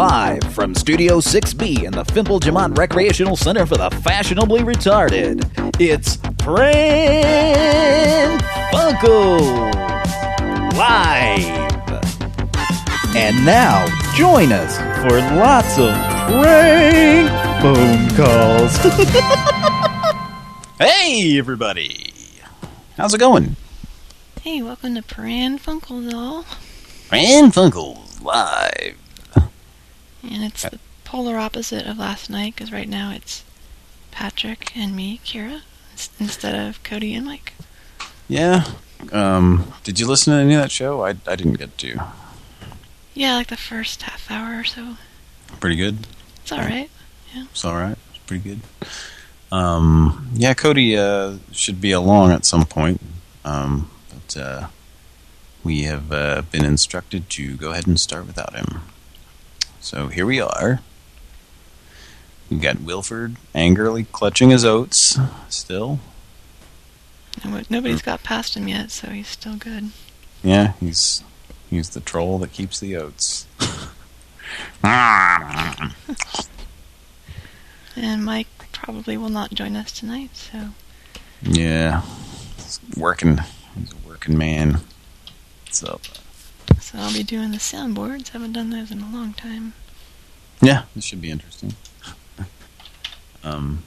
Live from Studio 6B in the Fimple Jamont Recreational Center for the Fashionably Retarded, it's Pran Funkels Live. And now, join us for lots of prank phone calls. Hey, everybody. How's it going? Hey, welcome to Pran Funkle Doll. Pran Funkels Live. And it's the polar opposite of last night, because right now it's Patrick and me, Kira, instead of Cody and Mike. Yeah. Um, did you listen to any of that show? I, I didn't get to. Yeah, like the first half hour or so. Pretty good. It's alright. It's all right. It's pretty good. Um, yeah, Cody uh, should be along at some point. Um, but uh, we have uh, been instructed to go ahead and start without him. So here we are. We've got Wilford angrily clutching his oats still. Nobody's got past him yet, so he's still good. Yeah, he's he's the troll that keeps the oats. And Mike probably will not join us tonight, so yeah, he's working. He's a working man. So so I'll be doing the soundboards. Haven't done those in a long time. Yeah, this should be interesting. um.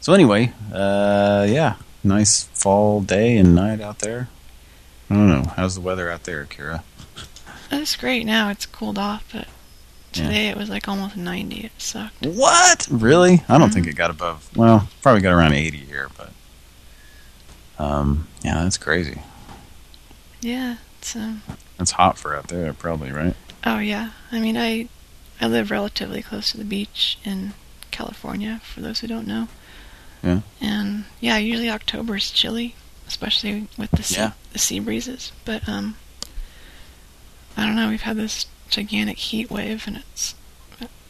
So anyway, uh, yeah, nice fall day and night out there. I don't know. How's the weather out there, Kira? It's great now. It's cooled off, but Yeah. today it was like almost 90. It sucked. What? Really? I don't Mhm. think it got above. Well, probably got around 80 here, but um, yeah, that's crazy. Yeah, it's um, That's hot for out there, probably, right? Oh yeah, I mean I I live relatively close to the beach in California. For those who don't know. Yeah. And yeah, usually October is chilly, especially with the sea, Yeah. the sea breezes. But um, I don't know. We've had this gigantic heat wave, and it's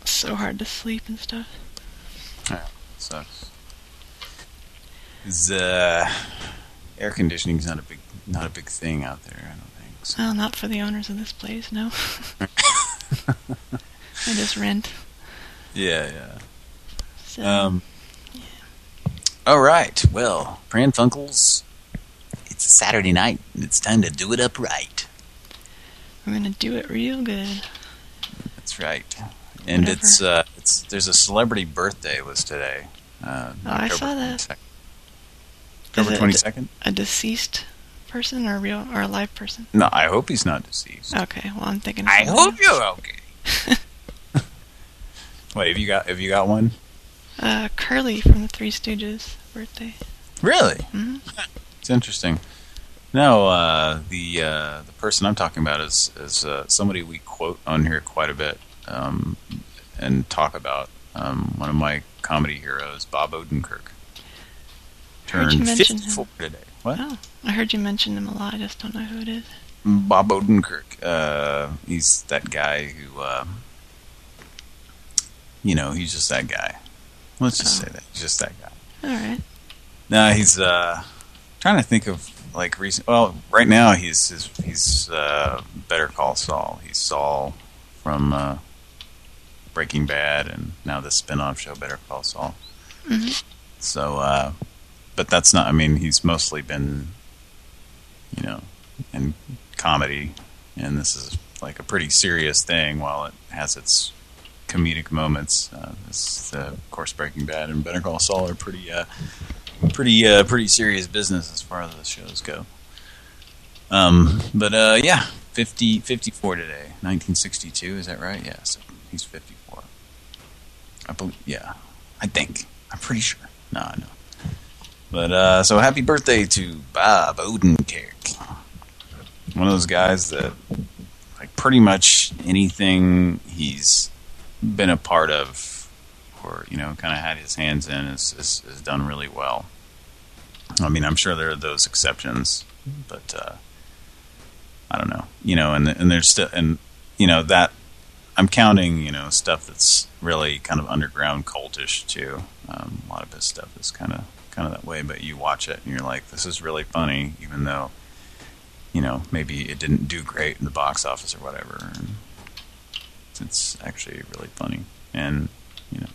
so hard to sleep and stuff. Yeah, Sucks. Is uh, air conditioning's not a big not a big thing out there. I don't think. So. Well, not for the owners of this place, no. I just rent. Yeah, yeah. So Um. All right. Well, Pran Funkels. It's a Saturday night. and It's time to do it up right. we're gonna do it real good. That's right. And Whatever. it's uh, it's there's a celebrity birthday was today. Uh, Oh, I saw that. 22nd. Is October twenty second. A deceased person or a real or a live person? No, I hope he's not deceased. Okay, well I'm thinking. I hope you're okay. Wait, have you got have you got one? Uh, Curly from the Three Stooges birthday. Really? hmm It's interesting. No, uh, the uh, the person I'm talking about is is uh, somebody we quote on here quite a bit um, and talk about. Um, one of my comedy heroes, Bob Odenkirk, turned 54 today. What? Oh, I heard you mention him a lot. I just don't know who it is. Bob Odenkirk. Uh, he's that guy who, uh, you know, he's just that guy. Let's just Oh. say that he's just that guy. All right. Now he's uh, trying to think of like recent. Well, right now he's he's, he's uh, Better Call Saul. He's Saul from uh, Breaking Bad, and now the spin-off show Better Call Saul. hmm So, uh, but that's not. I mean, he's mostly been, you know, in comedy, and this is like a pretty serious thing. While it has its comedic moments, uh, this, uh, of course, Breaking Bad and Better Call Saul are pretty, uh, pretty, uh, pretty serious business as far as the shows go. Um, but uh, yeah, 50, 54 today, 1962. Is that right? Yeah, so he's 54. I believe. Yeah, I think. I'm pretty sure. No, I know. But uh, so happy birthday to Bob Odenkirk. One of those guys that, like, pretty much anything he's been a part of, or you know, kind of had his hands in, is, done really well. I mean, I'm sure there are those exceptions, but uh, I don't know. You know, and and there's still and you know that I'm counting, you know, stuff that's really kind of underground cultish too. Um, a lot of his stuff is kind of kind of that way, but you watch it and you're like, this is really funny, even though, you know, maybe it didn't do great in the box office or whatever. And it's actually really funny, and you know,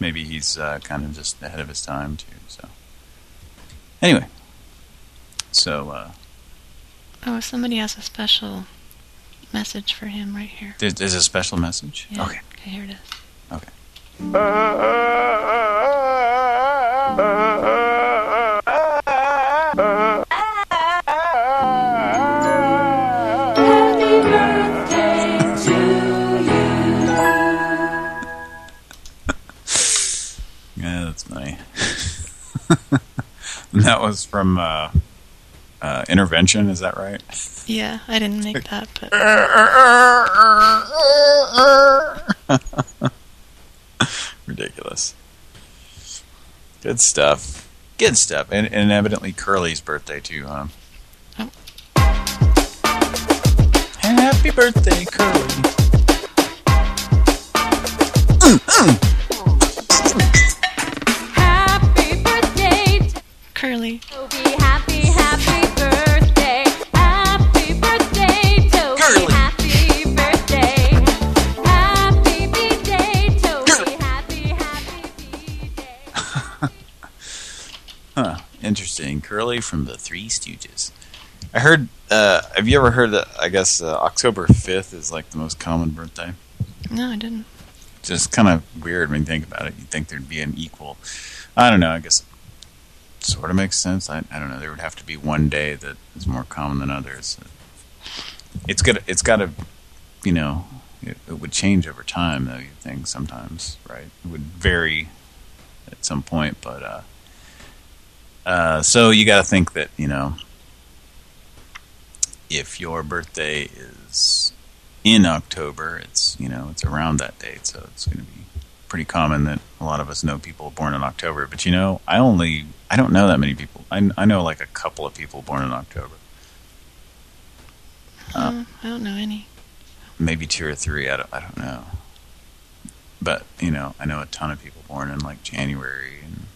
maybe he's uh, kind of just ahead of his time too. So, anyway, so uh, Oh, somebody has a special message for him right here. there's, there's a special message. Yeah. Okay, Okay, here it is. okay. that was from uh, uh, Intervention. Is that right? Yeah, I didn't make that, but Ridiculous. Good stuff. Good stuff. And, and evidently Curly's birthday too, huh? Oh. Happy birthday, Curly. Happy Curly. Toby. Happy, happy birthday. Happy birthday, Toby. Curly. Happy birthday. Happy birthday, Toby. Happy, happy birthday. Huh. Interesting. Curly from the Three Stooges. I heard, uh, have you ever heard that, I guess, uh, October 5th is like the most common birthday? No, I didn't. just kind of weird when you think about it. You'd think there'd be an equal. I don't know. I guess it sort of makes sense. I, I don't know. There would have to be one day that is more common than others. It's got. It's got to. You know, it, it would change over time, though. You think sometimes, right? It would vary at some point, but uh, uh, so you got to think that you know, if your birthday is in October. It's you know it's around that date, so it's going to be pretty common that a lot of us know people born in October. But you know, I only I don't know that many people. I I know like a couple of people born in October, Uh. Oh, I don't know any. maybe two or three. I don't I don't know. But you know, I know a ton of people born in like January and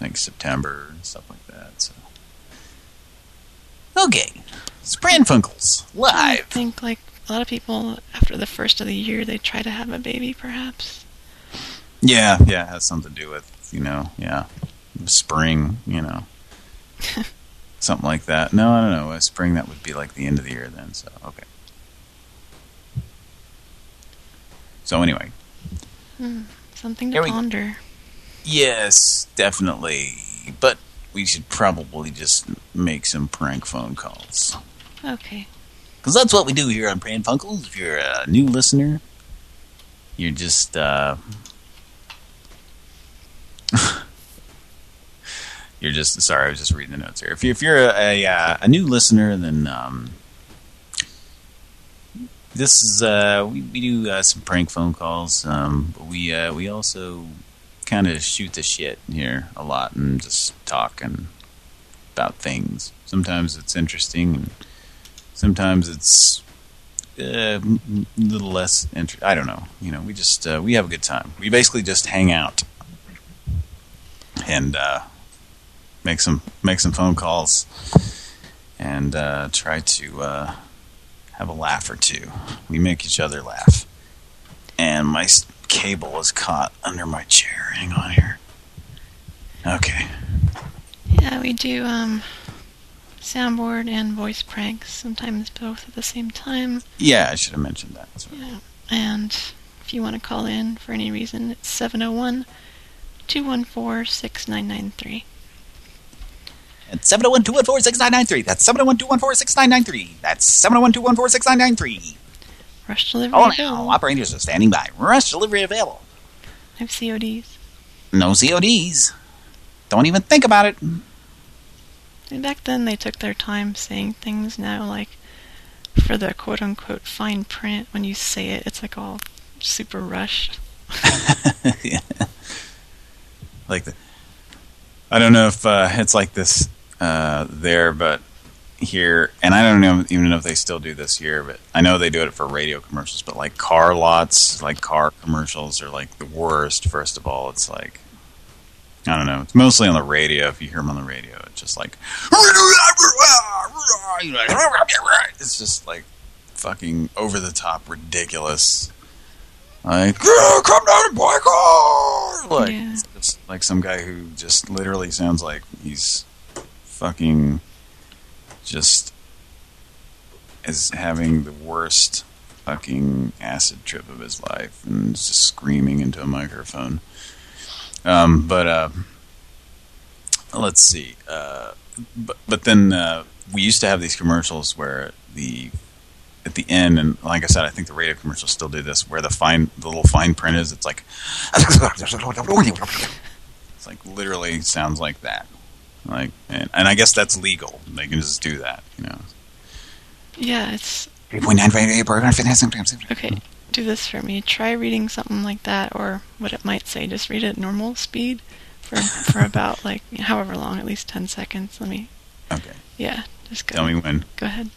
like September and stuff like that. So okay, Spran Funkels I live. think like a lot of people after the first of the year they try to have a baby, perhaps. Yeah, yeah, it has something to do with, you know, yeah, spring, you know, something like that. No, I don't know. Uh, Spring, that would be like the end of the year then, so, okay. So anyway, Hmm, something Here to we- ponder. yes, definitely, but we should probably just make some prank phone calls. Okay. Because that's what we do here on Pran Funkels. If you're a new listener, you're just, uh... you're just, sorry, I was just reading the notes here. If, you, if you're a, a, uh, a new listener, then, um... This is, uh, we, we do uh, some prank phone calls, um, but we, uh, we also kind of shoot the shit here a lot and just talk and about things. Sometimes it's interesting and sometimes it's uh, a little less interesting. I don't know. You know, we just uh, we have a good time. We basically just hang out and uh, make some make some phone calls and uh, try to uh, have a laugh or two. We make each other laugh. And my cable is caught under my chair. Hang on here. Okay. Yeah, we do um soundboard and voice pranks, sometimes both at the same time. Yeah, I should have mentioned that. Right. Yeah. And if you want to call in for any reason, it's 701 214 6993. It's 701-214-6993. That's 701-214-6993. That's 701-214-6993. Rush delivery. Oh, now, available. operators are standing by. Rush delivery available. I have CODs. No CODs. Don't even think about it. And back then, they took their time saying things. Now, like, for the quote unquote fine print, when you say it, it's like all super rushed. yeah. Like the, I don't know if uh, it's like this uh, there, but here, and I don't know even know if they still do this here, but I know they do it for radio commercials. But like car lots, like car commercials, are like the worst. First of all, it's like I don't know. It's mostly on the radio. If you hear them on the radio, it's just like it's just like fucking over the top ridiculous. Like, "Yeah, come down in my car! Like, Yeah. it's like some guy who just literally sounds like he's fucking just is having the worst fucking acid trip of his life and is just screaming into a microphone. Um, but uh, let's see. Uh, but but then uh, we used to have these commercials where the at the end, and like I said, I think the radio commercials still do this, where the fine the little fine print is. It's like it's like literally sounds like that. Like and, and I guess that's legal. They can just do that, you know. Yeah, it's Okay. okay. Do this for me. Try reading something like that, or what it might say. Just read it at normal speed for for about like however long, at least ten seconds. Let me. Okay. Yeah, just go. Tell me when. Go ahead.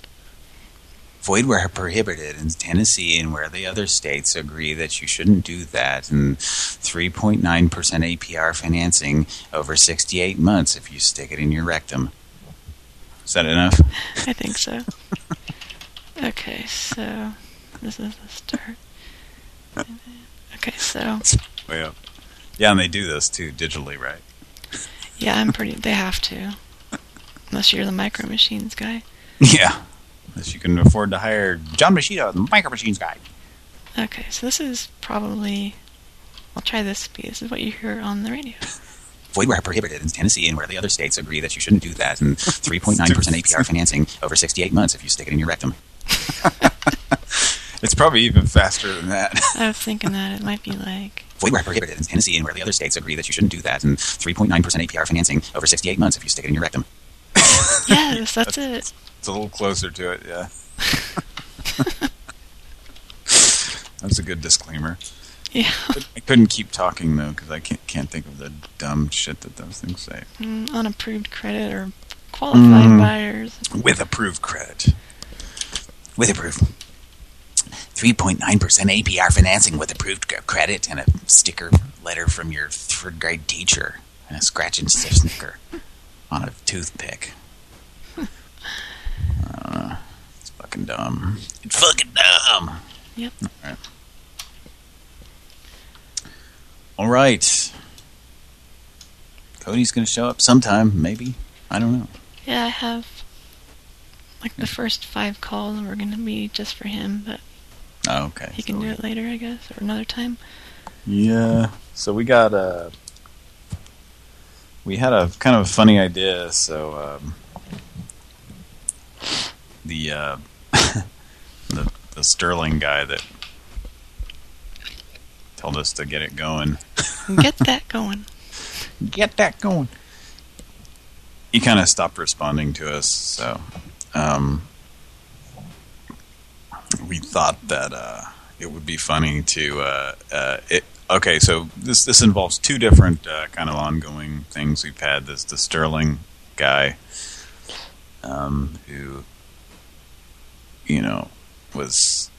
Void where prohibited in Tennessee and where the other states agree that you shouldn't do that and 3.9% APR financing over 68 months if you stick it in your rectum. Is that enough? I think so. okay, so this is the start. Okay, so Way up. Yeah, and they do this too digitally, right? yeah, I'm pretty. They have to, unless you're the micro machines guy. Yeah. Unless you can afford to hire John Moschitta, the Micro Machines guy. Okay, so this is probably. I'll try this speed. This is what you hear on the radio. Void where prohibited in Tennessee and where the other states agree that you shouldn't do that and 3.9% APR financing over 68 months if you stick it in your rectum. it's probably even faster than that. I was thinking that it might be like. Void where prohibited in Tennessee and where the other states agree that you shouldn't do that and 3.9% APR financing over 68 months if you stick it in your rectum. Yes, that's it. It's a little closer to it, yeah. That's a good disclaimer. Yeah. I couldn't keep talking though because I can't can't think of the dumb shit that those things say. Mm, unapproved credit or qualified Mm. buyers. With approved credit. With approved. 3.9% APR financing with approved credit and a sticker letter from your third grade teacher and a scratch and sniff sticker on a toothpick. I. It's fucking dumb. It's fucking dumb. Yep. Alright. Alright. Cody's gonna show up sometime, maybe. I don't know. Yeah, I have like the first five calls were going to be just for him, but Oh, okay. he can So do it later, I guess, or another time. Yeah. So we got a. We had a kind of a funny idea. So um, the uh, the the Sterling guy that told us to get it going. Get that going. Get that going. He kind of stopped responding to us, so um, we thought that uh, it would be funny to. Uh, uh, it, okay, so this this involves two different uh, kind of ongoing things we've had. This the Sterling guy, um, who you know was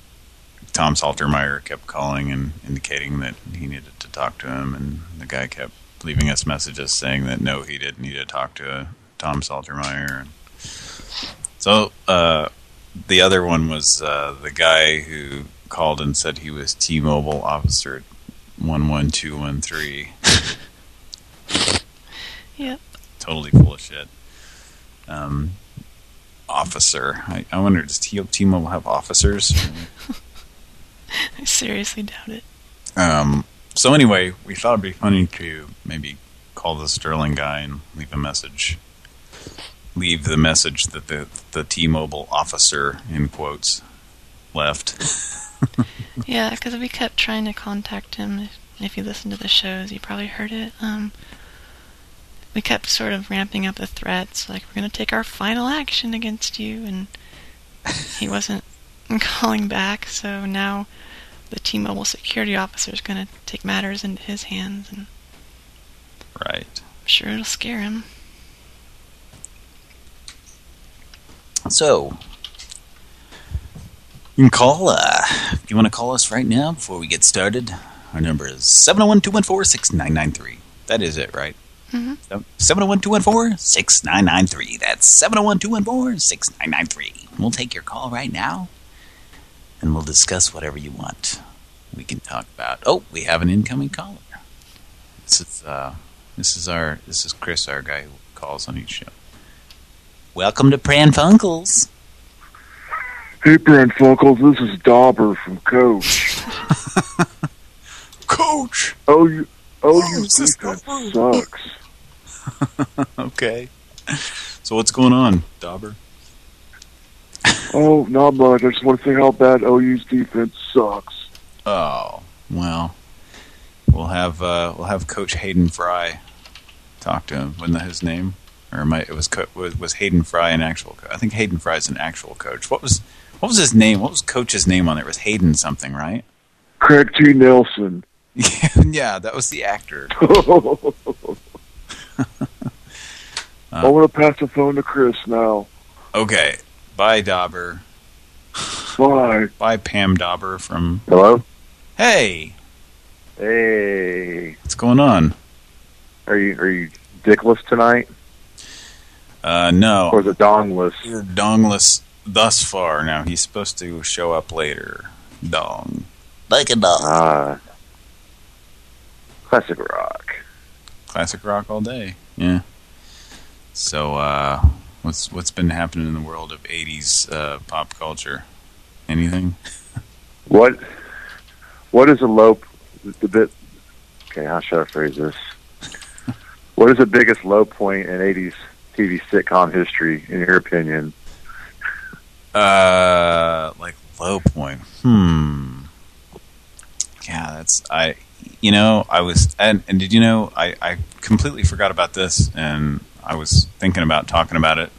Tom Saltermeyer kept calling and indicating that he needed to talk to him, and the guy kept leaving us messages saying that no, he didn't need to talk to Tom Saltermeyer. So uh, the other one was uh, the guy who called and said he was T-Mobile officer one one two one three. Yep. Totally full of shit. Um, officer. I, I wonder, does T- T-Mobile have officers? I seriously doubt it. Um, so anyway, we thought it'd be funny to maybe call the Sterling guy and leave a message. Leave the message that the the T-Mobile officer in quotes left. Yeah, because we kept trying to contact him. If, if you listen to the shows, you probably heard it. Um, we kept sort of ramping up the threats, like we're going to take our final action against you, and he wasn't calling back. So now the T-Mobile security officer is going to take matters into his hands, and right. I'm sure it'll scare him. So you can call. Uh, if you want to call us right now before we get started, our number is seven zero one two one four six nine nine three. That is it, right? Hmm 701-214-6993. That's 701-214-6993. We'll take your call right now, and we'll discuss whatever you want. we can talk about. Oh, we have an incoming caller. This is uh, this is our this is Chris, our guy who calls on each show. Welcome to Pran Funkels. Hey, Brent Funkles, this is Dauber from Coach. Coach. Oh, you, oh, Oh, you defense sucks. okay. So what's going on, Dauber? Oh, not much. I just want to say how bad OU's defense sucks. Oh, well, we'll have uh, we'll have Coach Hayden Fry talk to him. Wasn't that his name? Or am I, it was co was was Hayden Fry an actual? I think Hayden Fry is an actual coach. What was what was his name? What was Coach's name on there? It was Hayden something, right? Craig T. Nelson. yeah, that was the actor. I want to pass the phone to Chris now. Okay, bye Dauber. Bye. Bye Pam Dawber from. Hello? Hey, Hey. what's going on? Are you are you dickless tonight? Uh, no, Or is it dongless? You're dongless thus far. Now he's supposed to show up later. Dong. Like a dog. Ah. classic rock. Classic rock all day. Yeah. So, uh, what's what's been happening in the world of '80s uh, pop culture? Anything? What what is a low the bit okay, how should I phrase this? What is the biggest low point in eighties TV sitcom history, in your opinion? Uh, like low point. Hmm. Yeah, that's I. You know, I was and, and did you know I I completely forgot about this and I was thinking about talking about it,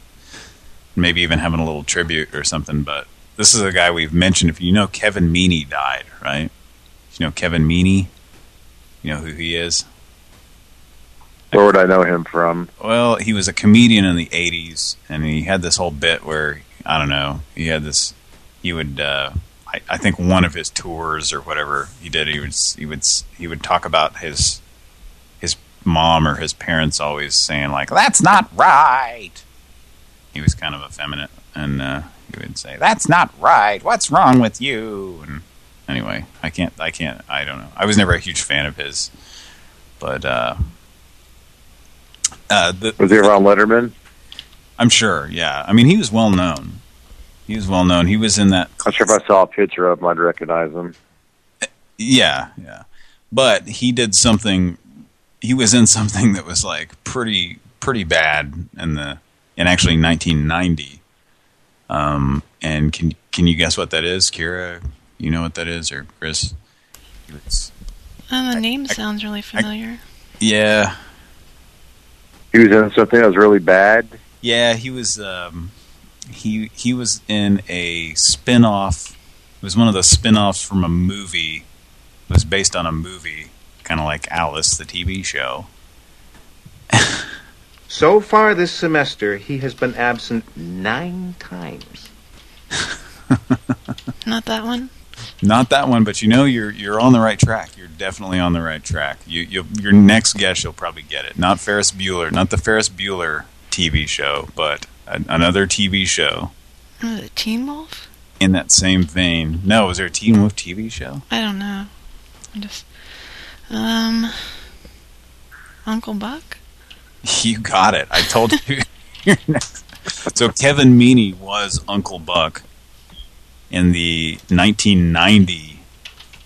maybe even having a little tribute or something. But this is a guy we've mentioned. If you know Kevin Meaney died, right? You know Kevin Meaney. You know who he is. Where would I know him from? Well, he was a comedian in the '80s, and he had this whole bit where I don't know. He had this. He would. Uh, I, I think one of his tours or whatever he did. He would. He would. He would talk about his his mom or his parents always saying like, "That's not right." He was kind of effeminate, and uh, he would say, "That's not right. What's wrong with you?" And anyway, I can't. I can't. I don't know. I was never a huge fan of his, but. uh uh, the, Was he around Letterman? I'm sure, yeah. I mean, he was well known. He was well known. He was in that. I'm sure if I saw a picture of him I'd recognize him. Yeah, yeah. But he did something. He was in something that was like pretty, pretty bad in the in actually 1990. Um, and can can you guess what that is, Kira? You know what that is, or Chris? It's, Uh, the name sounds really familiar. yeah, He was in something that was really bad. Yeah, he was um, he he was in a spin-off. It was one of the spin-offs from a movie. It was based on a movie, kind of like Alice, the TV show. So far this semester, he has been absent nine times. Not that one. Not that one, but you know you're you're on the right track. You're definitely on the right track. You you your next guess you'll probably get it. Not Ferris Bueller, not the Ferris Bueller TV show, but a, another TV show Was it Teen Wolf? in that same vein. No, was there a Teen Wolf TV show? I don't know. I just um Uncle Buck. You got it. I told you. You're next. so Kevin Meaney was Uncle Buck in the 1990.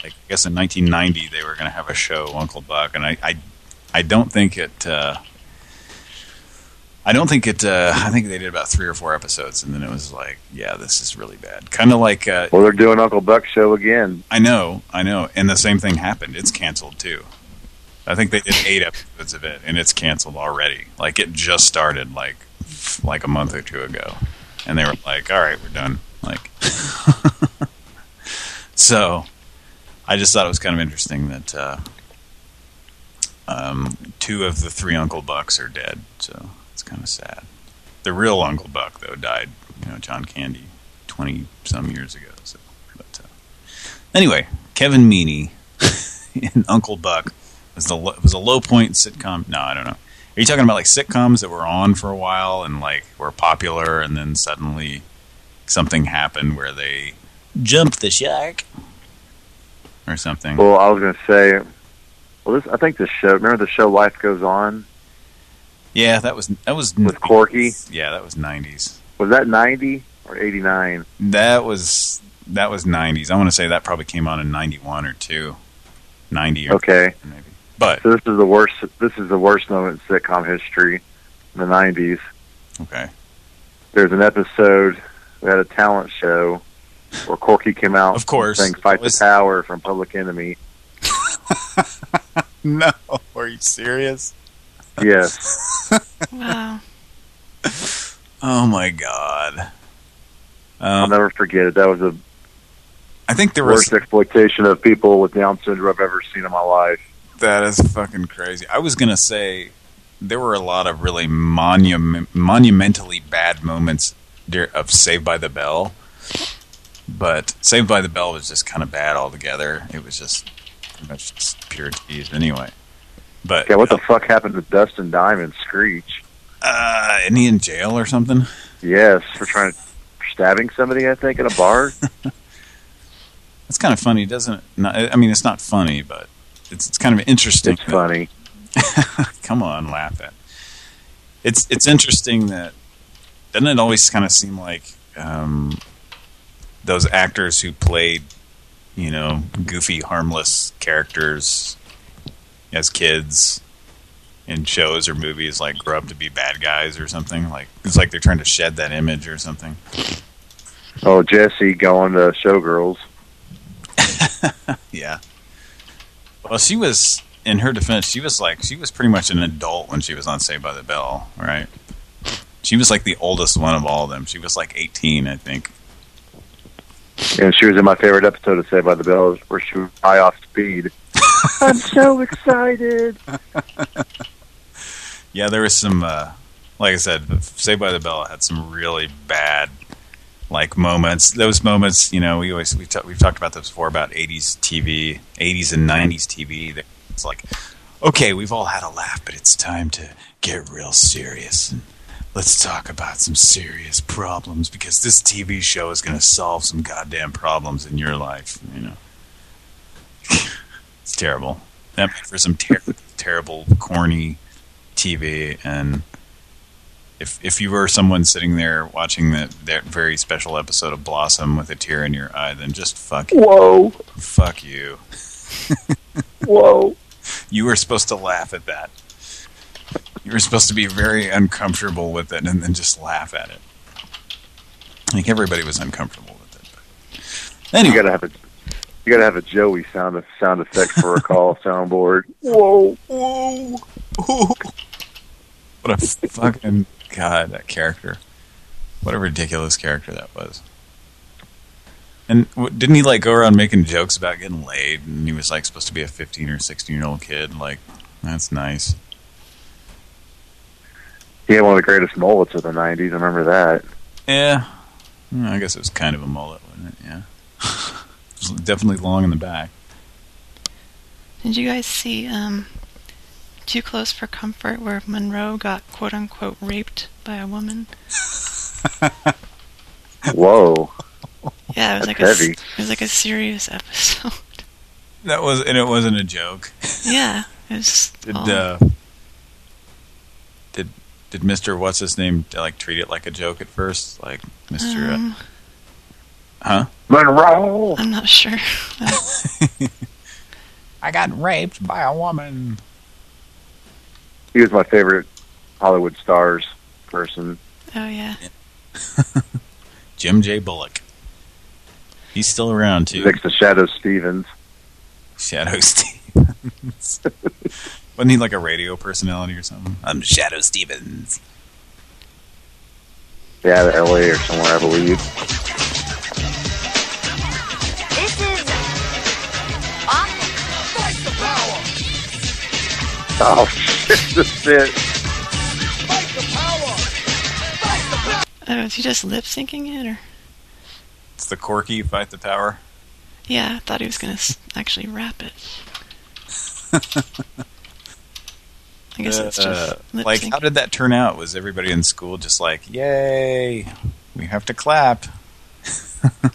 Like, I guess in 1990 they were going to have a show, Uncle Buck, and I, I, I don't think it. Uh, I don't think it. Uh, I think they did about three or four episodes, and then it was like, yeah, this is really bad. Kind of like. Uh, Well, they're doing Uncle Buck show again. I know, I know, and the same thing happened. It's canceled too. I think they did eight episodes of it, and it's canceled already. Like it just started, like like a month or two ago, and they were like, "All right, we're done." Like, so I just thought it was kind of interesting that uh, um, two of the three Uncle Bucks are dead. So it's kind of sad. The real Uncle Buck, though, died. You know, John Candy, twenty some years ago. So, but uh, anyway, Kevin Meaney in Uncle Buck was the was a low point sitcom. No, I don't know. Are you talking about like sitcoms that were on for a while and like were popular, and then suddenly something happened where they jumped the shark? or something. Well, I was going to say, well, this I think the show. Remember the show Life Goes On yeah, that was that was with Corky? Yeah, that was 90s. Was that ninety or eighty nine? That was that was 90s. I want to say that probably came on in 91 or 2. 90 or Okay, maybe. But so this is the worst. This is the worst moment in sitcom history in the nineties. okay. There's an episode. We had a talent show where Corky came out. Of course. sang "Fight Was- the Power" from Public Enemy. No, are you serious? Yes, Wow. Oh my god. I'll Um, never forget it. That was a I I think there was worst exploitation of people with Down syndrome I've ever seen in my life. That is fucking crazy. I was gonna say there were a lot of really monument, monumentally bad moments of Saved by the Bell, but Saved by the Bell was just kind of bad altogether. It was just pretty much just pure tease anyway. But Yeah, what the fuck happened to Dustin Diamond Screech? uh, isn't he in jail or something? Yes, for trying to stabbing somebody, I think, at a bar. That's kind of funny, doesn't it? Not, I mean, it's not funny, but it's it's kind of interesting. it's funny. Come on, laugh at. It's it's interesting that doesn't it always kind of seem like um, those actors who played, you know, goofy, harmless characters as kids in shows or movies, like grow up to be bad guys or something. Like it's like they're trying to shed that image or something. Oh, Jesse going to Showgirls. Yeah. Well, she was, in her defense, she was like, she was pretty much an adult when she was on Saved by the Bell, right? She was like the oldest one of all of them. She was like 18, I think. And she was in my favorite episode of Saved by the Bell, where she was high off speed. I'm so excited. Yeah, there was some, uh, like I said, Saved by the Bell had some really bad, like moments. Those moments, you know, we always we we've talked about this before about 80s TV, 80s and 90s TV. It's like, okay, we've all had a laugh, but it's time to get real serious and let's talk about some serious problems because this TV show is going to solve some goddamn problems in your life. You know, it's terrible. That made for some ter terrible, corny TV and if if you were someone sitting there watching that that very special episode of Blossom with a tear in your eye, then just fuck Whoa, fuck you. whoa. You were supposed to laugh at that. You were supposed to be very uncomfortable with it and then just laugh at it. I think everybody was uncomfortable with it. But You anyway, gotta have a you gotta have a Joey sound sound effect for a call soundboard. Whoa. Whoa. whoa! What a fucking god that character. What a ridiculous character that was. And didn't he like go around making jokes about getting laid? And he was like supposed to be a 15 or 16 year old kid. Like, that's nice. He had one of the greatest mullets of the '90s. I remember that. Yeah. Yeah, I guess it was kind of a mullet, wasn't it? Yeah. it was definitely long in the back. Did you guys see um, Too Close for Comfort where Monroe got quote unquote raped by a woman? Whoa. Yeah, it was That's like a s- heavy. it was like a serious episode. That was, and it wasn't a joke. yeah, it was. Did all- uh, did did Mister What's his name like treat it like a joke at first, like Mister? um, huh? Monroe. I'm not sure. I got raped by a woman. He was my favorite Hollywood stars person. oh yeah, Jim J. Bullock. He's still around too. Next to Shadoe Stevens. Shadoe Stevens. Wasn't he like a radio personality or something? I'm Shadoe Stevens. Yeah, to LA or somewhere, I believe. Oh, shit, the fit. oh, is he just lip syncing it or? It's the Corky Fight the Power. Yeah, I thought he was gonna actually rap it. I guess it's just Uh, lip like, how did that turn out? Was everybody in school just like, yay, we have to clap?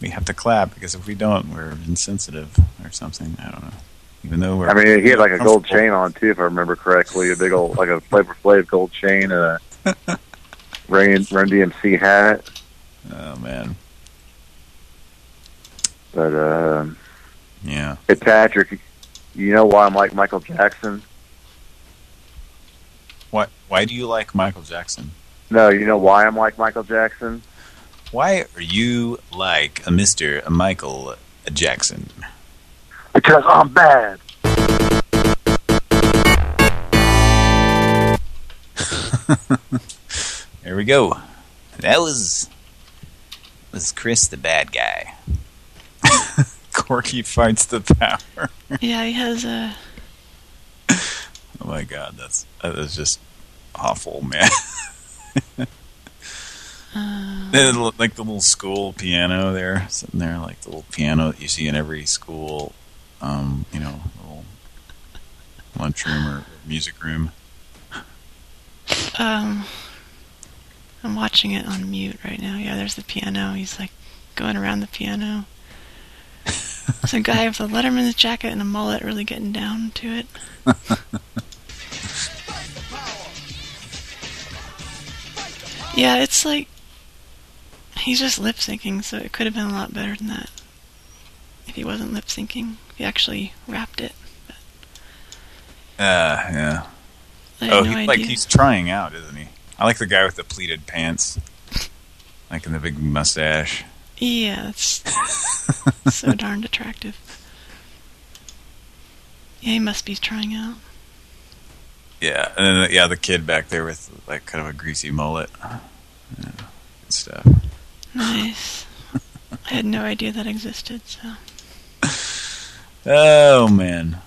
we have to clap because if we don't, we're insensitive or something. I don't know. Even though I mean, he had like a gold chain on too, if I remember correctly. A big old, like a Flavor Flav gold chain and a Run, Run DMC hat. Oh man, But um, yeah. hey Patrick, you know why I'm like Michael Jackson? Why? Why do you like Michael Jackson? No, you know why I'm like Michael Jackson? Why are you like a Mister a Michael Jackson? Because I'm bad. There we go. That was was Chris the bad guy. Corky fights the power. Yeah, he has a. Oh my god, that's that is just awful, man. Uh, Then, like the little school piano there, sitting there, like the little piano that you see in every school, um, you know, little lunchroom or music room. um, I'm watching it on mute right now. Yeah, there's the piano. He's like going around the piano. There's a guy with a Letterman's jacket and a mullet really getting down to it. yeah, it's like he's just lip syncing, so it could have been a lot better than that if he wasn't lip syncing. He actually rapped it. Uh, yeah. Oh, no he, like he's trying out, isn't he? I like the guy with the pleated pants, like in the big mustache. Yeah, it's so darned attractive. Yeah, he must be trying out. Yeah, and then yeah, the kid back there with like kind of a greasy mullet. Yeah, good stuff. Nice. I had no idea that existed, so. Oh man.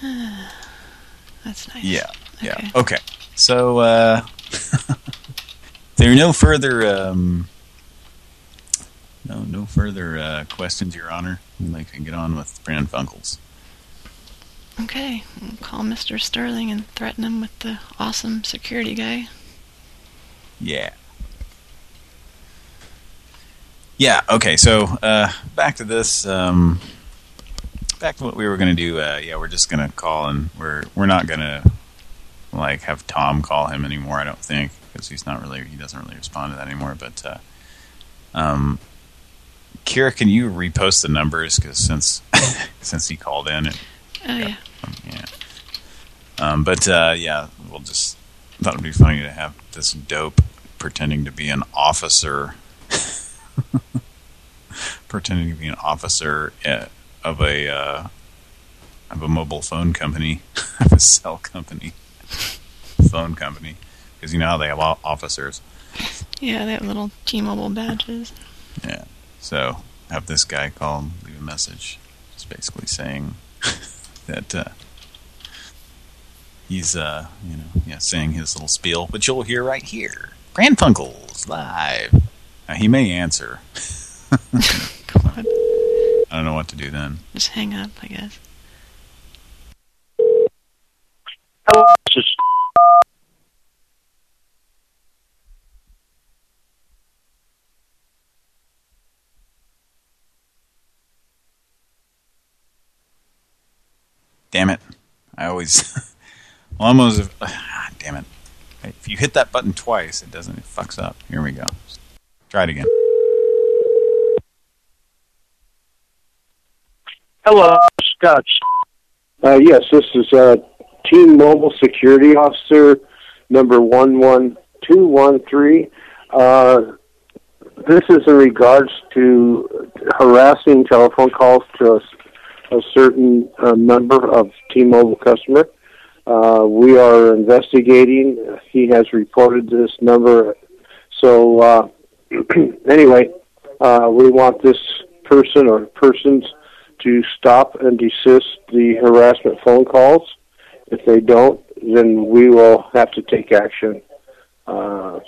That's nice. Yeah, yeah. Okay. So uh there are no further um no no further uh questions, Your Honor. I can get on with Brand Funkels. Okay, we'll call Mr. Sterling and threaten him with the awesome security guy. Yeah. Yeah, okay, so uh back to this um back to what we were gonna do, uh yeah, we're just gonna call and we're we're not gonna like have Tom call him anymore, I don't think, because he's not really he doesn't really respond to that anymore, but uh um Kira, can you repost the numbers because since since he called in it Oh, yeah. um, yeah. Um, but uh, yeah, we'll just thought it'd be funny to have this dope pretending to be an officer, pretending to be an officer uh, of a uh, of a mobile phone company, of a cell company, phone company, because you know how they have officers. Yeah, they have little T-Mobile badges. Yeah. So have this guy call and leave a message, just basically saying that uh, he's, uh, you know, yeah, saying his little spiel, which you'll hear right here. Grand Funkles live. Uh, he may answer. God, I don't know what to do then. just hang up, I guess. Damn it! I always, almost. Ah, damn it! If you hit that button twice, it doesn't. It fucks up. Here we go. Try it again. Hello, Scott. Uh, yes, this is uh, Team Mobile Security Officer number one one two one three. Uh, this is in regards to harassing telephone calls to a, a certain uh, number of T-Mobile customer. Uh, we are investigating. He has reported this number. So uh, anyway, uh, we want this person or persons to stop and desist the harassment phone calls. If they don't, then we will have to take action. Uh,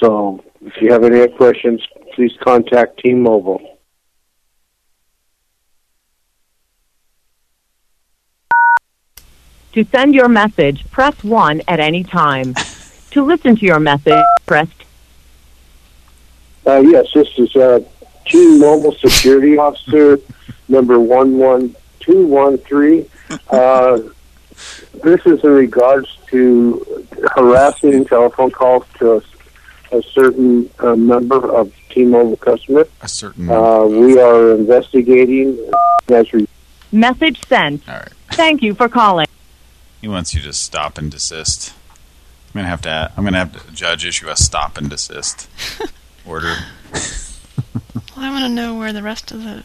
so if you have any questions, please contact Team Mobile. To send your message, press 1 at any time. To listen to your message, press Uh, yes, this is uh, Team Mobile Security Officer number 11213. Uh, this is in regards to harassing telephone calls to a, a certain uh, member of T-Mobile customer. A certain. Uh, we are investigating as re- Message sent. All right. Thank you for calling. He wants you to stop and desist. I'm gonna have to. I'm gonna have to judge issue a stop and desist order. Well, I want to know where the rest of the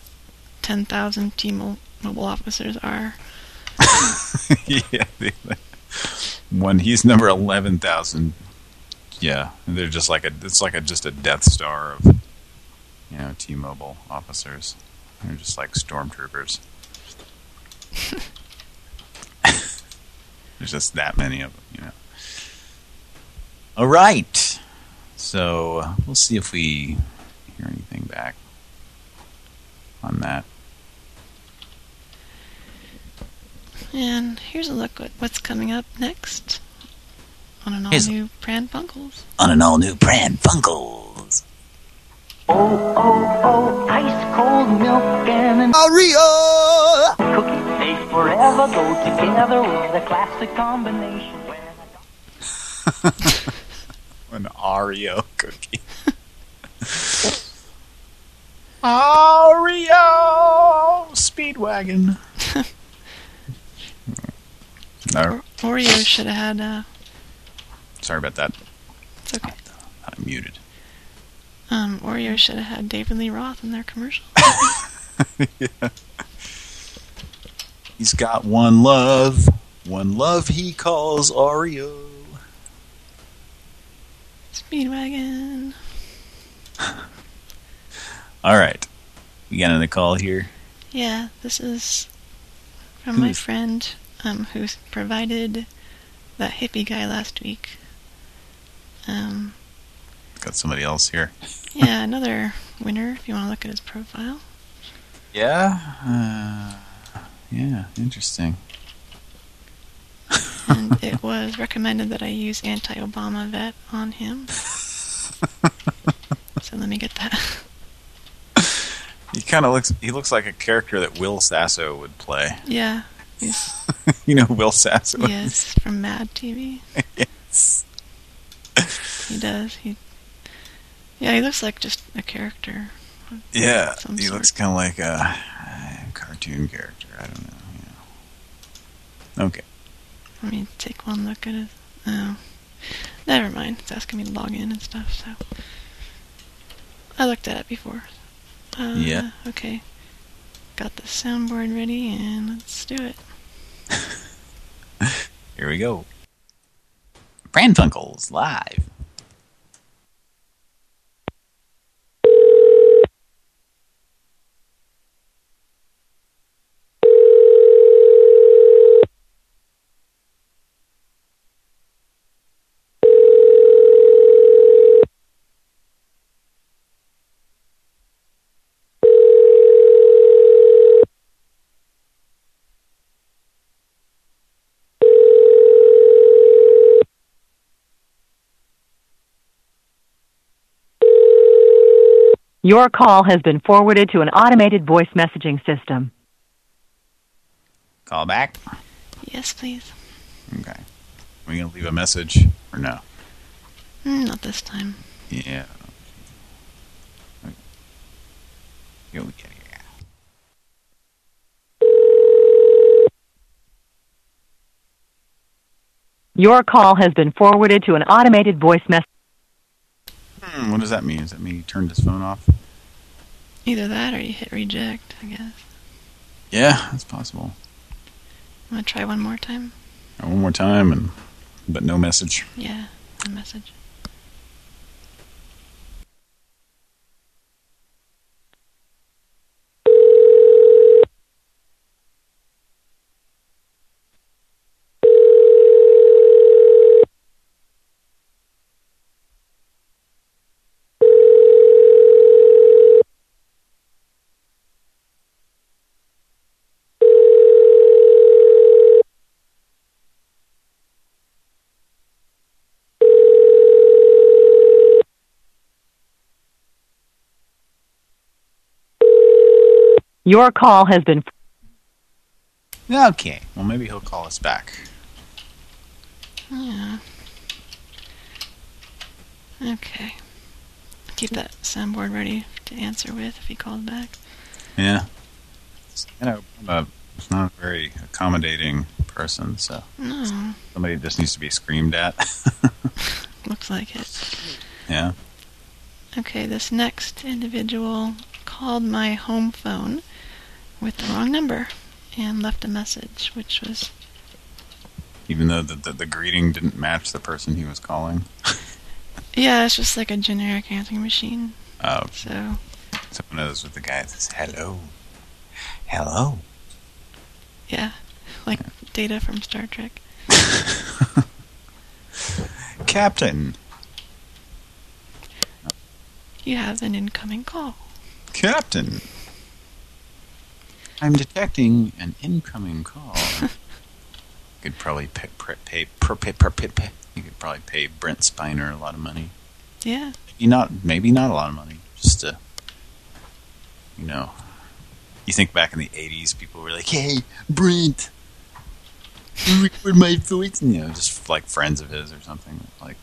10,000 T-Mobile officers are. yeah. One. He's number eleven thousand. Yeah, they're just like a. It's like a just a Death Star of, you know, T-Mobile officers. They're just like stormtroopers. There's just that many of them, you know. All right. So we'll see if we hear anything back on that. And here's a look at what's coming up next on an all-new Pran Funkels. On an all-new Pran Funkels. Oh, oh, oh, ice cold milk and an Oreo! cookie. They forever go together with a classic combination. An Oreo cookie. Oreo Speedwagon. no, Oreo should have had, uh, sorry about that. it's okay. I'm muted. Um, Oreo should have had David Lee Roth in their commercial. yeah. He's got one love. One love he calls Oreo. Speedwagon. All right. We got another call here. Yeah, this is from my friend um, who provided that hippie guy last week. Um, Got somebody else here. yeah, another winner if you want to look at his profile. Yeah. Uh, yeah. Interesting. And it was recommended that I use anti-Obama vet on him. so let me get that. He kind of looks. He looks like a character that Will Sasso would play. Yeah, you know Will Sasso. yes, from Mad TV. yes. He does. He, yeah, he looks like just a character. Yeah. He sort. looks kind of like a, a cartoon character. I don't know. Know. Okay. Let me take one look at it. Oh, never mind. It's asking me to log in and stuff. So I looked at it before. Uh, Yeah. Okay. Got the soundboard ready, and let's do it. Here we go. Pran Funkels live. Your call has been forwarded to an automated voice messaging system. Call back. Yes, please. Okay. Are we gonna leave a message or no? Mm, not this time. Yeah. Here we go. Your call has been forwarded to an automated voice message. Hmm, what does that mean? Does that mean he turned his phone off? Either that or you hit reject, I guess. Yeah, that's possible. I'm gonna try one more time. One more time, and but no message. Yeah, the message. Your call has been. Okay. Well, maybe he'll call us back. Yeah. Okay. Keep that soundboard ready to answer with if he called back. Yeah. You know, I'm a, not a very accommodating person, so No, somebody just needs to be screamed at. looks like it. yeah. Okay, this next individual called my home phone with the wrong number and left a message, which was Even though the, the, the greeting didn't match the person he was calling. yeah, it's just like a generic answering machine. Oh, So Someone one of with the guy that says, hello. Hello. yeah, like data from Star Trek. Captain. You have an incoming call. Captain. I'm detecting an incoming call. you could probably pay, pay, pay, pay, You could probably pay Brent Spiner a lot of money. Yeah, Maybe not, maybe not a lot of money. Just to, you know, you think back in the '80s, people were like, "Hey, Brent, you record my voice," you know, just like friends of his or something. Like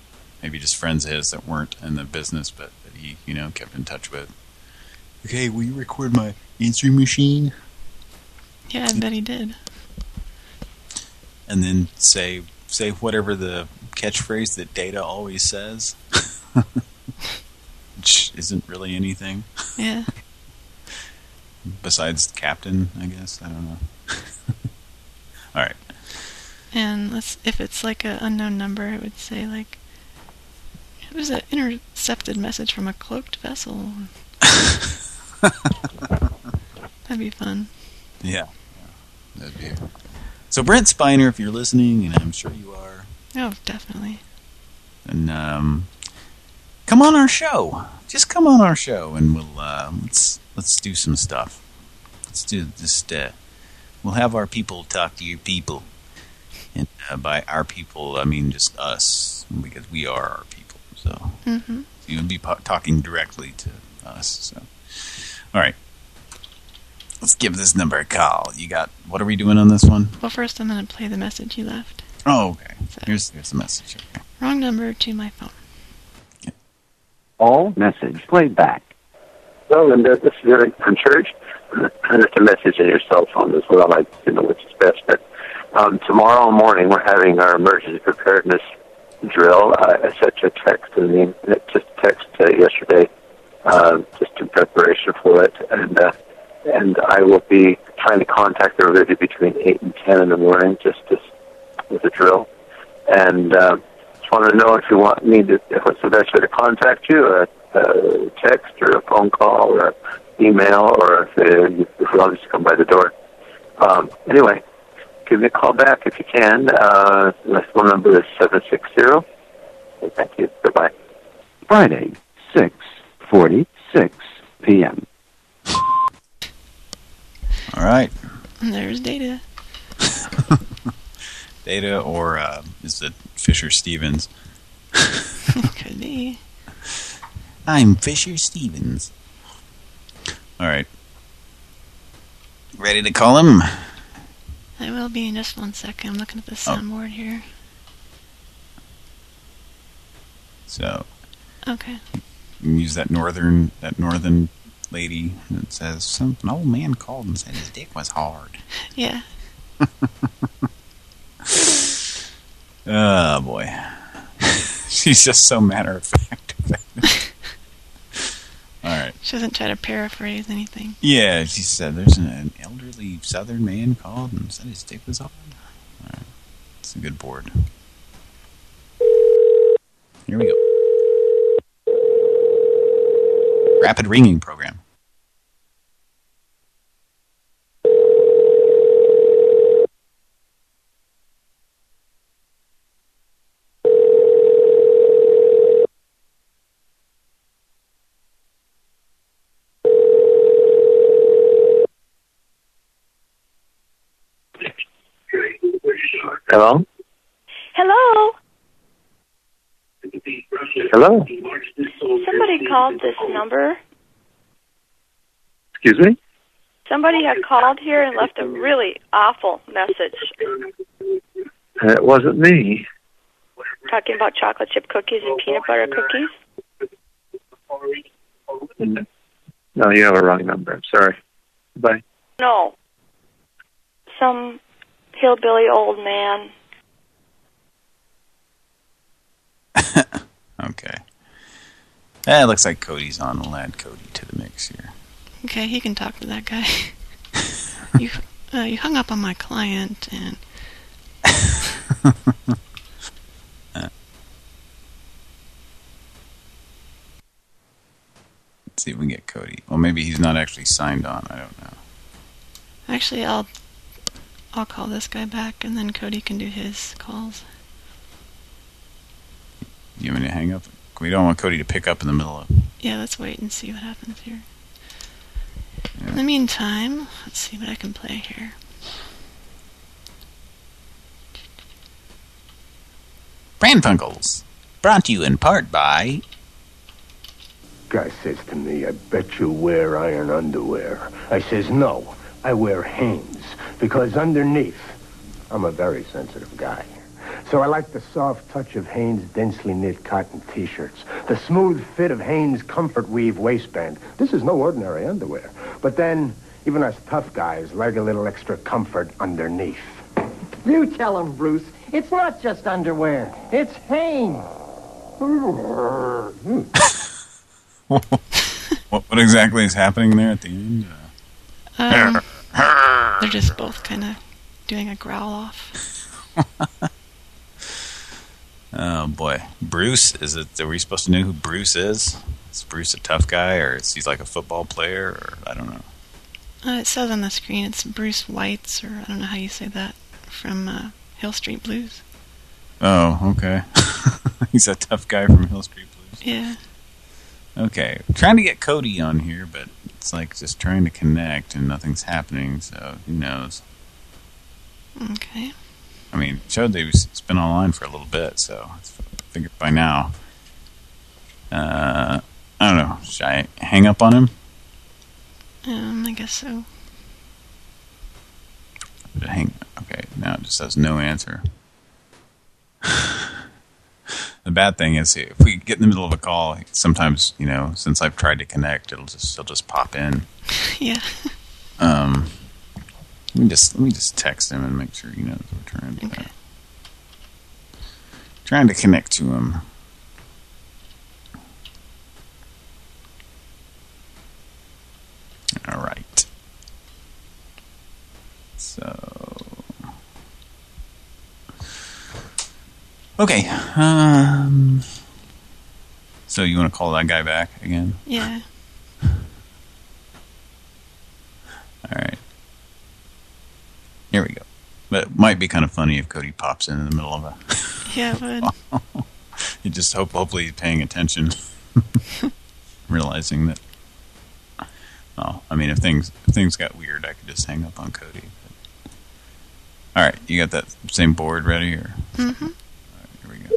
maybe just friends of his that weren't in the business, but that he, you know, kept in touch with. Okay, will you record my answering machine? Yeah, I bet he did. And then say say whatever the catchphrase that Data always says, which isn't really anything. Yeah, Besides Captain, I guess. I don't know. All right. and let's if it's like an unknown number, it would say like it was an intercepted message from a cloaked vessel. That'd be fun. Yeah. That'd be. So Brent Spiner, if you're listening, and I'm sure you are, Oh, definitely. and um, come on our show. Just come on our show, and we'll uh, let's let's do some stuff. Let's do just uh, we'll have our people talk to your people, and uh, by our people I mean just us because we are our people. So hmm you'll be po- talking directly to us. So, all right. Let's give this number a call. You got what are we doing on this one? Well, first I'm gonna play the message you left. Oh, okay. So- Here's here's the message. Okay. Wrong number to my phone. All message played back. Well, Linda, this is Eric from church. And it's a message in your cell phone as well. I don't know which is best. But um, tomorrow morning, we're having our emergency preparedness drill. Uh, I sent you a text in the just a text uh, yesterday, uh, just in preparation for it, and uh, and I will be trying to contact everybody between eight and ten in the morning, just to, with a drill. And uh, just want to know if you want me to, if what's the best way to contact you, a, a text or a phone call or email, or if, uh, if you want to just come by the door. Um, anyway, give me a call back if you can. Uh, my phone number is seven six zero. Thank you. Goodbye. Friday, 6:46 p.m. All right. There's data. Data or uh, is it Fisher Stevens? Could be. I'm Fisher Stevens. All right. Ready to call him? I will be in just one second. I'm looking at the Oh. soundboard here. So Okay. use that northern that northern lady that says some an old man called and said his dick was hard. Yeah. Oh boy. She's just so matter of fact. All right. She doesn't try to paraphrase anything. Yeah, she said there's an, an elderly southern man called and said his dick was hard. All right. It's a good board. Here we go. Rapid ringing program. Hello. Hello. Hello. Somebody called this number. Excuse me. Somebody had called here and left a really awful message uh, It wasn't me. talking about chocolate chip cookies and peanut butter cookies. Mm. No, you have a wrong number. I'm sorry. Bye. No. Some hillbilly old man. Okay. Eh, it looks like Cody's on. We'll add Cody to the mix here. Okay, he can talk to that guy. you uh, you hung up on my client and Let's see if we can get Cody. Well, maybe he's not actually signed on. I don't know. actually I'll I'll call this guy back and then Cody can do his calls. You want me to hang up? We don't want Cody to pick up in the middle of... Yeah, let's wait and see what happens here. In the meantime, let's see what I can play here. Pran Funkels. Brought to you in part by. Guy says to me, I bet you wear iron underwear. I says, no, I wear Hanes, because underneath, I'm a very sensitive guy. So I like the soft touch of Hanes' densely knit cotton t-shirts, the smooth fit of Hanes' comfort weave waistband. This is no ordinary underwear. But then, even us tough guys like a little extra comfort underneath. You tell him, Bruce. It's not just underwear. It's Hanes. what, what exactly is happening there at the end? Um, they're just both kind of doing a growl off. Oh boy, Bruce. Is it? Are we supposed to know who Bruce is? Is Bruce a tough guy, or is he like a football player, or I don't know. Uh, it says on the screen it's Bruce Weitz, or I don't know how you say that, from uh, Hill Street Blues. Oh, okay. He's a tough guy from Hill Street Blues. Yeah. Okay, trying to get Cody on here, but it's like just trying to connect and nothing's happening. So who knows? Okay. I mean, it showed that he's been online for a little bit, so I figured by now. Uh, I don't know. Should I hang up on him? Um, I guess so. Hang. Okay, now it just says no answer. the bad thing is, if we get in the middle of a call, sometimes you know, since I've tried to connect, it'll just it'll just pop in. yeah. Um. Let me just let me just text him and make sure he knows we're trying to okay. trying to connect to him. All right. So Okay. Um So you want to call that guy back again? Yeah. All right. Here we go. But it might be kind of funny if Cody pops in in the middle of a... Yeah, it would. you just hope, hopefully he's paying attention. Realizing that... Oh, I mean, if things if things got weird, I could just hang up on Cody. But... All right, you got that same board ready? or? Mm-hmm. here we go.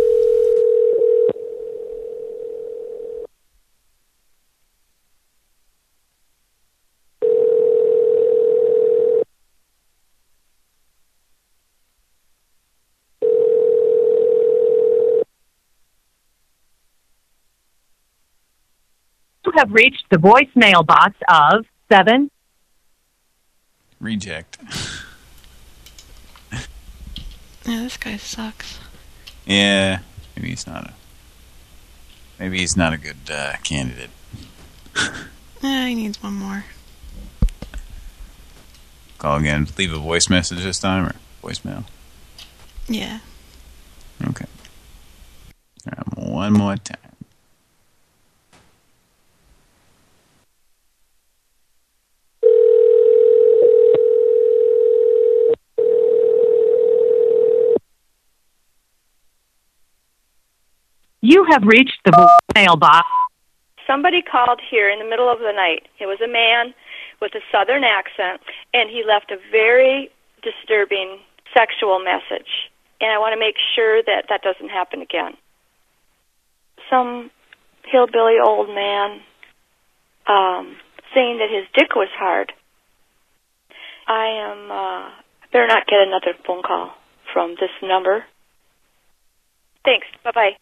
You have reached the voicemail box of seven. Reject. Yeah, this guy sucks. Yeah, maybe he's not a... Maybe he's not a good uh, candidate. Yeah, he needs one more. Call again. Leave a voice message this time or voicemail? Yeah. Okay. All right, one more time. You have reached the voicemail box. Somebody called here in the middle of the night. It was a man with a southern accent, and he left a very disturbing sexual message. And I want to make sure that that doesn't happen again. Some hillbilly old man um, saying that his dick was hard. I am, uh, better not get another phone call from this number. Thanks. Bye-bye.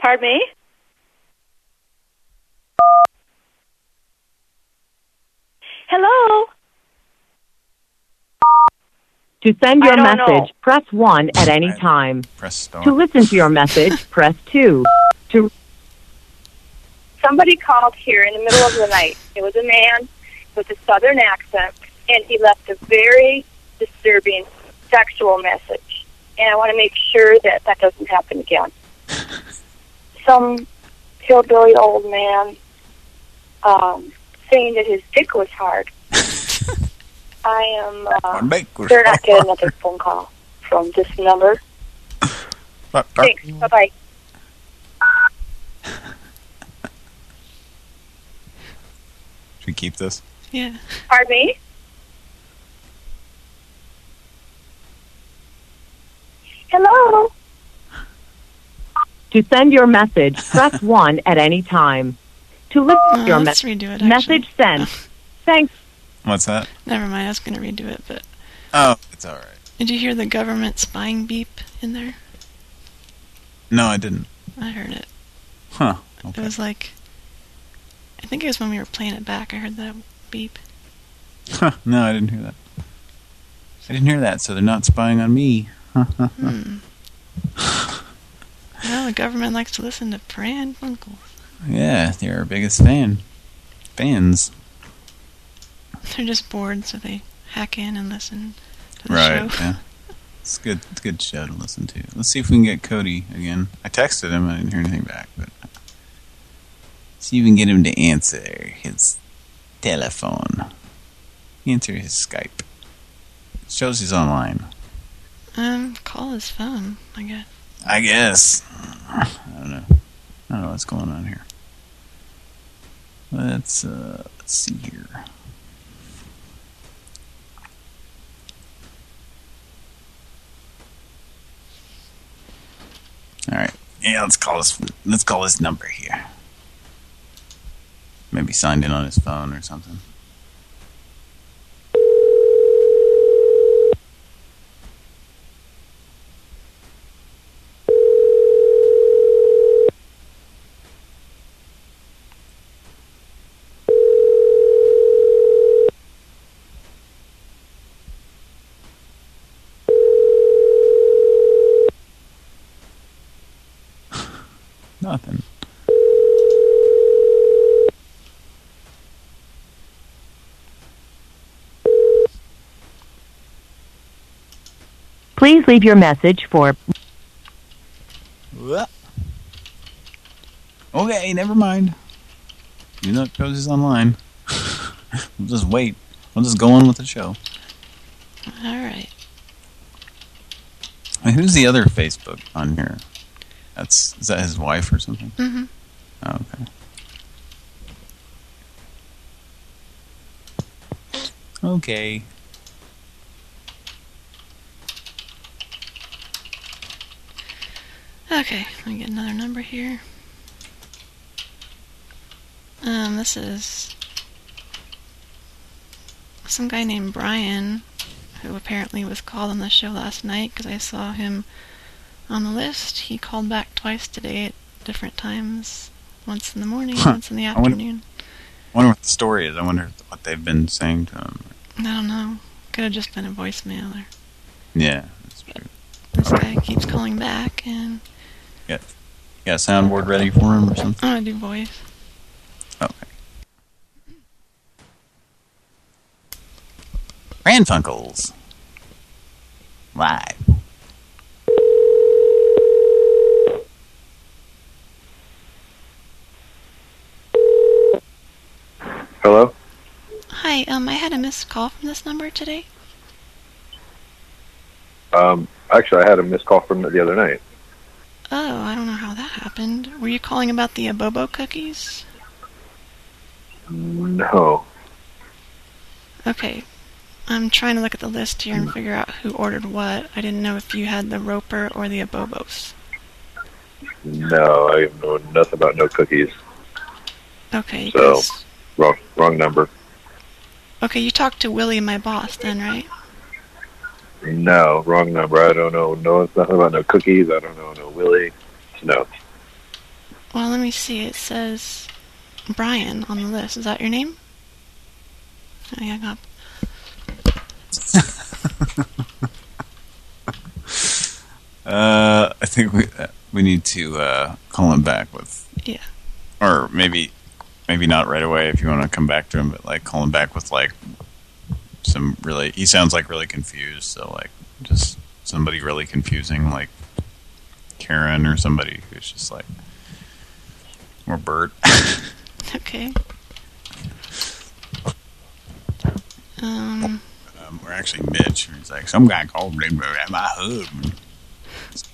Pardon me? Hello? To send your don't know. message, press 1 at any time. Press star. To listen to your message, press 2. To Somebody called here in the middle of the night. It was a man with a southern accent, and he left a very disturbing sexual message. And I want to make sure that that doesn't happen again. Some hillbilly old man um, saying that his dick was hard. I am. Uh, dick was better not get hard. another phone call from this number. But- Thanks. Bye bye. Should we keep this? Yeah. Pardon me? Hello? To send your message, press 1 at any time. To listen to Oh, your let's message, redo it, message sent. Thanks. What's that? Never mind, I was going to redo it, but Oh, it's all right. did you hear the government spying beep in there? No, I didn't. I heard it. Huh. It was like, I think it was when we were playing it back. I heard that beep. Huh. No, I didn't hear that. I didn't hear that, so they're not spying on me. Hmm. Well, the government likes to listen to Pran Funkels. Yeah, they're our biggest fan. Fans. They're just bored, so they hack in and listen to the Right, show. yeah. It's good. It's a good show to listen to. Let's see if we can get Cody again. I texted him. I didn't hear anything back, but see if we can get him to answer his telephone. Answer his Skype. It shows he's online. Um, call his phone, I guess. I guess. I don't know. I don't know what's going on here. Let's uh let's see here. All right. Yeah, let's call this let's call this number here. Maybe signed in on his phone or something. Nothing. Please leave your message for What? Okay, never mind. You know, it shows he's online. we'll just wait. We'll just go on with the show. All right. Wait, who's the other Facebook on here? That's is that his wife or something? Mm-hmm. Oh, okay. Okay. Okay, let me get another number here. Um, this is some guy named Brian, who apparently was called on the show last night because I saw him on the list. He called back twice today at different times, once in the morning, Huh. once in the afternoon. I wonder what the story is. I wonder what they've been saying to him. I don't know. Could have just been a voicemail. Or Yeah, that's true. this guy keeps calling back, and Got, got a soundboard ready for him or something? I'm do voice. Okay. Pran Funkels. Live. Hello? Hi, um, I had a missed call from this number today. Um, actually, I had a missed call from it the other night. Oh, I don't know how that happened. Were you calling about the Abobo cookies? No. Okay. I'm trying to look at the list here and figure out who ordered what. I didn't know if you had the Roper or the Abobos. No, I know nothing about no cookies. Okay, So guys- wrong wrong number. okay, you talked to Willie, my boss, then, right? No, wrong number. I don't know. No, it's nothing about no cookies. I don't know no Willie. No. Well, let me see. It says Brian on the list. Is that your name? I hung up. Uh, I think we uh, we need to uh, call him back with, Yeah. or maybe maybe not right away if you want to come back to him, but like call him back with like some really. He sounds like really confused, so like just somebody really confusing, like Karen or somebody who's just like or Bert. Okay. Um, um, or actually Mitch. He's like some guy called me at my husband.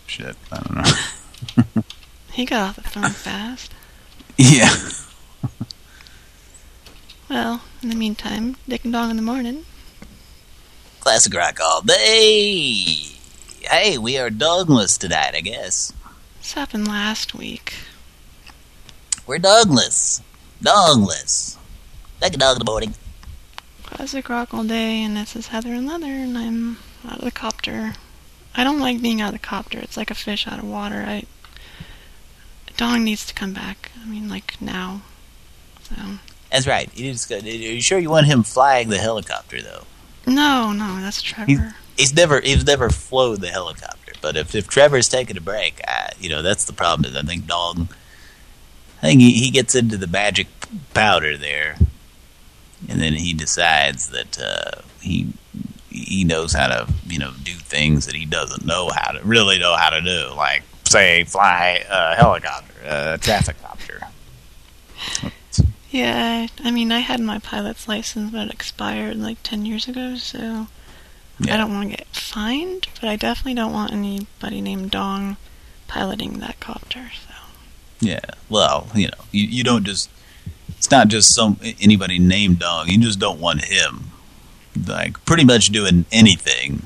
Shit, I don't know. he got off the phone fast. yeah. Well, in the meantime, Dick and Dong in the morning. Classic rock all day. Hey, we are dogless tonight, I guess. This happened last week. We're dogless. Dogless. Take a dog in the morning. Classic rock all day, and this is Heather and Leather, and I'm out of the copter. I don't like being out of the copter. It's like a fish out of water. I Dong needs to come back. I mean, like now. So That's right. You just got, are you sure you want him flying the helicopter, though? No, no, that's Trevor. He's, he's never he's never flown the helicopter. But if if Trevor's taking a break, I, you know that's the problem. Is I think Dog, I think he, he gets into the magic powder there, and then he decides that uh, he he knows how to you know do things that he doesn't know how to really know how to do, like say fly a helicopter, a traffic copter. Yeah, I mean, I had my pilot's license, but it expired like 10 years ago, so I don't want to get fined, but I definitely don't want anybody named Dong piloting that copter. So. Yeah. Well, you know, you, you don't just. It's not just some anybody named Dong. You just don't want him, like pretty much doing anything,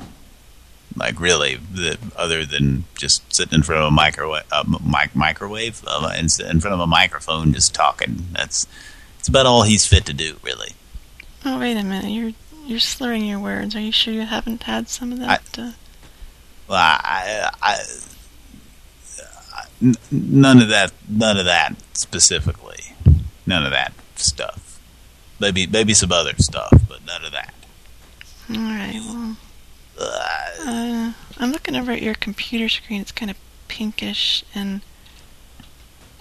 like really, that other than just sitting in front of a microwave, uh, mic microwave, uh, in front of a microphone, just talking. That's about all he's fit to do, really. Oh, wait a minute. You're you're slurring your words. Are you sure you haven't had some of that? uh, Well, I, I, I none of that, none of that specifically, none of that stuff. Maybe, maybe some other stuff, but none of that. all right, well. Uh, I'm looking over at your computer screen. It's kind of pinkish and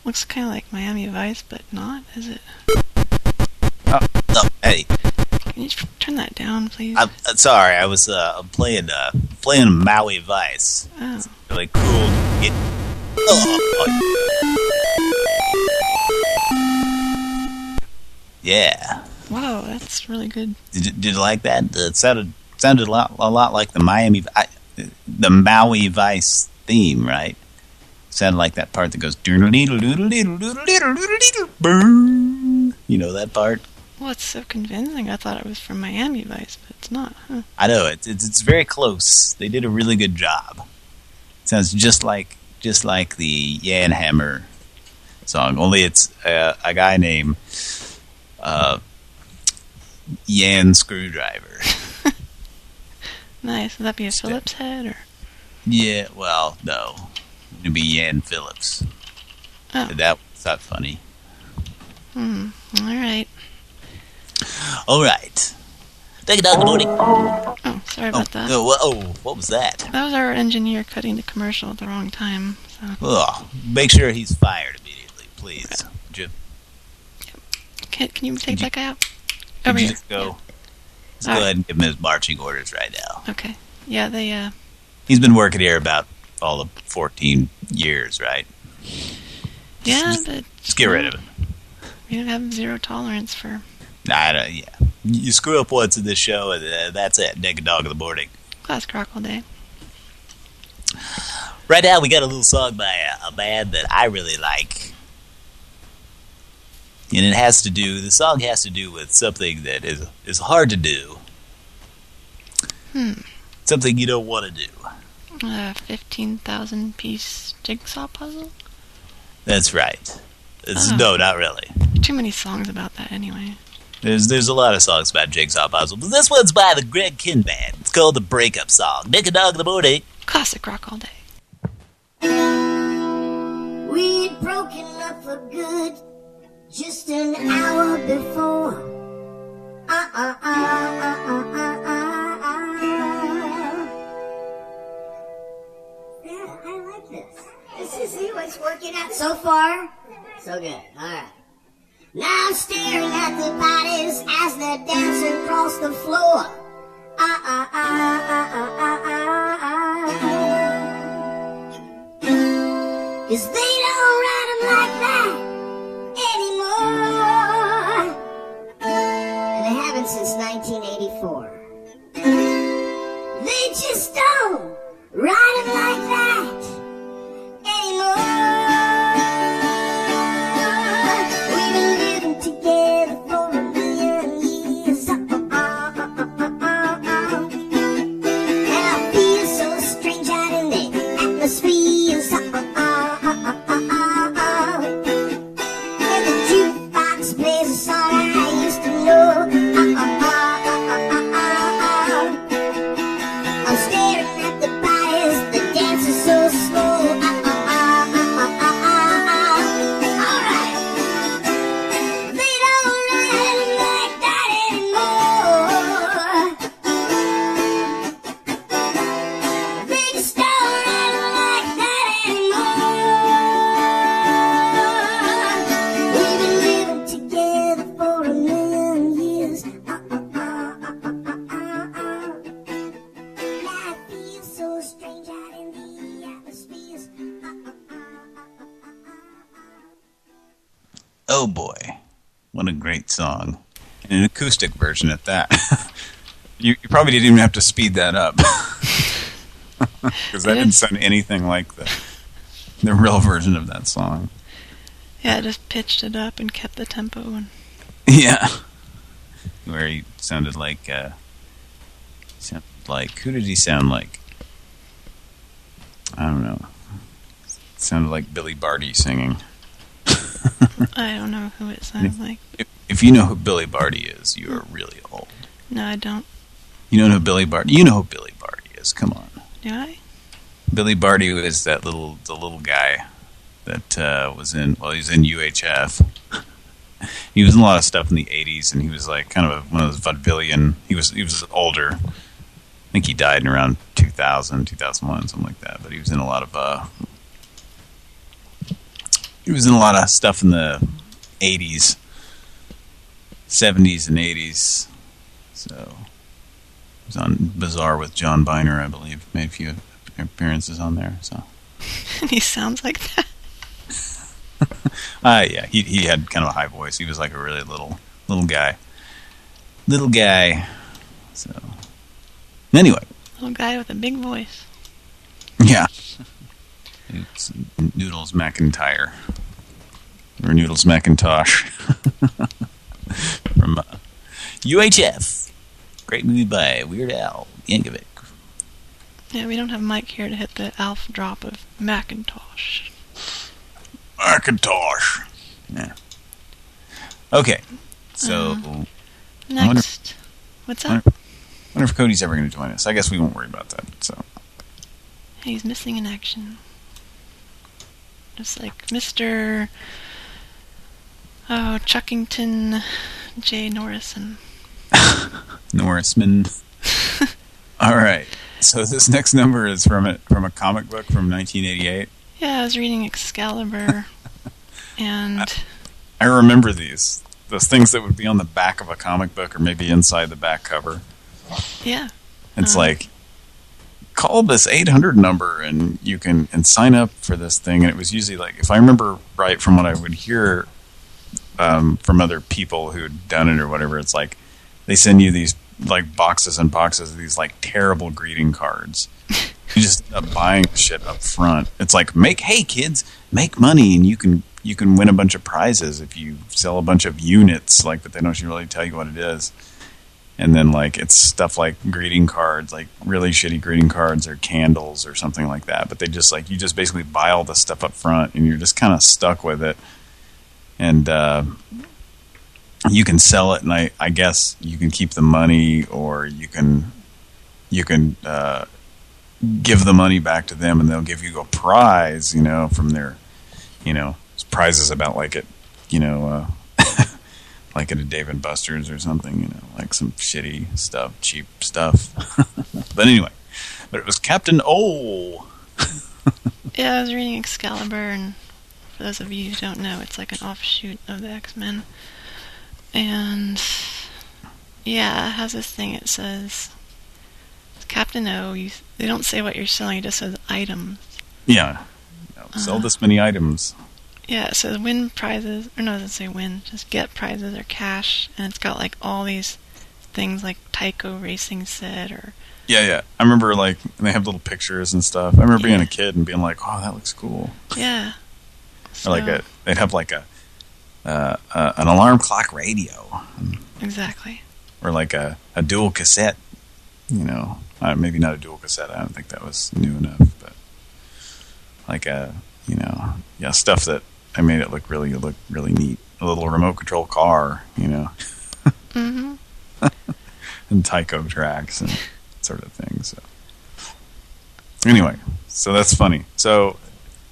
looks kind of like Miami Vice, but not, is it? Oh, no, hey, Can you turn that down, please? I'm, I'm sorry. I was uh, playing uh, playing Maui Vice. Oh. It's really cool. It, oh, yeah. Wow, that's really good. Did you, did you like that? It sounded sounded a lot a lot like the Miami I, the Maui Vice theme, right? Sounded like that part that goes you know that part. Well, it's so convincing. I thought it was from Miami Vice, but it's not. Huh? I know it's it's it's very close. They did a really good job. It sounds just like just like the Jan Hammer song, only it's uh, a guy named uh, Jan Screwdriver. Nice. Would that be a Phillips head or? Yeah, well, no, it'd be Jan Phillips. Oh. That was not funny. Hmm. All right. All right, take it down the morning. Oh, sorry about that. Oh, oh, what was that? That was our engineer cutting the commercial at the wrong time. So. Oh, make sure he's fired immediately, please. Jim, Can, can you take that guy out? Over here. just go? Let's All go right. ahead and give him his marching orders right now. Okay. Yeah, they, uh, He's been working here about all of 14 years, right? yeah, but Just get rid of him. we don't have zero tolerance for I don't, yeah. You screw up once in this show, and uh, that's it. Naked dog in the morning. classic rock all day. Right now, we got a little song by a, a band that I really like. And it has to do, the song has to do with something that is is hard to do. Hmm. Something you don't want to do. A 15,000 piece jigsaw puzzle? That's right. It's, Oh. No, not really. Too many songs about that anyway. There's there's a lot of songs about Jigsaw Puzzle, but this one's by the Greg Kihn Band. It's called the Breakup Song. Nick and Dog in the morning. Classic rock all day. We'd broken up for good just an hour before. Uh uh uh uh uh uh uh. uh. Yeah, I like this. This is see what's working out so far. So good. All right. Now I'm staring at the bodies as they're dancing across the floor. Uh uh uh. At that. you, you probably didn't even have to speed that up. Because that didn't sound anything like the, the real version of that song. Yeah, I just pitched it up and kept the tempo. And Yeah. Where he sounded like, uh, sounded like, who did he sound like? I don't know. It sounded like Billy Barty singing. I don't know who it sounds like. If, if you know who Billy Barty is, you are really old. No, I don't. You don't know who Billy Barty, you know who Billy Barty is, come on. Do I? Billy Barty was that little the little guy that uh, was in well he was in UHF. he was in a lot of stuff in the 80s and he was like kind of a, one of those vaudevillian. He was he was older. I think he died in around 2000, 2001, something like that. But he was in a lot of uh, he was in a lot of stuff in the 80s, 70s, and 80s. So he was on Bizarre with John Byner, I believe. Made a few appearances on there. So, he sounds like that. uh, yeah, he he had kind of a high voice. He was like a really little little guy, little guy. So, anyway, Little guy with a big voice. yeah, it's Noodles McIntyre or Noodles McIntosh from uh, UHF. Great movie by Weird Al Yankovic. Yeah, we don't have Mike here to hit the Alf drop of Macintosh. Macintosh. Yeah. Okay. So, Uh, I wonder- Next. What's up? wonder, wonder if Cody's ever going to join us. I guess we won't worry about that. So, He's missing in action. Just like Mr. Oh, Chuckington J. Norrison. Norrisman. All right. So this next number is from a from a comic book from 1988. Yeah, I was reading Excalibur, and I remember these. Those things that would be on the back of a comic book or maybe inside the back cover. yeah, It's Uh-huh. like call this 800 number and you can and sign up for this thing. And it was usually like if I remember right from what I would hear um, from other people who'd done it or whatever it's like they send you these like boxes and boxes of these like terrible greeting cards. You just end up buying shit up front. It's like make hey kids make money and you can you can win a bunch of prizes if you sell a bunch of units like but they don't really tell you what it is and then like it's stuff like greeting cards, like really shitty greeting cards or candles or something like that. But they just like you just basically buy all the stuff up front, and you're just kind of stuck with it. And uh, you can sell it, and I I guess you can keep the money, or you can you can uh, give the money back to them, and they'll give you a prize, you know, from their you know prizes about like it, you know. Uh, like at a Dave and Buster's or something, you know, like some shitty stuff, cheap stuff. but anyway, but it was Captain O. Yeah, I was reading Excalibur, and for those of you who don't know, it's like an offshoot of the X-Men. And, yeah, it has this thing, it says, Captain O, you, they don't say what you're selling, it just says items. Yeah. Know, sell Uh. this many items. Yeah, so says win prizes, or no, it doesn't say win, just get prizes or cash, and it's got like all these things like Tyco Racing said, or Yeah, yeah. I remember like they have little pictures and stuff. I remember being a kid and being like, "Oh, that looks cool." yeah. Or like So- a, they'd have like a uh, uh, an alarm clock radio, Exactly. or like a, a dual cassette. You know, uh, maybe not a dual cassette. I don't think that was new enough, but like a you know, yeah, stuff that I made it look really look really neat. A little remote control car, you know, hmm and Tyco tracks and sort of thing. So anyway, so that's funny. So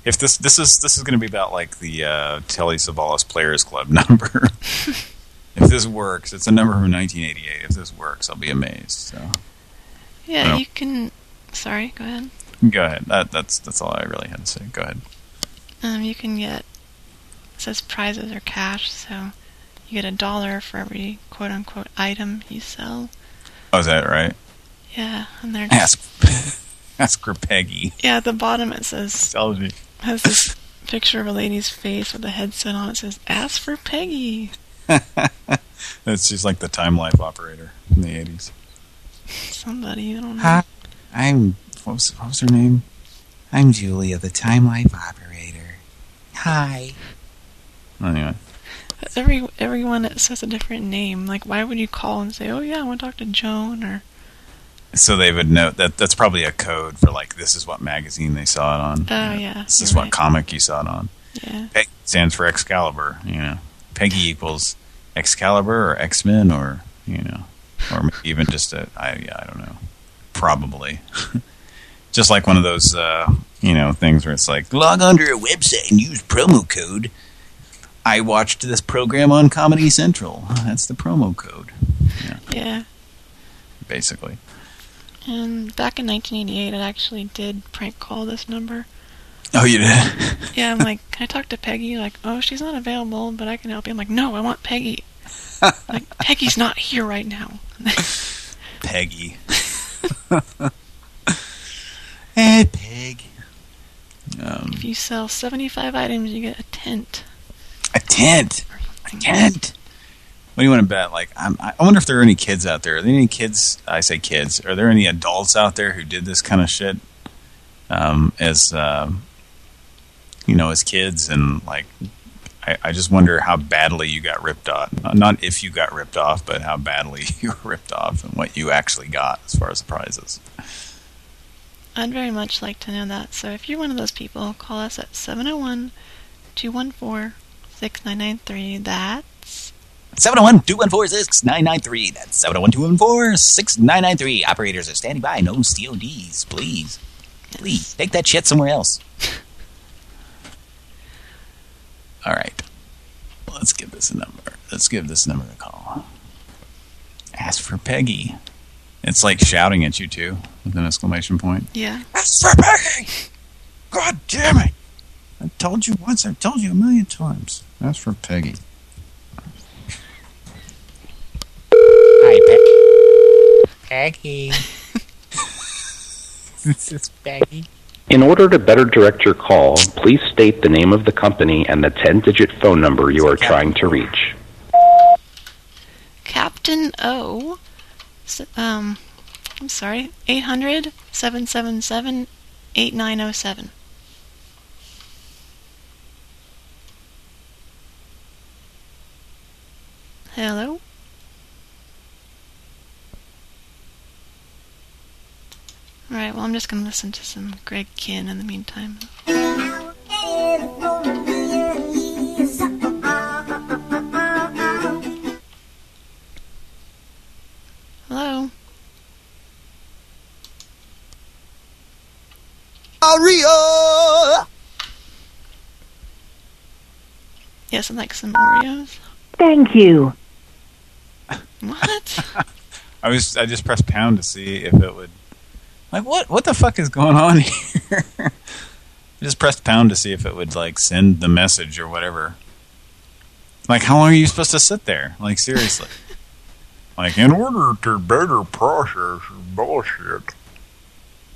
if this this is this is going to be about like the uh, Telly Savalas Players Club number. if this works, it's a number from 1988. If this works, I'll be amazed. So Yeah, you can. Sorry, go ahead. go ahead. That that's that's all I really had to say. Go ahead. Um, you can get. It says prizes or cash, so you get a dollar for every quote unquote item you sell. Oh, is that right? Yeah, and they're just, Ask ask for Peggy. yeah. At the bottom it says Tells me. has this picture of a lady's face with a headset on. It says "Ask for Peggy." It's just like the Time Life operator in the 80s. Somebody I don't know. Hi, I'm what was what was her name? I'm Julia, the Time Life operator. Hi. Anyway, Every everyone says a different name. Like, why would you call and say, "Oh yeah, I want to talk to Joan"? Or so they would know that that's probably a code for like this is what magazine they saw it on. oh yeah, This is you're what comic you saw it on. Yeah. Peg stands for Excalibur. You know, Peggy equals Excalibur or X Men or you know, or maybe even just a I yeah I don't know, probably. just like one of those uh, you know things where it's like log onto a website and use promo code. I watched this program on Comedy Central. That's the promo code. Yeah, Yeah. basically. And back in 1988, I actually did prank call this number. Oh, you did? Yeah, I'm like, can I talk to Peggy? Like, oh, she's not available, but I can help you. I'm like, no, I want Peggy. like, Peggy's not here right now. Peggy. hey, Peg. Um, if you sell 75 items, you get a tent. A tent. can't. What do you want to bet? Like, I'm, I wonder if there are any kids out there. Are there any kids? I say kids. Are there any adults out there who did this kind of shit um, as, um, you know, as kids? And like, I, I just wonder how badly you got ripped off. Not if you got ripped off, but how badly you were ripped off and what you actually got as far as the prizes. I'd very much like to know that. So if you're one of those people, call us at 701 214 6993. That's 701-214-6993. That's 701-214-6993. Operators are standing by. No CODs, please. Please, take that shit somewhere else. All right. Let's give this a number. Let's give this number a call. Ask for Peggy. It's like shouting at you too, with an exclamation point. Yeah. Ask for Peggy! God damn it! I told you once, I told you a million times. Ask for Peggy. Hi, Peggy. Peggy. this is Peggy. In order to better direct your call, please state the name of the company and the 10-digit phone number you are trying to reach. Captain O. Um, I'm sorry, 800 Hello? Alright, well I'm just gonna listen to some Greg Kihn in the meantime. Hello? Oreo! Yes, I'd like some Oreos. Thank you. What? I was I just pressed pound to see if it would like what what the fuck is going on here? I just pressed pound to see if it would like send the message or whatever. Like how long are you supposed to sit there? Like seriously. like in order to better process bullshit.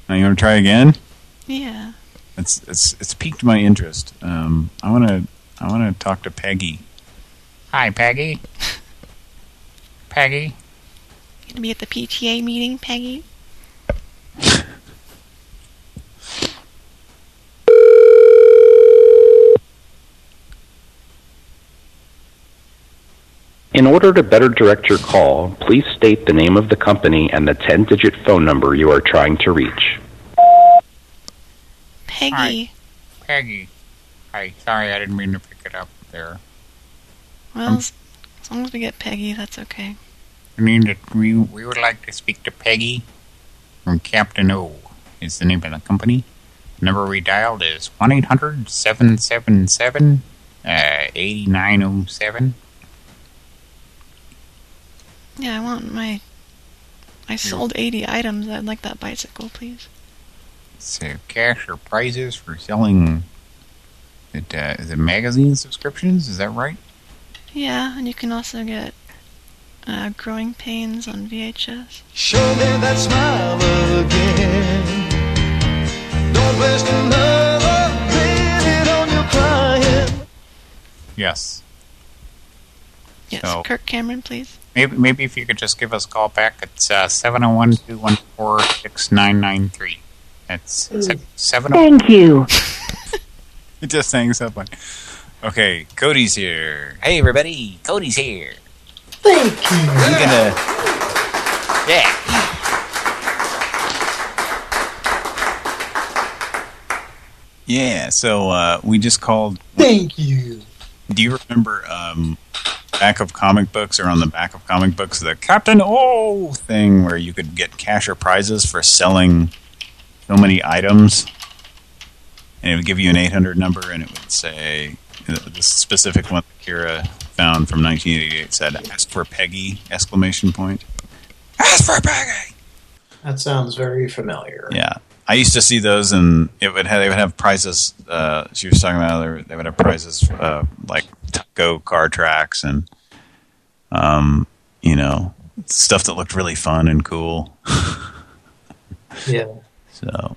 Now you want to try again? Yeah. It's it's it's piqued my interest. Um I want to I want to talk to Peggy. Hi Peggy. Peggy. You gonna be at the PTA meeting, Peggy? In order to better direct your call, please state the name of the company and the 10-digit phone number you are trying to reach. Peggy. Peggy. Hi, sorry I didn't mean to pick it up there. Well, as, as long as we get Peggy, that's okay. I mean that we we would like to speak to Peggy from Captain O. Is the name of the company. The number we dialed is one 777 uh, 8907 Yeah, I want my... I sold 80 items. I'd like that bicycle, please. So cash or prizes for selling it, uh, is it magazine subscriptions? Is that right? Yeah, and you can also get uh, Growing Pains on VHS. Show me that smile again. Don't waste another minute on your crying. Yes. Yes, So- Kirk Cameron, please. Maybe maybe if you could just give us a call back, it's uh, 701-214-6993. That's se- seven. Thank you. It just sang something. Okay, Cody's here. Hey, everybody, Cody's here. Thank you. We're gonna, yeah. Yeah, so uh, we just called. Thank you. Do you remember um, back of comic books or on the back of comic books the Captain O thing where you could get cash or prizes for selling so many items? And it would give you an 800 number and it would say, the specific one that Kira found from 1988 said, ask for Peggy, exclamation point. Ask for Peggy! That sounds very familiar. Yeah. I used to see those, and it would have, they would have prizes. Uh, she was talking about they, they would have prizes uh, like Go car tracks and, um, you know, stuff that looked really fun and cool. Yeah. So,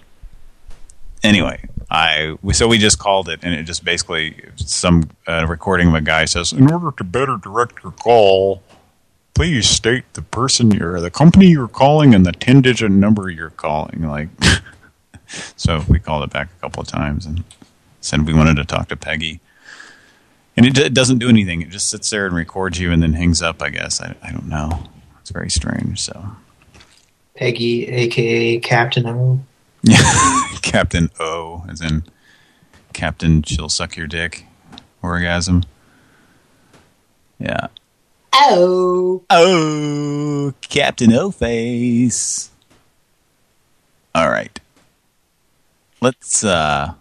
anyway, I so we just called it, and it just basically some uh, recording of a guy says, "In order to better direct your call, please state the person you're, the company you're calling, and the ten-digit number you're calling." Like, so we called it back a couple of times and said we wanted to talk to Peggy. And it, it doesn't do anything. It just sits there and records you and then hangs up, I guess. I, I don't know. It's very strange, so... Peggy, aka Captain O. Yeah, Captain O, as in Captain She'll Suck Your Dick orgasm. Yeah. Oh. Oh, Captain O face. All right. Let's uh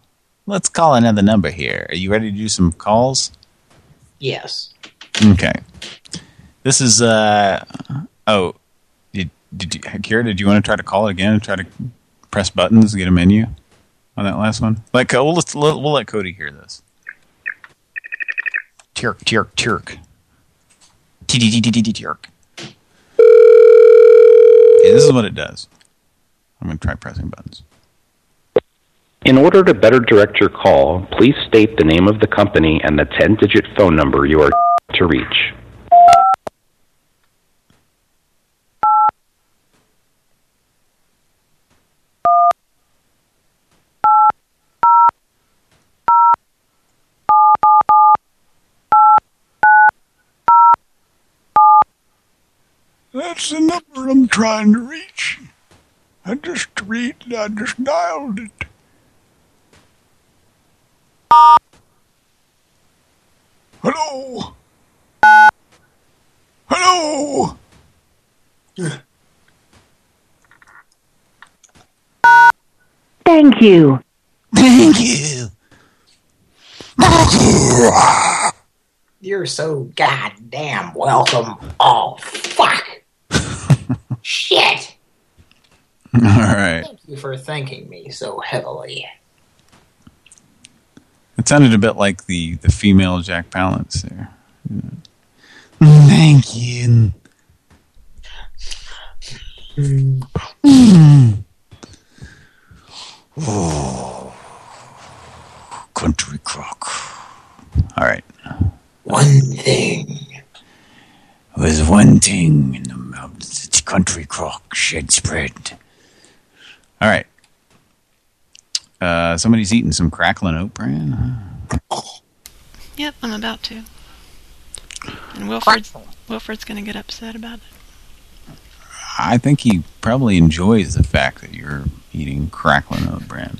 let's call another number here. Are you ready to do some calls? Yes. Okay. This is uh oh did did you Kira, did you want to try to call it again and try to press buttons to get a menu on that last one? Like uh, we'll let we'll let Cody hear this. Turk Turk Turk. Turk. This is what it does. I'm going to try pressing buttons. In order to better direct your call, please state the name of the company and the 10-digit phone number you are to reach. That's the number I'm trying to reach. I just read, I just dialed it. Hello? Hello? Thank you. Thank you. You're so goddamn welcome. Oh, fuck. Shit. All right. Thank you for thanking me so heavily. It sounded a bit like the, the female Jack Palance there. Thank you. Oh. Country crock. All right. One thing. Was one thing in the mountains. It's country crock shed spread. All right. Uh, somebody's eating some crackling oat bran. Yep, I'm about to. And Wilford's Wilford's gonna get upset about it. I think he probably enjoys the fact that you're eating crackling oat bran.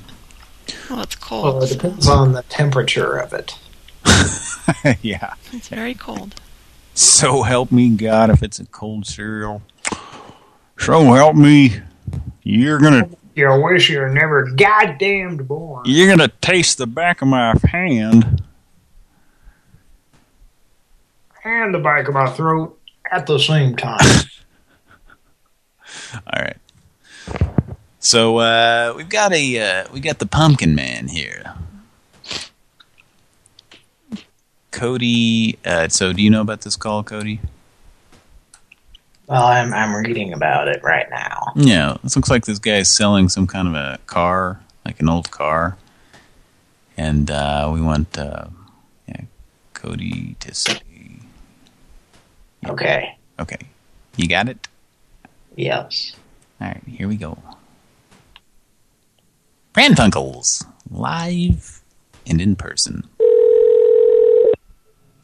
Well, it's cold. Well, it depends on the temperature of it. yeah. It's very cold. So help me God if it's a cold cereal. So help me. You're gonna You wish you were never goddamn born. you're gonna taste the back of my hand. And the back of my throat at the same time. All right. So uh, we've got a uh, we got the Pumpkin Man here. Cody. Uh, so do you know about this call, Cody? well, I'm I'm reading about it right now. Yeah, this looks like this guy's selling some kind of a car, like an old car. And uh, we want uh, yeah, Cody to say. Okay. Okay. You got it? Yes. All right, here we go. Pran Funkels, live and in person.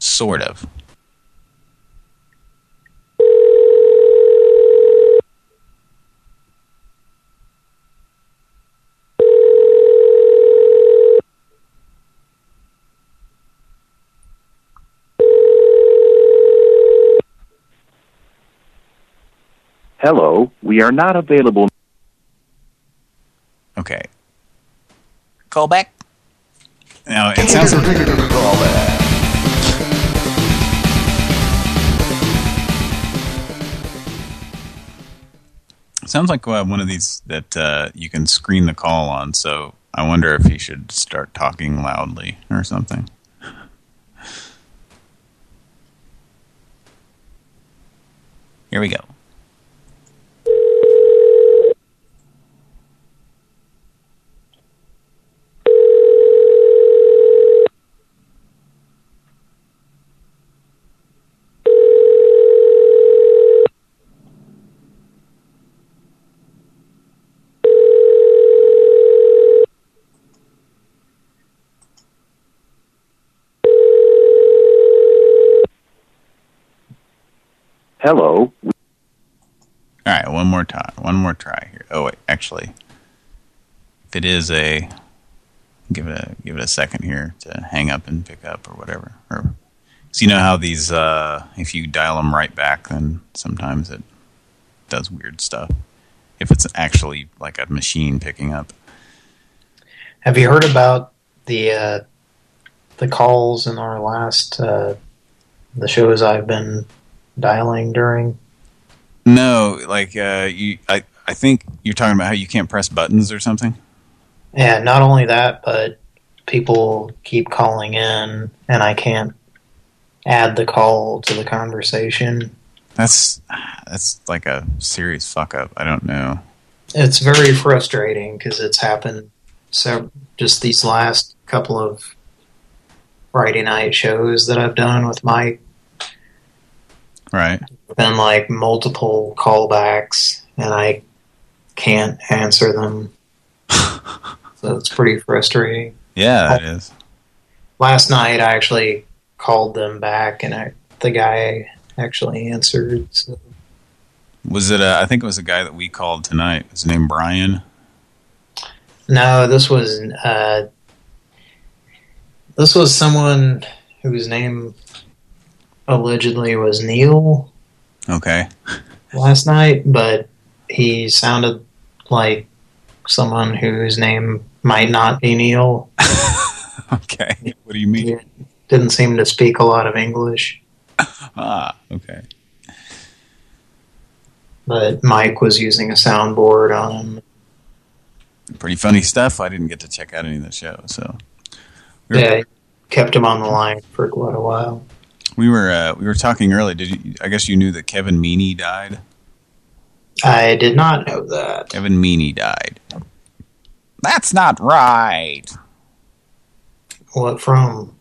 Sort of. Hello, we are not available. Okay. Call back. Now it sounds like Sounds like uh, one of these that uh, you can screen the call on. So I wonder if he should start talking loudly or something. Here we go. Hello. All right, one more time. One more try here. Oh wait, actually, if it is a, give it a give it a second here to hang up and pick up or whatever. Or, so you know how these, uh, if you dial them right back, then sometimes it does weird stuff. If it's actually like a machine picking up. Have you heard about the uh, the calls in our last uh, the shows I've been dialing during? No, like uh, you, I I think you're talking about how you can't press buttons or something. Yeah, not only that, but people keep calling in, and I can't add the call to the conversation. That's that's like a serious fuck up. I don't know. It's very frustrating because it's happened so just these last couple of Friday night shows that I've done with Mike. Right. Been like multiple callbacks, and I can't answer them. so it's pretty frustrating. Yeah, it is. Last night I actually called them back, and I, the guy actually answered. So Was it? A, I think it was a guy that we called tonight. His name Brian. No, this was uh, this was someone whose name allegedly was Neil Okay. last night, but he sounded like someone whose name might not be Neil. okay. What do you mean? Didn't seem to speak a lot of English, Ah. Okay. but Mike was using a soundboard on him. Pretty funny stuff. I didn't get to check out any of the show, so we Yeah, kept him on the line for quite a while. We were uh, we were talking early. Did you? I guess you knew that Kevin Meaney died. I did not know that. Kevin Meaney died. That's not right. What from?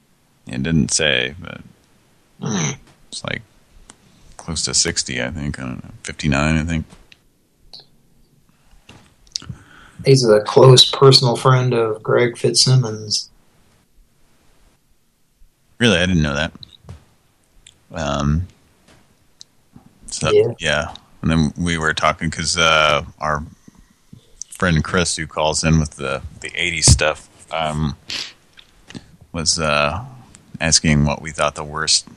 It didn't say, but it's like close to 60, I think. I don't know, 59, I think. He's a close personal friend of Greg Fitzsimmons. Really, I didn't know that. Um. So Yeah. yeah, and then we were talking because uh, our friend Chris, who calls in with the the '80s stuff, um, was uh, asking what we thought the worst,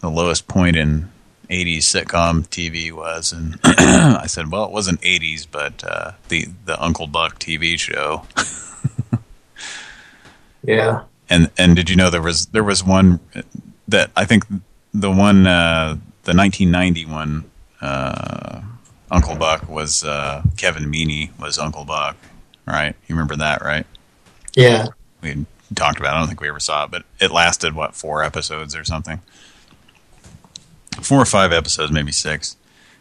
the lowest point in '80s sitcom TV was, and I said, well, it wasn't '80s, but uh, the the Uncle Buck TV show. Yeah. And and did you know there was there was one that I think the one uh, the 1990 one uh, Uncle Buck was uh, Kevin Meaney was Uncle Buck, right? You remember that, right? Yeah. We had talked about. it. I don't think we ever saw it, but it lasted what four episodes or something, four or five episodes, maybe six,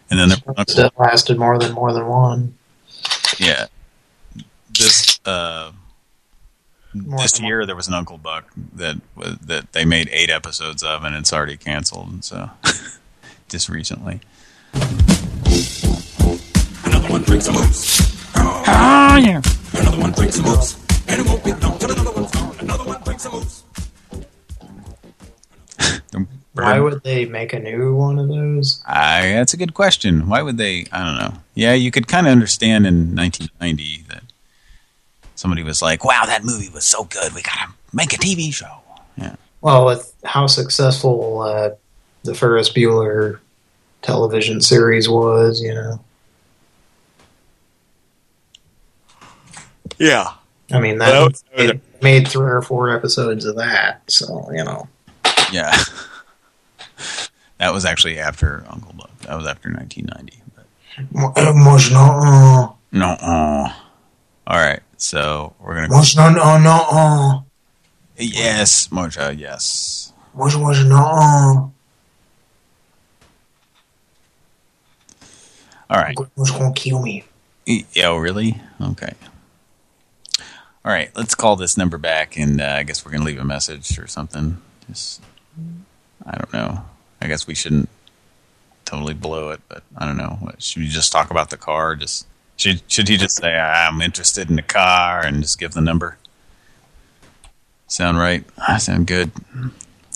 and then That lasted more than more than one. yeah, this uh, this than year there was an Uncle Buck that that they made eight episodes of, and it's already canceled. And So just recently. Another one breaks a moose. Oh ah, yeah. Another one breaks a moose. And it won't be long till another one's gone. Another one breaks a moose. Why would they make a new one of those? I, that's a good question. Why would they? I don't know. Yeah, you could kind of understand in 1990 that somebody was like, "Wow, that movie was so good. We gotta make a TV show." Yeah. Well, with how successful uh, the Ferris Bueller television series was, you know. Yeah. I mean, Well, that it made three or four episodes of that, so, you know. Yeah. that was actually after Uncle Buck. That was after 1990. Much no, No. Uh, all right. So we're gonna. much no, no, no, Yes, Moja. Yes. much, much no. All right. Much gonna kill me. Yeah, oh, really? Okay. All right, let's call this number back, and uh, I guess we're going to leave a message or something. Just, I don't know. I guess we shouldn't totally blow it, but I don't know. Should we just talk about the car? Just should should he just say I'm interested in a car and just give the number? Sound right? I sound good.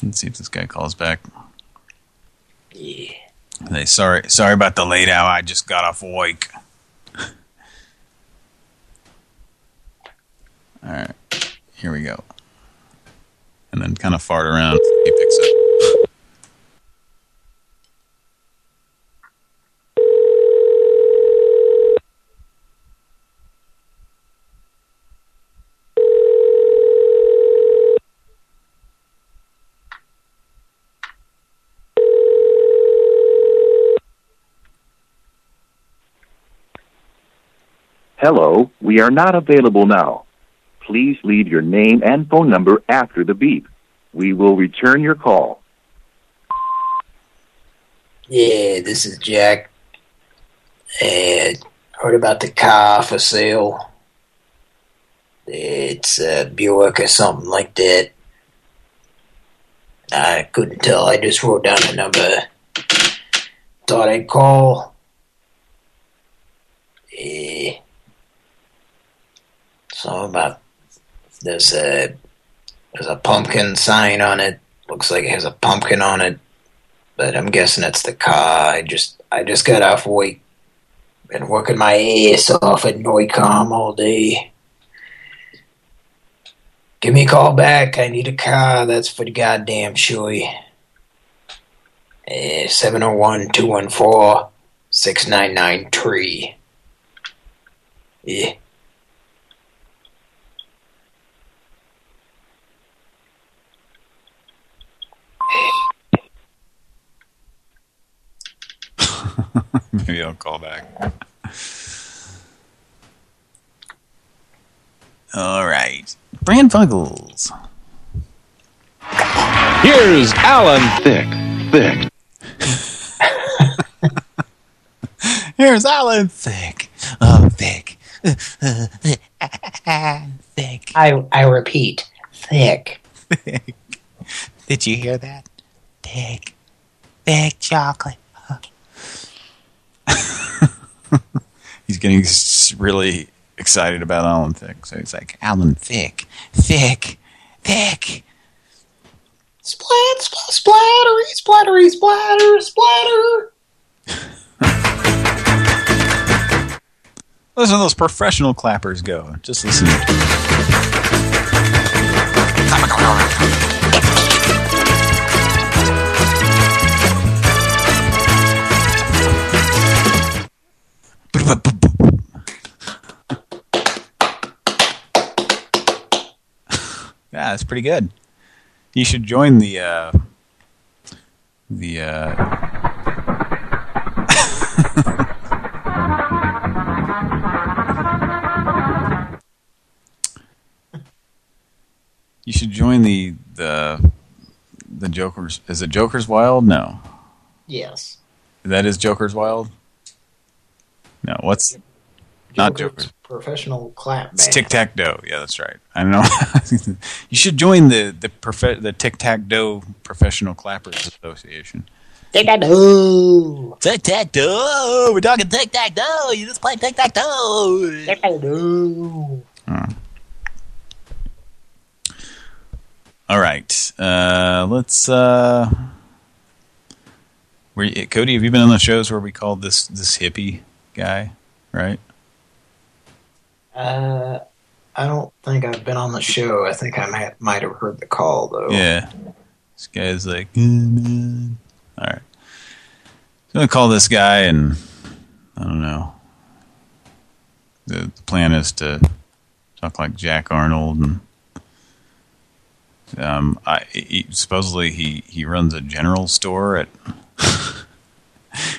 Let's see if this guy calls back. Yeah. Hey, sorry, sorry about the late hour. I just got off work. All right, here we go. And then kind of fart around. He picks up. Hello, we are not available now. Please leave your name and phone number after the beep. We will return your call. Yeah, this is Jack. And heard about the car for sale. It's a Buick or something like that. I couldn't tell. I just wrote down the number. Thought I'd call. Eh. So about there's a there's a pumpkin sign on it. Looks like it has a pumpkin on it but I'm guessing it's the car. I just I just got off work Been working my ass off at Noicom all day. Give me a call back. I need a car. That's for the goddamn showy. Eh, 701-214-6993. Yeah. Maybe I'll call back. All right. Brand Fuggles. Here's Alan Thicke. Thick. Here's Alan Thicke. Oh, Thick. Uh, uh, thick. I I repeat, thick. Thick. Did you hear that? Thick. Thick chocolate. He's getting really excited about Alan Thicke. So he's like, Alan Thicke. Thick. Thick. Splat, splat, splattery, splattery, splatter, splatter. Listen to those professional clappers go. Just listen. Yeah, that's pretty good. You should join the uh the uh You should join the the the Joker's. Is it Joker's Wild? No, Yes. that is Joker's Wild. No, what's not Joker's Joker's? Professional clap It's. Tic Tac Toe. Yeah, that's right. I don't know. you should join the the prof- the Tic Tac Toe Professional Clappers Association. Tic-tac-toe. Tic-tac-toe. We're talking tic-tac-toe. You just play tic-tac-toe. Tic-tac-toe. All right. Uh, let's. Uh, were you, Cody? Have you been on the shows where we called this this hippie guy? Right. Uh, I don't think I've been on the show. I think I might might have heard the call though. Yeah. This guy's like, "Eh, man. All right. So I'm gonna call this guy, and I don't know. The, the plan is to talk like Jack Arnold, and um, I he, supposedly he he runs a general store at.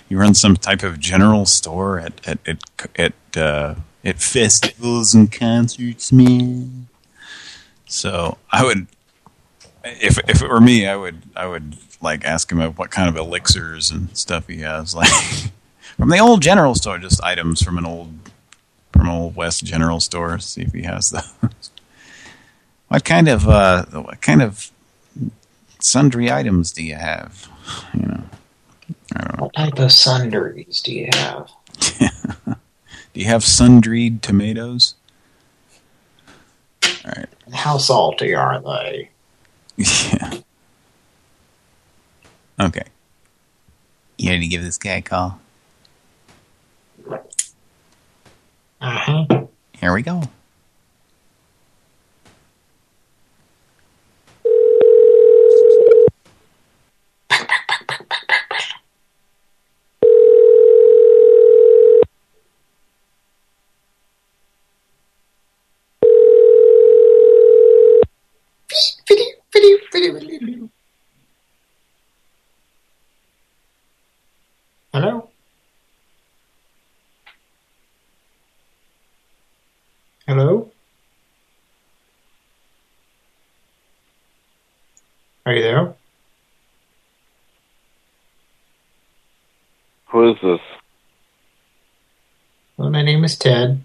he run some type of general store at at at at, uh, at festivals and concerts, man. So I would if if it were me, I would I would like ask him what kind of elixirs and stuff he has, like from the old general store, just items from an old from an old West general store. See if he has those. What kind of uh, what kind of sundry items do you have? You know. What type of sundries do you have? Do you have sundried tomatoes? All right. And how salty are they? Yeah. Okay. You ready to give this guy a call? Uh-huh. Here we go. Are you there? Who is this? Well, my name is Ted.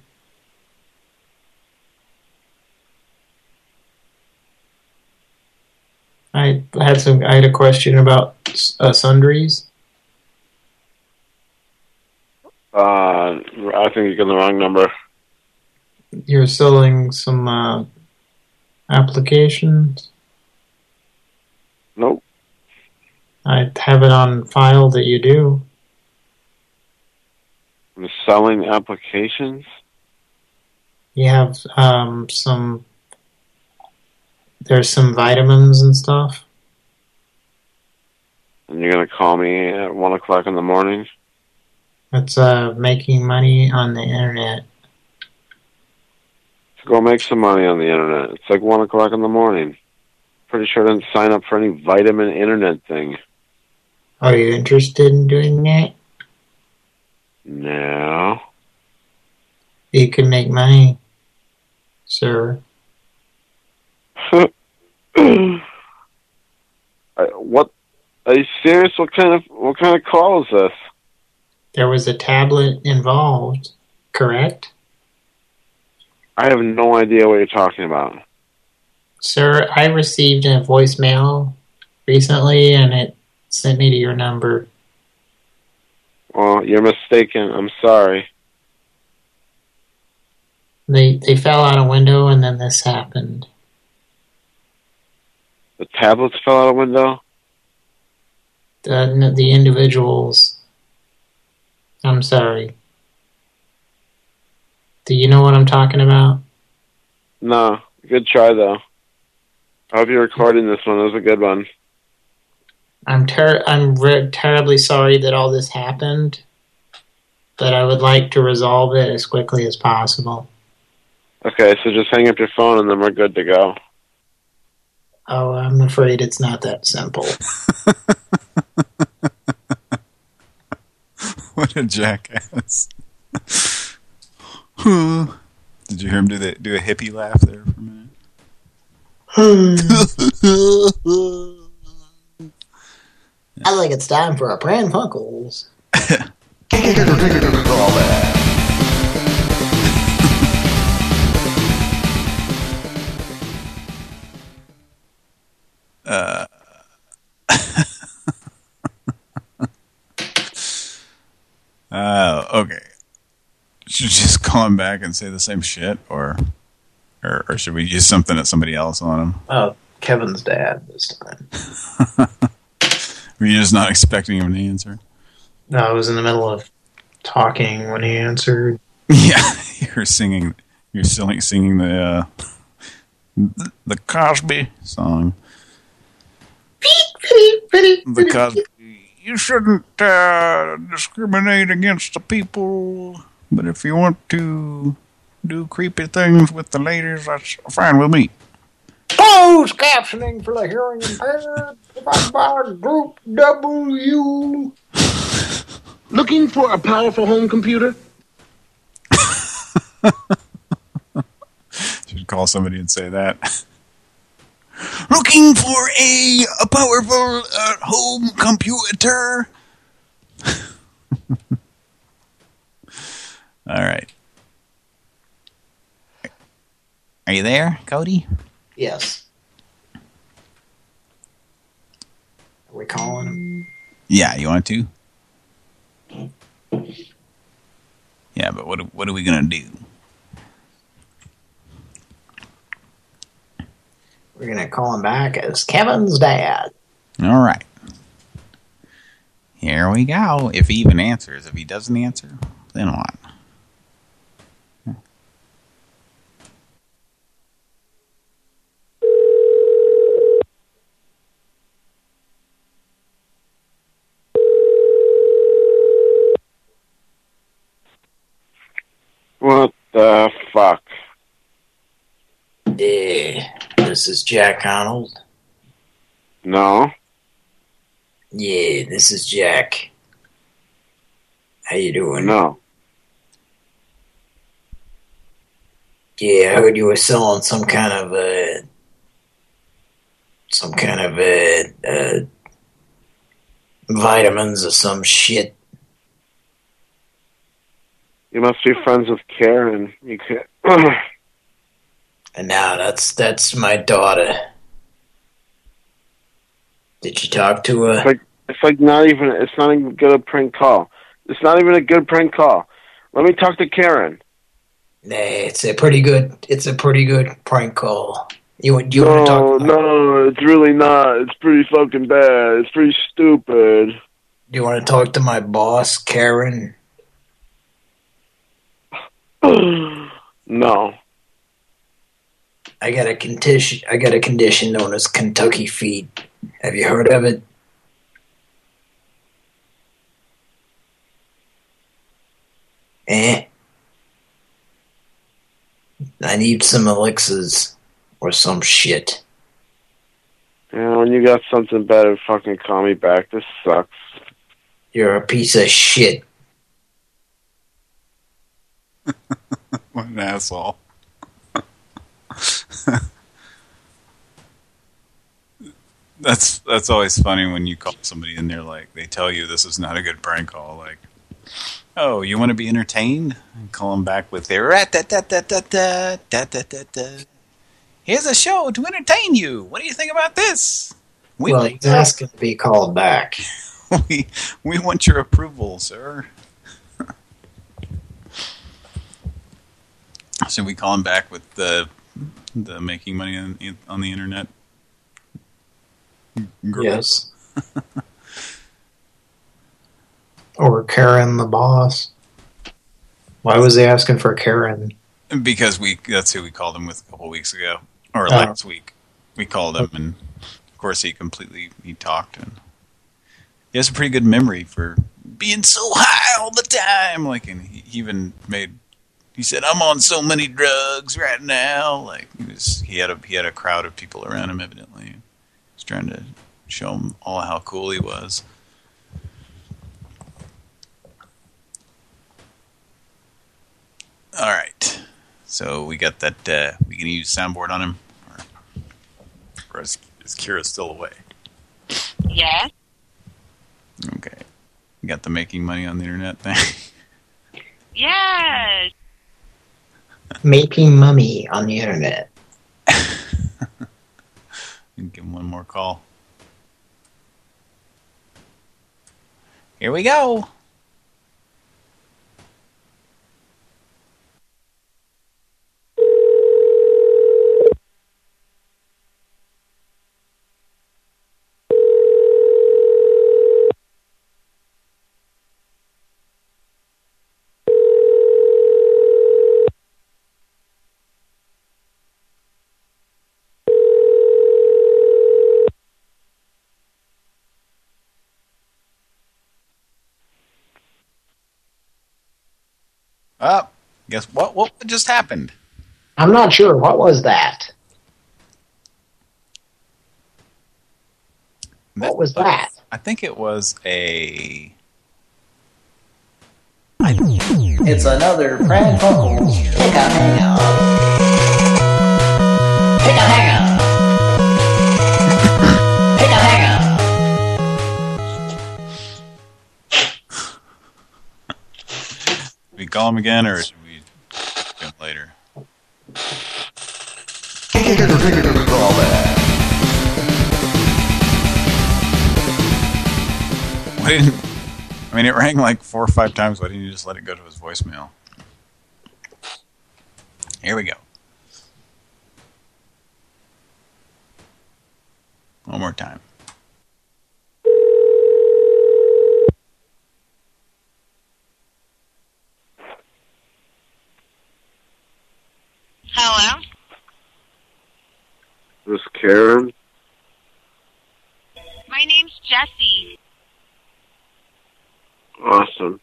I had some. I had a question about uh, sundries. Uh, I think you got the wrong number. You're selling some uh, applications. Nope. I have it on file that you do. I'm selling applications. You have um, some. There's some vitamins and stuff. And you're gonna call me at one o'clock in the morning. It's uh, making money on the internet. to go make some money on the internet. It's like one o'clock in the morning. Pretty sure I didn't sign up for any vitamin internet thing. Are you interested in doing that? No. You can make money, sir. I, uh, what? Are you serious? What kind of what kind of call is this? There was a tablet involved, correct? I have no idea what you're talking about. Sir, I received a voicemail recently and it sent me to your number. Well, you're mistaken. I'm sorry. They they fell out a window and then this happened. The tablets fell out a window. The the individuals. I'm sorry. Do you know what I'm talking about? No. Good try though. I hope you're recording this one. It was a good one. I'm ter I'm re terribly sorry that all this happened, but I would like to resolve it as quickly as possible. Okay, so just hang up your phone and then we're good to go. Oh, I'm afraid it's not that simple. what a jackass. Did you hear him do the do a hippie laugh there for a minute? I think it's time for a Pran Funkels. Uh, Oh, okay. Should just call him back and say the same shit, or, or, or should we use something at somebody else on him? Oh, Kevin's dad this time. Were you just not expecting him to answer? No, I was in the middle of talking when he answered. Yeah, you're singing. You're singing, singing the uh, the Cosby song. The Cosby. You shouldn't uh, discriminate against the people, but if you want to do creepy things with the ladies, that's fine with me. Closed captioning for the hearing impaired provided by Group W. Looking for a powerful home computer? Should call somebody and say that. Looking for a, a powerful uh, home computer. All right. Are you there, Cody? Yes. Are we calling him? Yeah, you want to? Yeah, but what what are we gonna do? We're gonna call him back as Kevin's dad. All right. Here we go. If he even answers. If he doesn't answer, then what? What the fuck? Yeah, this is Jack Arnold. No. Yeah, this is Jack. How you doing? No. Yeah, I heard you were selling some kind of uh some kind of uh, uh vitamins or some shit. You must be friends with Karen. You can't. And now that's that's my daughter. Did you talk to her? It's like it's like not even it's not even good a prank call. It's not even a good prank call. Let me talk to Karen. Nah, it's a pretty good. It's a pretty good prank call. You you no, want to talk? No, It's pretty fucking bad. It's pretty stupid. You want to talk to my boss, Karen? No, it's really not. It's pretty fucking bad. It's pretty stupid. Do you want to talk to my boss, Karen? no. I got a condition. I got a condition known as Kentucky feet. Have you heard of it? Eh. I need some elixirs or some shit. Yeah, when you got something better, fucking call me back. This sucks. You're a piece of shit. What an asshole. that's that's always funny when you call somebody and they're like, they tell you this is not a good prank call. Like, oh, you want to be entertained? And call them back with their rat da da da da da da da da da. Here's a show to entertain you. What do you think about this? We well, want he's asking to be called back. we we want your approval, sir. Should we call him back with the the making money on, on the internet? Girl? Yes. or Karen the boss. Why was he asking for Karen? Because we that's who we called him with a couple weeks ago or Oh. last week. We called him and of course he completely he talked and he has a pretty good memory for being so high all the time. Like and he even made he said I'm on so many drugs right now. Like he was he had a he had a crowd of people around him evidently. He was trying to show them all how cool he was. All right. So we got that. Uh, we can use soundboard on him, or, or is, is Kira still away? Yeah. Okay. We got the making money on the internet thing. Yes. Making mummy on the internet. Give him one more call. Here we go. Up. guess what? What just happened? I'm not sure. What was that? What was that? I think it was a. It's another prank Funkels Pick a Hangout. Call him again, or should we do him later? Why didn't? I mean, it rang like four or five times. Why didn't you just let it go to his voicemail? Here we go. One more time. Hello? This Karen? My name's Jessie. Awesome.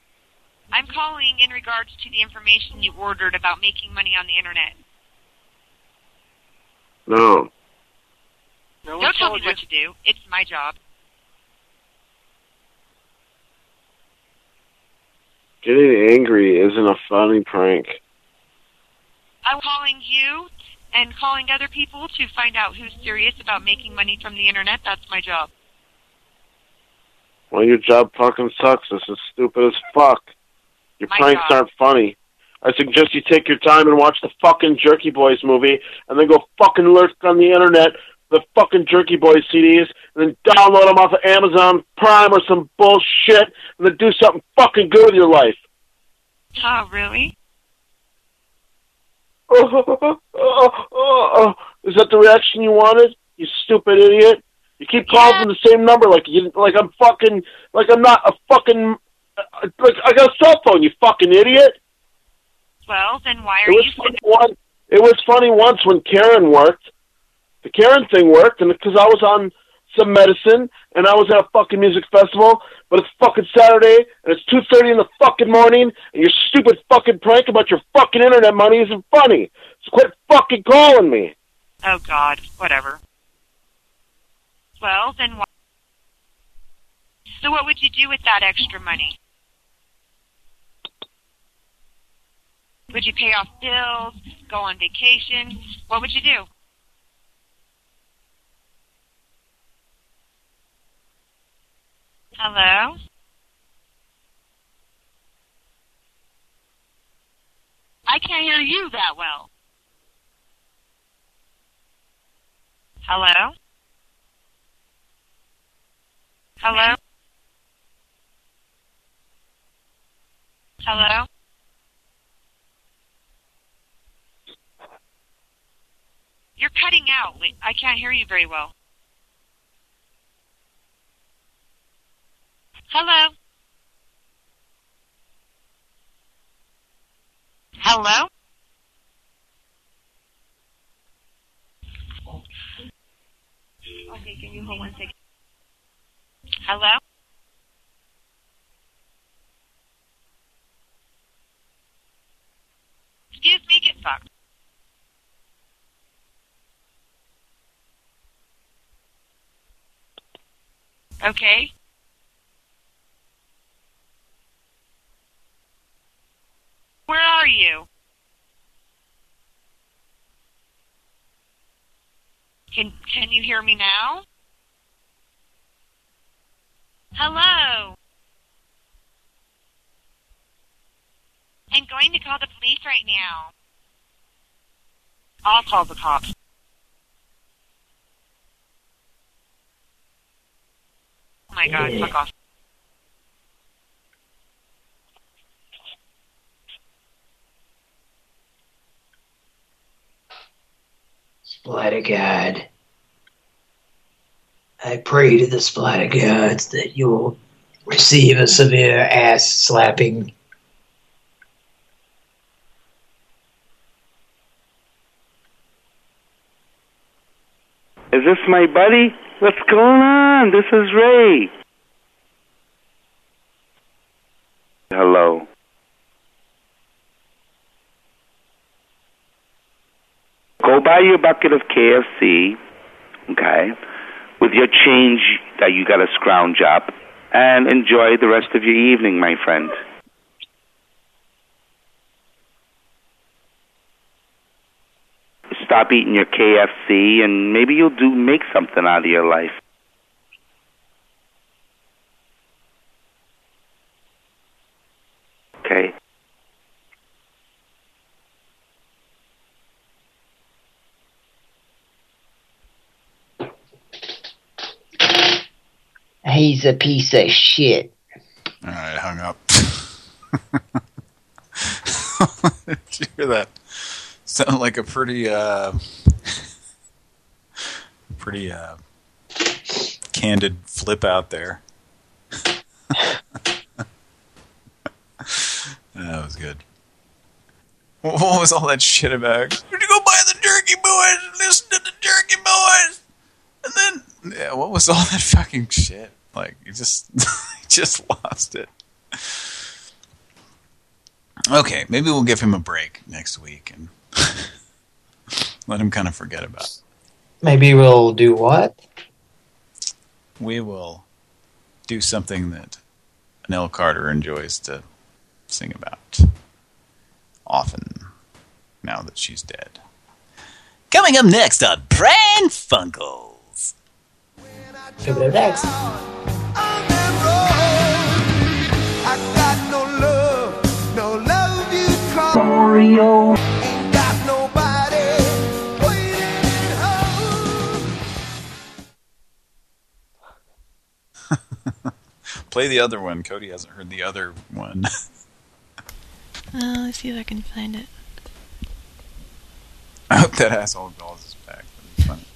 I'm calling in regards to the information you ordered about making money on the internet. No. no Don't tell me what to do. It's my job. Getting angry isn't a funny prank. I'm calling you and calling other people to find out who's serious about making money from the internet. That's my job. Well, your job fucking sucks. This is stupid as fuck. Your My pranks job. aren't funny. I suggest you take your time and watch the fucking Jerky Boys movie, and then go fucking lurk on the internet the fucking Jerky Boys CDs, and then download them off of Amazon Prime or some bullshit, and then do something fucking good with your life. Oh, really? Is that the reaction you wanted? You stupid idiot! You keep calling from the same number like you like I'm fucking like I'm not a fucking uh, like I got a cell phone. You fucking idiot! Well, then why It are was you funny one. It was funny once when Karen worked. The Karen thing worked, and because I was on some medicine and I was at a fucking music festival, but it's fucking Saturday and it's two thirty in the fucking morning, and your stupid fucking prank about your fucking internet money isn't funny. So quit fucking calling me. Oh God, whatever. Well, then why? So what would you do with that extra money? Would you pay off bills, go on vacation? What would you do? Hello? I can't hear you that well. Hello? Hello? Hello? You're cutting out. I can't hear you very well. Hello? Hello? Okay, can you hold one second? Hello? Excuse me, get fucked. Okay. Where are you? Can can you hear me now? Hello. I'm going to call the police right now. I'll call the cops. Oh my god, fuck off. Splatter God. I pray to the splatter gods that you'll receive a severe ass slapping. Is this my buddy? What's going on? This is Ray. Hello. Go buy you a bucket of KFC, okay, with your change that you got to scrounge up, and enjoy the rest of your evening, my friend. Stop eating your KFC, and maybe you'll do make something out of your life. Okay. He's a piece of shit. All right, hung up. Did you hear that? Sounded like a pretty, uh, pretty, uh, candid flip out there. that was good. What was all that shit about? You go buy the Jerky Boys and listen to the Jerky Boys? And then, yeah, what was all that fucking shit? Like, you just, just lost it. Okay, maybe we'll give him a break next week and let him kind of forget about it. Maybe we'll do what? We will do something that Nell Carter enjoys to sing about often now that she's dead. Coming up next on Pran Funkels. You call. Oreo. Ain't got nobody waiting home. Play the other one. Cody hasn't heard the other one. Uh, let's see if I can find it. I hope that asshole Gauls is back. That'd be funny.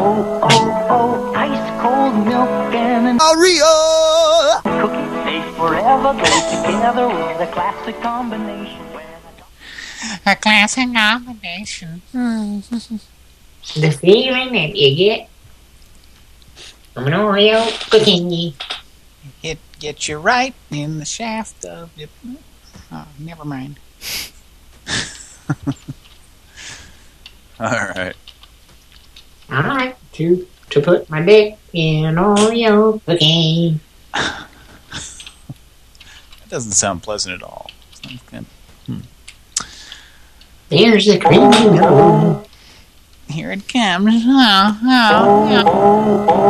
Oh, oh, oh, ice cold milk and an Oreo. cookie stay forever. Go together with a classic combination. A classic combination. The feeling that you get from an Oreo cookie. It gets you right in the shaft of your... Oh, never mind. All right. I like to to put my dick in an Oreo cookie. That doesn't sound pleasant at all. Sounds good. Hmm. There's the cream. Here it comes. Oh, oh,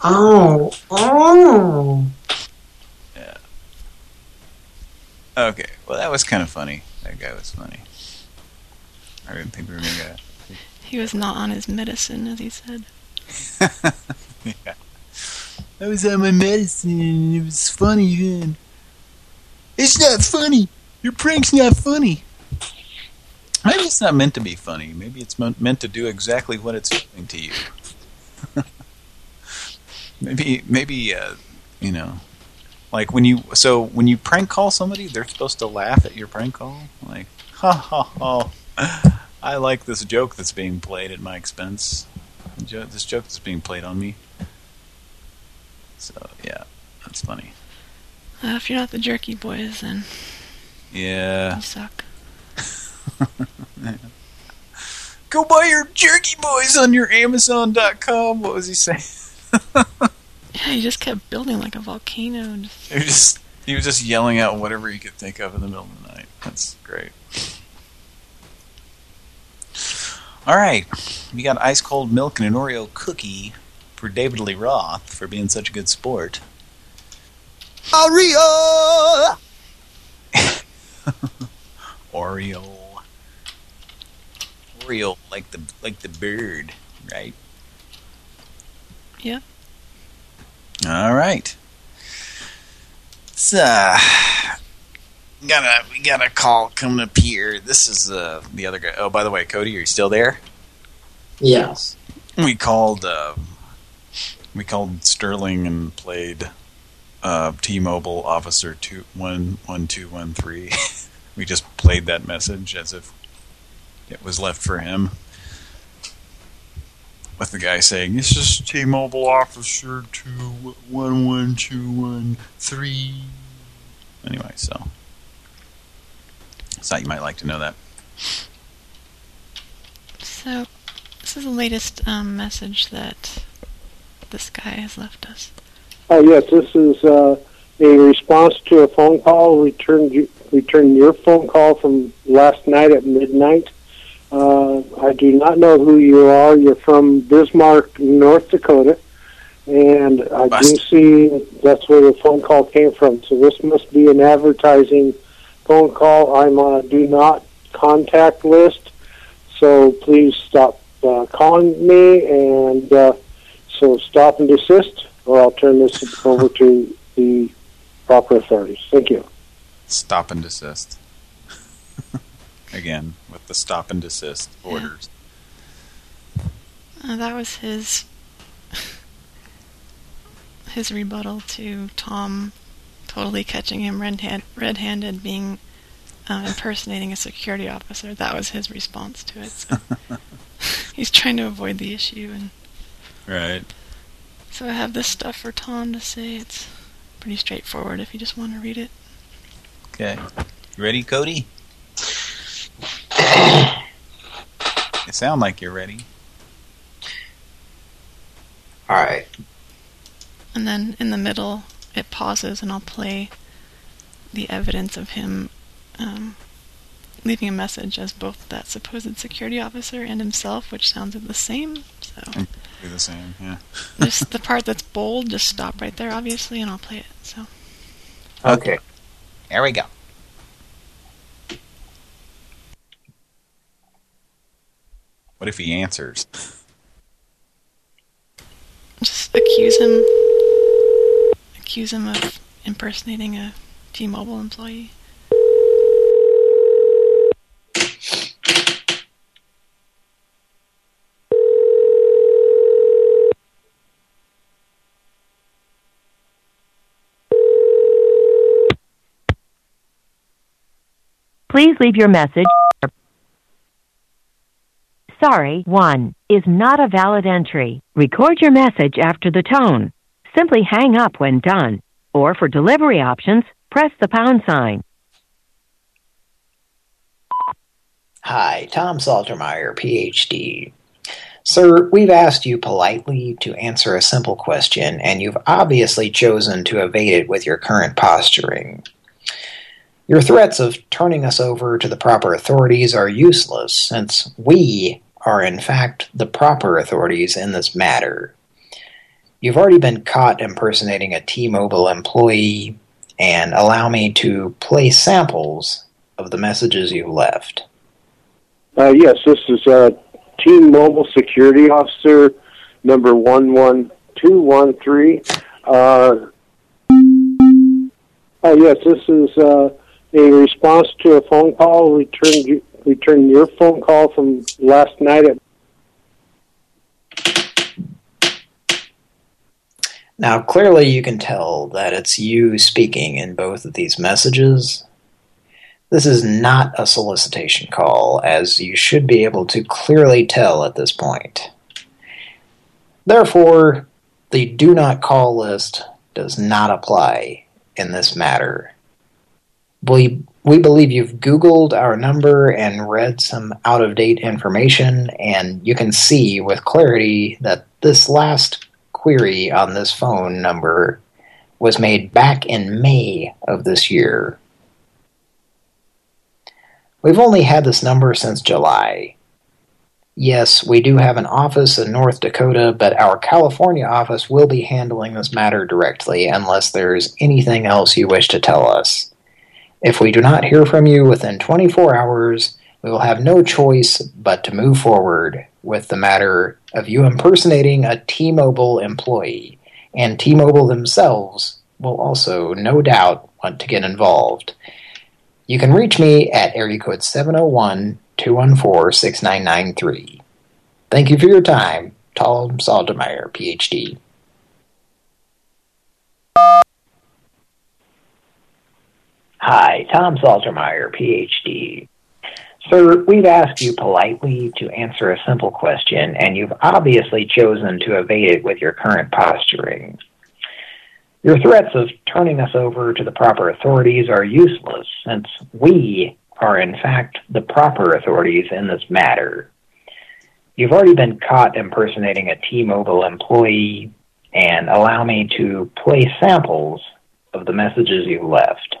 Oh, oh. Yeah. Okay. Well, that was kind of funny. That guy was funny. I didn't think we were gonna get. He was not on his medicine, as he said. yeah. I was on my medicine. and It was funny then. It's not funny. Your prank's not funny. Maybe it's not meant to be funny. Maybe it's meant meant to do exactly what it's doing to you. maybe, maybe, uh, you know, like when you. So when you prank call somebody, they're supposed to laugh at your prank call. Like, ha ha ha. I like this joke that's being played at my expense. This joke that's being played on me. So yeah, that's funny. Uh, if you're not the jerky boys, then Yeah. you suck. Go buy your jerky boys on your Amazon.com. What was he saying? Yeah, he just kept building like a volcano. Just, He was just he was just yelling out whatever he could think of in the middle of the night. That's great. All right, we got ice cold milk and an Oreo cookie for David Lee Roth for being such a good sport. Oreo, Oreo, Oreo, like the like the bird, right? Yep. All right. So, got a we got a call coming up here. This is uh, the other guy. Oh, by the way, Cody, are you still there? Yes. We called uh, we called Sterling and played uh, T-Mobile Officer two one one two one three. we just played that message as if it was left for him. With the guy saying, "This is T-Mobile Officer two one one two one three. Anyway, so I thought you might like to know that. so, this is the latest um, message that this guy has left us. Oh yes, this is uh, a response to a phone call. Returned you, returned your phone call from last night at midnight. Uh, I do not know who you are. You're from Bismarck, North Dakota, and I do see that's where the phone call came from. So this must be an advertising phone call. I'm on a do not contact list, so please stop uh, calling me and uh, so stop and desist, or I'll turn this over to the proper authorities. Thank you. Stop and desist. Again, with the stop and desist orders. Uh, that was his his rebuttal to Tom totally catching him red-hand, red-handed being uh, impersonating a security officer. That was his response to it. So he's trying to avoid the issue, and Right. so I have this stuff for Tom to say. It's pretty straightforward if you just want to read it. Okay. You ready, Cody? You sound like you're ready. All right. And then in the middle, it pauses, and I'll play the evidence of him um, leaving a message as both that supposed security officer and himself, which sounded the same. So Be the same, yeah. just the part that's bold, just stop right there, obviously, and I'll play it. So Okay. There we go. What if he answers? Just accuse him. Accuse him of impersonating a T-Mobile employee. Please leave your message. Sorry, 1 is not a valid entry. Record your message after the tone. Simply hang up when done. Or for delivery options, press the pound sign. Hi, Tom Saltermeyer, PhD. Sir, we've asked you politely to answer a simple question, and you've obviously chosen to evade it with your current posturing. Your threats of turning us over to the proper authorities are useless, since we are in fact the proper authorities in this matter. You've already been caught impersonating a T-Mobile employee, and allow me to play samples of the messages you left. Uh, yes, this is uh, Team Mobile Security Officer number 11213. Uh, uh, yes, this is uh, a response to a phone call. Returned, returned your phone call from last night at Now, clearly you can tell that it's you speaking in both of these messages. This is not a solicitation call, as you should be able to clearly tell at this point. Therefore, the do not call list does not apply in this matter. We, we believe you've Googled our number and read some out-of-date information, and you can see with clarity that this last query on this phone number was made back in May of this year. We've only had this number since July. Yes, we do have an office in North Dakota, but our California office will be handling this matter directly unless there's anything else you wish to tell us. If we do not hear from you within 24 hours, we will have no choice but to move forward with the matter of you impersonating a T-Mobile employee, and T-Mobile themselves will also, no doubt, want to get involved. You can reach me at area code 701-214-6993. Thank you for your time. Tom Saltermeyer, PhD. Hi, Tom Saltermeyer, PhD. Sir, we've asked you politely to answer a simple question, and you've obviously chosen to evade it with your current posturing. Your threats of turning us over to the proper authorities are useless, since we are in fact the proper authorities in this matter. You've already been caught impersonating a T-Mobile employee, and allow me to play samples of the messages you left.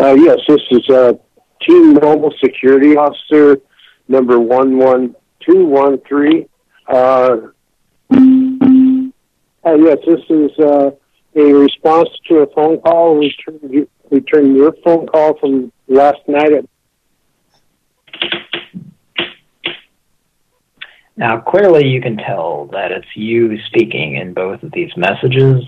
Uh, yes, this is uh, Team Mobile Security Officer number 11213. Uh, uh, yes, this is uh, a response to a phone call. Returned, returned your phone call from last night at Now, clearly you can tell that it's you speaking in both of these messages.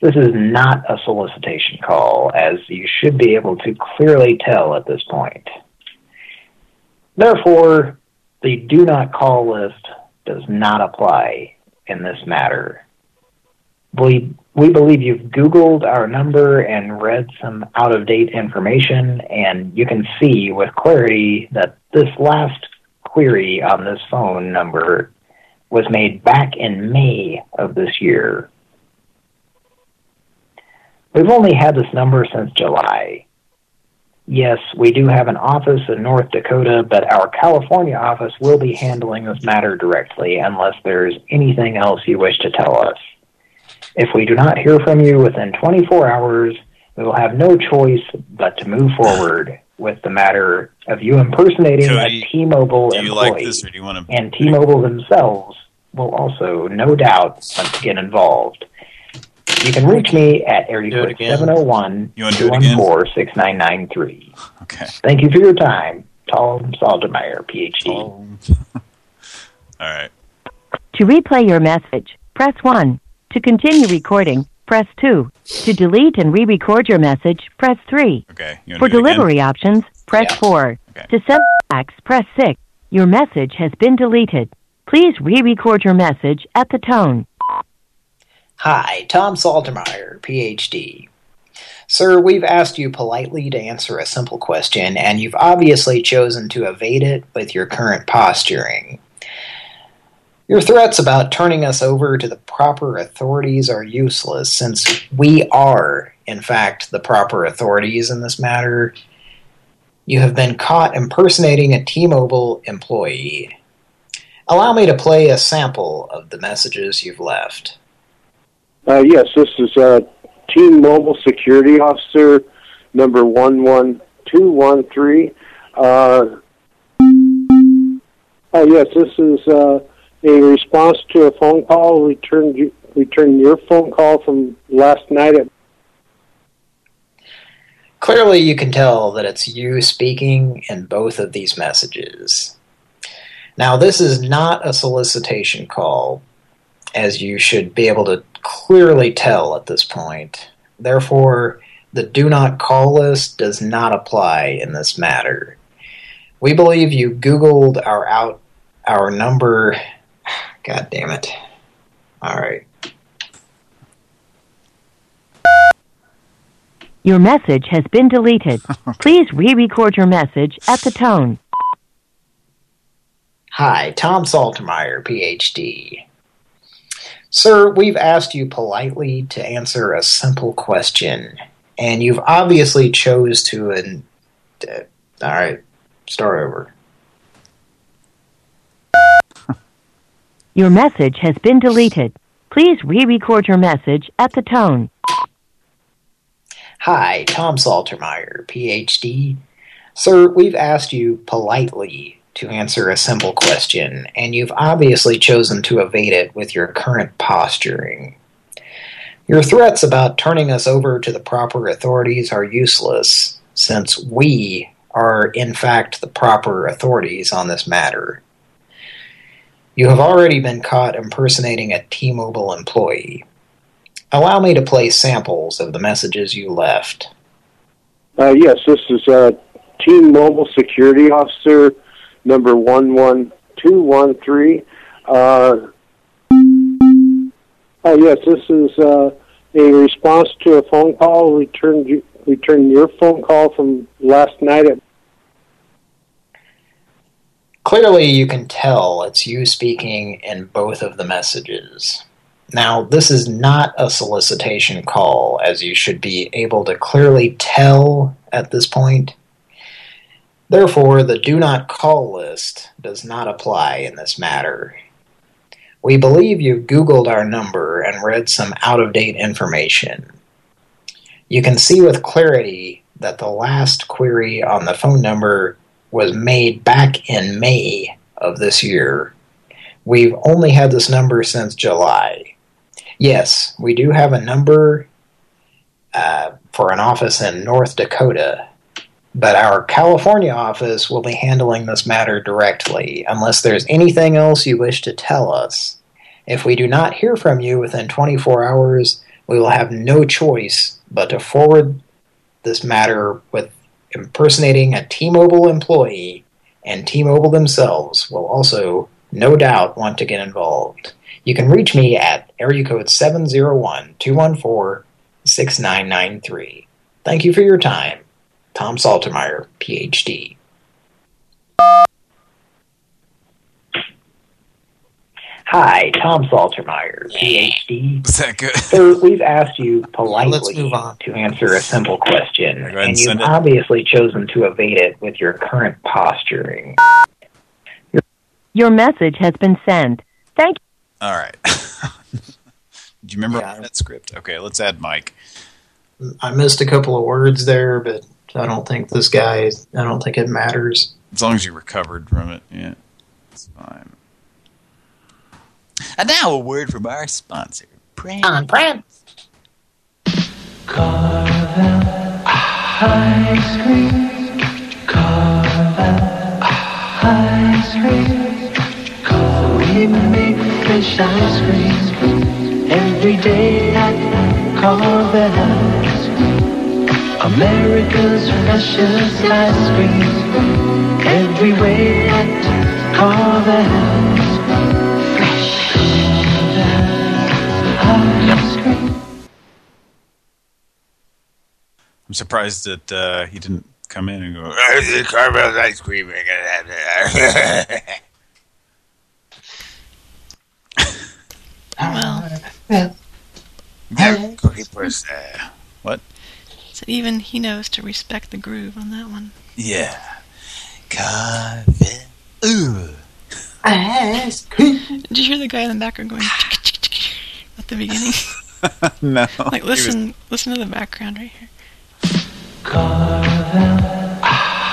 This is not a solicitation call, as you should be able to clearly tell at this point. Therefore, the do not call list does not apply in this matter. We, believe you've Googled our number and read some out-of-date information, and you can see with clarity that this last query on this phone number was made back in May of this year. We've only had this number since July. Yes, we do have an office in North Dakota, but our California office will be handling this matter directly unless there's anything else you wish to tell us. If we do not hear from you within 24 hours, we will have no choice but to move forward with the matter of you impersonating Cody, a T-Mobile employee. like this or do you want to... And T-Mobile themselves will also, no doubt, want to get involved. You can reach me at area Do it code again. 701 You wanna do it again? 214 Okay. Thank you for your time. Tom Saltermeyer, PhD. All right. To replay your message, press 1. To continue recording, press 2. To delete and re-record your message, press 3. Okay. You For do it again? delivery options, press 4. To send fax, press 6. Your message has been deleted. Please re-record your message at the tone. Hi, Tom Saltermeyer, PhD. Sir, we've asked you politely to answer a simple question, and you've obviously chosen to evade it with your current posturing. Your threats about turning us over to the proper authorities are useless, since we are, in fact, the proper authorities in this matter. You have been caught impersonating a T-Mobile employee. Allow me to play a sample of the messages you've left. Uh, yes, this is uh, Team Mobile Security Officer number 11213. Uh, oh, yes, this is uh, a response to a phone call. You- returned your phone call from last night at Clearly you can tell that it's you speaking in both of these messages. Now this is not a solicitation call, as you should be able to clearly tell at this point. Therefore, the do not call list does not apply in this matter. We believe you Googled our out our number. God damn it. All right. Your message has been deleted. Please re-record your message at the tone. Hi, Tom Saltermeyer, PhD. Sir, we've asked you politely to answer a simple question, and you've obviously chose to... An, uh, all right, start over. Your message has been deleted. Please re-record your message at the tone. Hi, Tom Saltermeyer, PhD. Sir, we've asked you politely to answer a simple question, and you've obviously chosen to evade it with your current posturing. Your threats about turning us over to the proper authorities are useless, since we are in fact the proper authorities on this matter. You have already been caught impersonating a T-Mobile employee. Allow me to play samples of the messages you left. Uh, yes, this is uh, Team Mobile Security Officer number 11213. Uh, oh, yes, this is uh, a response to a phone call. Returned, you- your phone call from last night at Clearly you can tell it's you speaking in both of the messages. Now, this is not a solicitation call, as you should be able to clearly tell at this point. Therefore, the do not call list does not apply in this matter. We believe you Googled our number and read some out-of-date information. You can see with clarity that the last query on the phone number was made back in May of this year. We've only had this number since July. Yes, we do have a number uh, for an office in North Dakota, but our California office will be handling this matter directly unless there's anything else you wish to tell us. If we do not hear from you within 24 hours, we will have no choice but to forward this matter with impersonating a T-Mobile employee, and T-Mobile themselves will also, no doubt, want to get involved. You can reach me at area code 701-214-6993. Thank you for your time. Tom Saltermeyer, PhD. Hi, Tom Saltermeyer, PhD. Is that good? Sir, we've asked you politely Let's move on. to answer a simple question, and and you've send it. obviously chosen to evade it with your current posturing. Your message has been sent. Thank you. All right. Do you remember that script? Okay, let's add Mike. I missed a couple of words there, but I don't think this guy, I don't think it matters. As long as you recovered from it, yeah, it's fine. And now a word from our sponsor, Pran. On Pran. Carvel ice cream. Cause we make fresh ice cream every day at Carvel's. America's freshest ice cream every way at Carvel's. Fresh Carvel's ice cream. 'Cause we make fresh ice cream every day at Carvel's. America's freshest ice cream every way at Carvel's. Fresh ice we make fresh ice cream every day at Carvel's. Fresh Carvel's ice cream. 'Cause we make fresh ice cream every day at Carvel's. I'm surprised that uh, he didn't come in and go, Carvel's ice cream. Well, Cookie Puss. Uh, what? So even he knows to respect the groove on that one. Yeah. Carvel. Ooh. Ice cream. Did you hear the guy in the background going at the beginning? no. like he was- listen, listen to the background right here.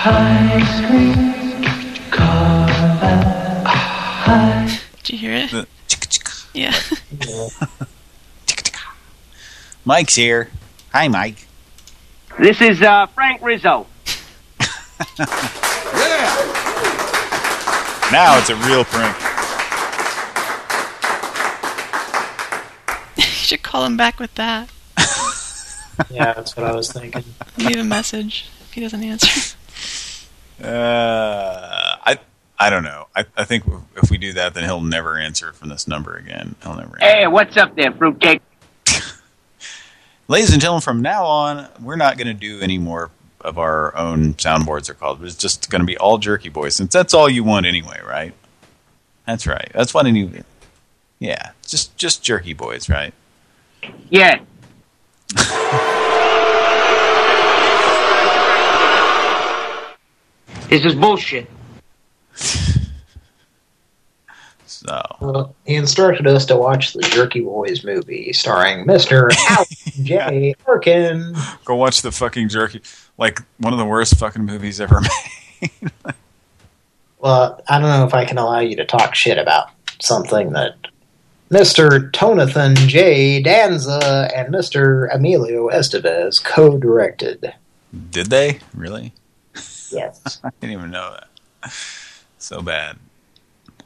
Ice cream. Carvel. Ice Did you hear it? The- yeah. Mike's here. Hi, Mike. This is uh, Frank Rizzo. yeah. Now it's a real prank. you should call him back with that. Yeah, that's what I was thinking. Leave a message if he doesn't answer. Uh, I I don't know. I I think if we do that, then he'll never answer from this number again. He'll never. Hey, what's up there, fruitcake? Ladies and gentlemen, from now on, we're not going to do any more of our own soundboards are called. It's just going to be all Jerky Boys, since that's all you want anyway, right? That's right. That's what any. Yeah, just just Jerky Boys, right? Yeah. this is bullshit. So Well, he instructed us to watch the Jerky Boys movie starring Mr. Alan J. Arkin. go watch the fucking Jerky, like one of the worst fucking movies ever made. Well, I don't know if I can allow you to talk shit about something that Mr. Tonathan J. Danza and Mr. Emilio Estevez co-directed. Did they really? Yes. I didn't even know that. So bad.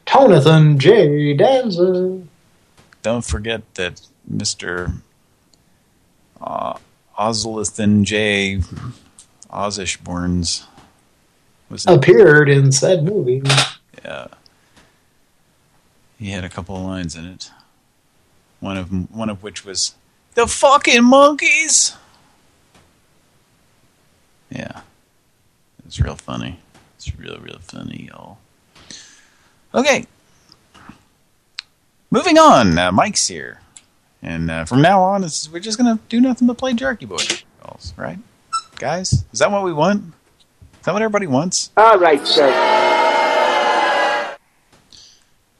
Tonathan J. Danza. Don't forget that Mr. Uh, Ozlithan J. Ozishborns was Appeared in said movie. Yeah. He had a couple of lines in it. One of one of which was the fucking monkeys. Yeah. It's real funny. It's real real funny, y'all. Okay. Moving on. Uh, Mike's here. And uh, from now on, it's, we're just going to do nothing but play Jerky Boy calls, right? Guys, is that what we want? Is that what everybody wants? All right, sir.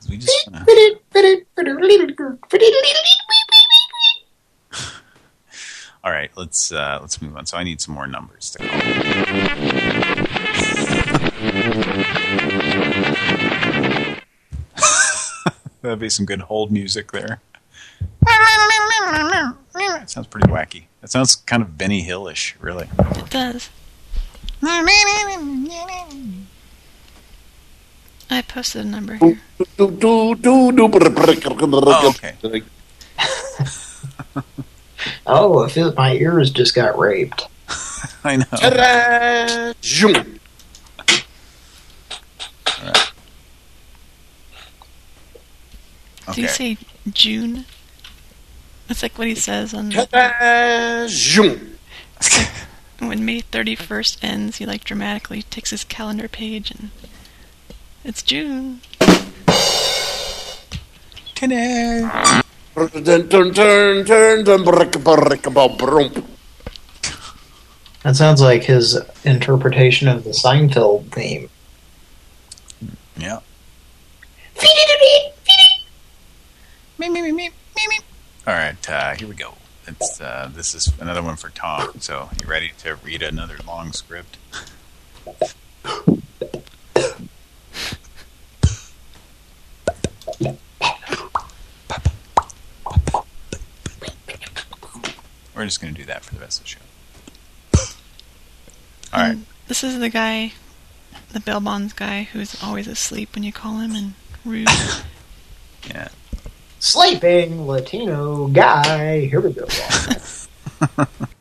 We just uh, All right, let's uh, let's move on. So I need some more numbers to call. That'd be some good hold music there. sounds pretty wacky. That sounds kind of Benny Hillish, really. It does. I posted a number here. Oh, okay. Oh, I oh, feel my ears just got raped. I know. Did he say June? That's like what he says on june. when May 31st ends, he like dramatically takes his calendar page and it's June. That sounds like his interpretation of the Seinfeld theme. Yeah. Me, me, me, me, me, me. All right, uh, here we go. It's uh, this is another one for Tom. So, you ready to read another long script? We're just going to do that for the rest of the show. All right. This is the guy, the bail bonds guy, who's always asleep when you call him and rude. Yeah. Sleeping Latino guy. Here we go.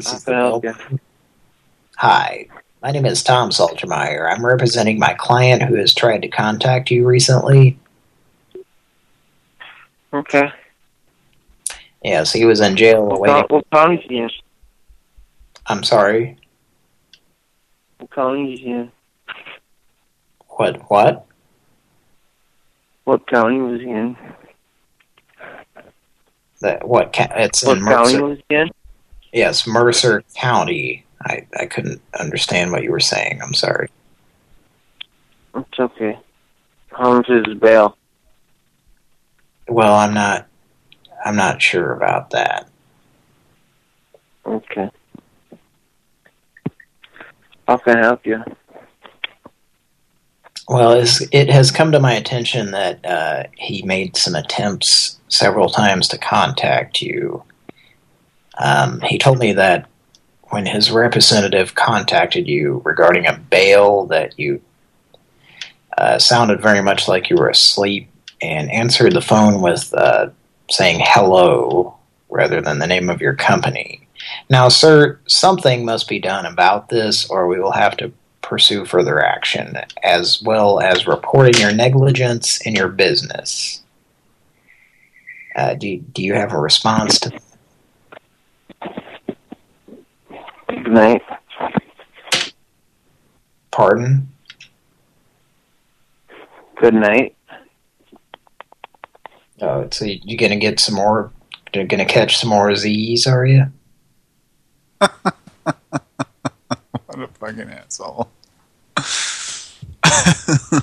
this is the Bill. Hi, my name is Tom Saltermeyer. I'm representing my client who has tried to contact you recently. Okay. Yes, he was in jail What, awaiting... what county is he in? I'm sorry. What county is he in? What? What? What county was he in? That what? It's What in county Mercer. was he in? Yes, Mercer County. I I couldn't understand what you were saying. I'm sorry. It's okay. How much is his bail? Well, I'm not. I'm not sure about that. Okay. How can I help you? Well, it's, it has come to my attention that uh, he made some attempts several times to contact you. Um, he told me that when his representative contacted you regarding a bail, that you uh, sounded very much like you were asleep and answered the phone with uh, saying hello rather than the name of your company. Now, sir, something must be done about this or we will have to pursue further action, as well as reporting your negligence in your business. Uh, do, do you have a response to Good night. Pardon? Good night. Oh, so you, you gonna get some more? You're gonna catch some more Z's, are you? What a fucking asshole.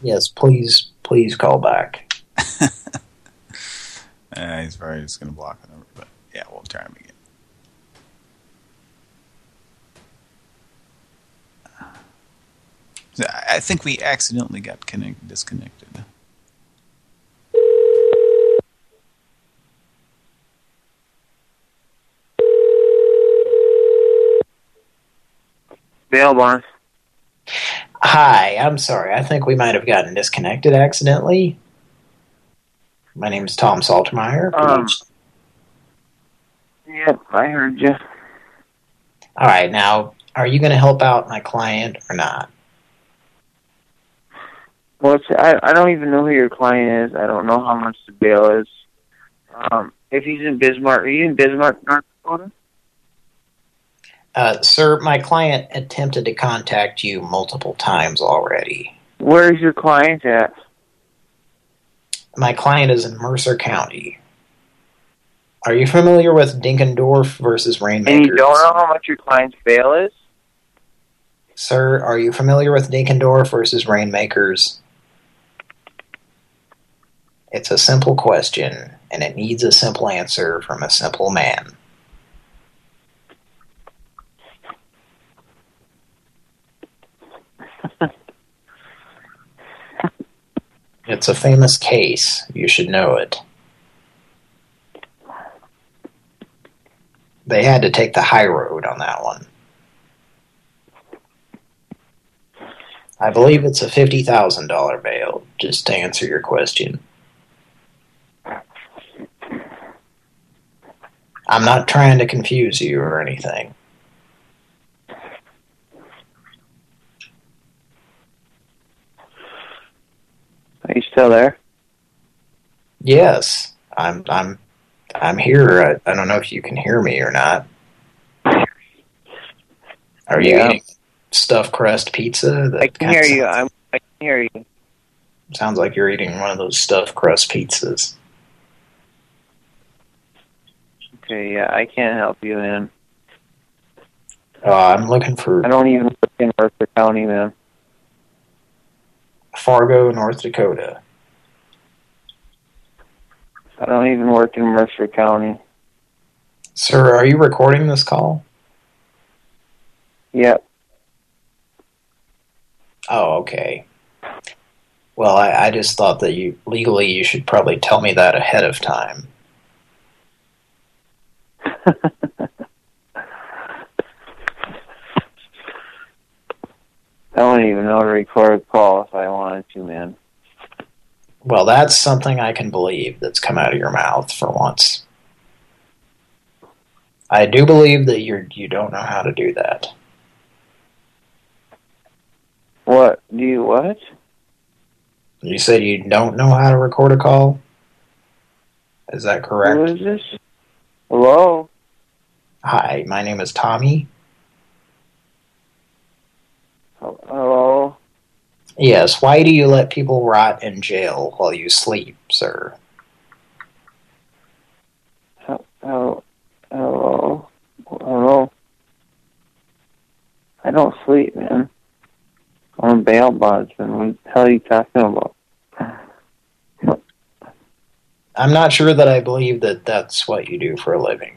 Yes, please, please call back. Uh, he's probably just going to block the number, but yeah, we'll try him again. I I think we accidentally got connect disconnected. Bail bonds. Hi, I'm sorry. I think we might have gotten disconnected accidentally. My name is Tom Saltermeyer. Um, Yep, I heard you. All right, now, are you going to help out my client or not? What's I I don't even know who your client is. I don't know how much the bail is. Um, if he's in Bismarck, are you in Bismarck, North Dakota? Uh, sir, my client attempted to contact you multiple times already. Where is your client at? My client is in Mercer County. Are you familiar with Dinkendorf versus Rainmakers? And you don't know how much your client's bail is? Sir, are you familiar with Dinkendorf versus Rainmakers? It's a simple question, and it needs a simple answer from a simple man. It's a famous case. You should know it. They had to take the high road on that one. I believe it's a $50,000 bail, just to answer your question. I'm not trying to confuse you or anything. Are you still there? Yes, I'm I'm I'm here. I, I don't know if you can hear me or not. Are you Yeah. eating stuffed crust pizza? That I can hear you. sounds- I'm. I can hear you. Sounds like you're eating one of those stuffed crust pizzas. Okay, yeah, I can't help you, man. Uh, I'm looking for I don't even work in Mercer County, man. Fargo, North Dakota. I don't even work in Mercer County. Sir, are you recording this call? Yep. Oh, okay. Well, I, I just thought that you legally you should probably tell me that ahead of time. don't even know how to record a call if I wanted to, man. Well, that's something I can believe that's come out of your mouth for once. I do believe that you're you don't know how to do that. What? Do you what? You said you don't know how to record a call? Is that correct? Who is this? Hello? Hi, my name is Tommy. Hello? Yes, why do you let people rot in jail while you sleep, sir? Hello? Hello? Hello? I don't sleep, man. I'm a bail bondsman. What the hell are you talking about? I'm not sure that I believe that that's what you do for a living.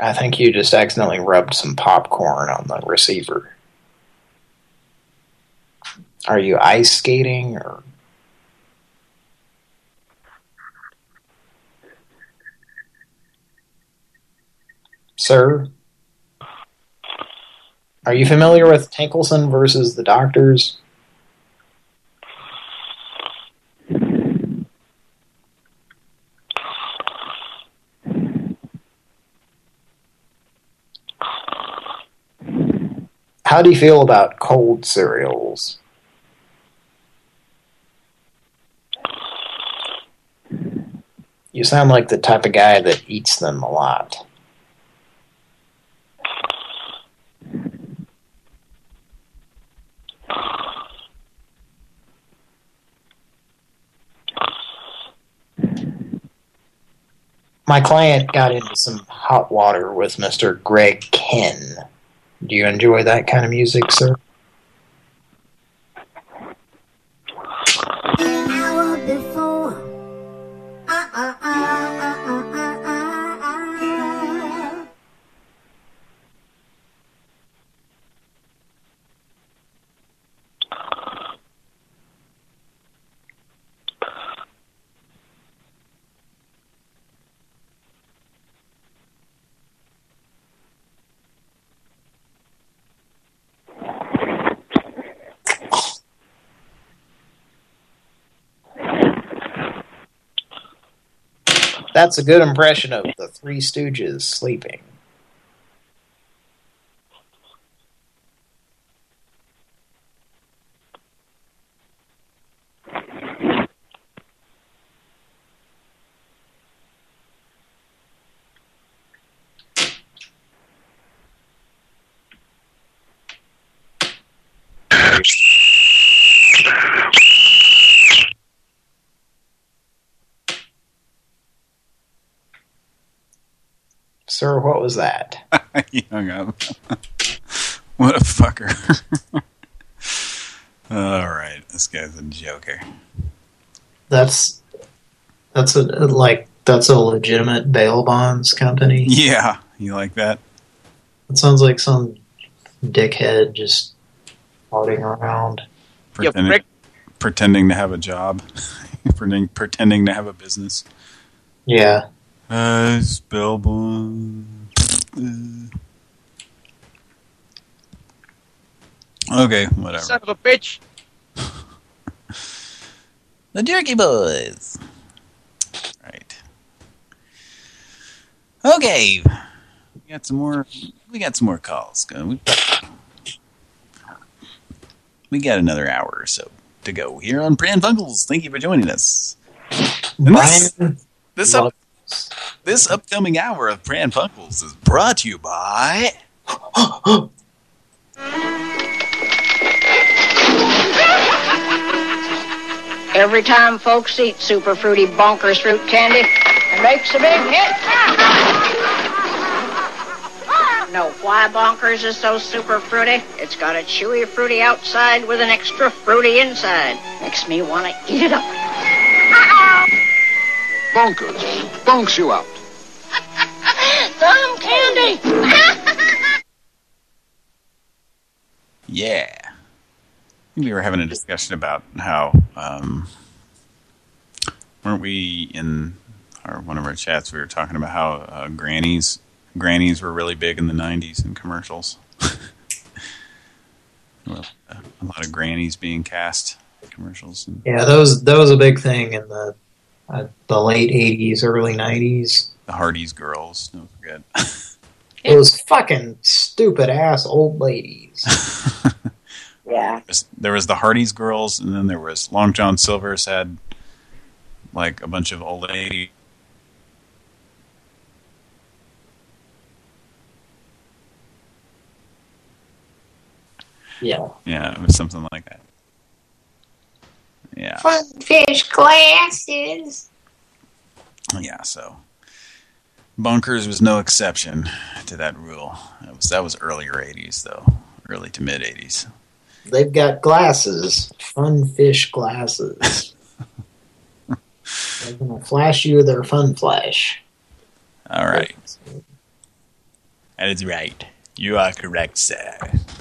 I think you just accidentally rubbed some popcorn on the receiver. Are you ice skating or Sir? Are you familiar with Tankelson versus the Doctors? How do you feel about cold cereals? You sound like the type of guy that eats them a lot. My client got into some hot water with Mr. Greg Kihn. Do you enjoy that kind of music, sir? That's a good impression of the Three Stooges sleeping. Sir, what was that? he hung up. what a fucker. All right, this guy's a joker. That's that's a like that's a legitimate bail bonds company. Yeah, you like that? It sounds like some dickhead just farting around. Pretending, pretending to have a job, pretending, pretending to have a business. Yeah. Uh, spellbone. Uh. Okay, whatever. Son of a bitch. The Jerky Boys. Right. Okay. We got some more. We got some more calls. Uh, we, we got another hour or so to go here on Pran Funkels. Thank you for joining us. This, this, up, this upcoming hour of Pran Funkels is brought to you by. Every time folks eat super fruity bonkers fruit candy, it makes a big hit. Know why bonkers is so super fruity? It's got a chewy fruity outside with an extra fruity inside. Makes me want to eat it up. Bonkers. Bonks you out. Some candy. Yeah. We were having a discussion about how, um, weren't we in our one of our chats? We were talking about how uh, grannies grannies were really big in the 90s in commercials. well, uh, a lot of grannies being cast in commercials. And Yeah, that was that was a big thing in the uh, the late '80s, early '90s. the Hardee's girls, don't forget. Those fucking stupid ass old ladies. yeah. There was the Hardee's girls, and then there was Long John Silver's had like a bunch of old lady. Yeah. Yeah, it was something like that. Yeah. Fish glasses. Yeah, so Bonkers was no exception to that rule. That was that was earlier 80s though, early to mid 80s. They've got glasses, fun fish glasses. They're gonna flash you their fun flash. All right. That is right. You are correct, sir.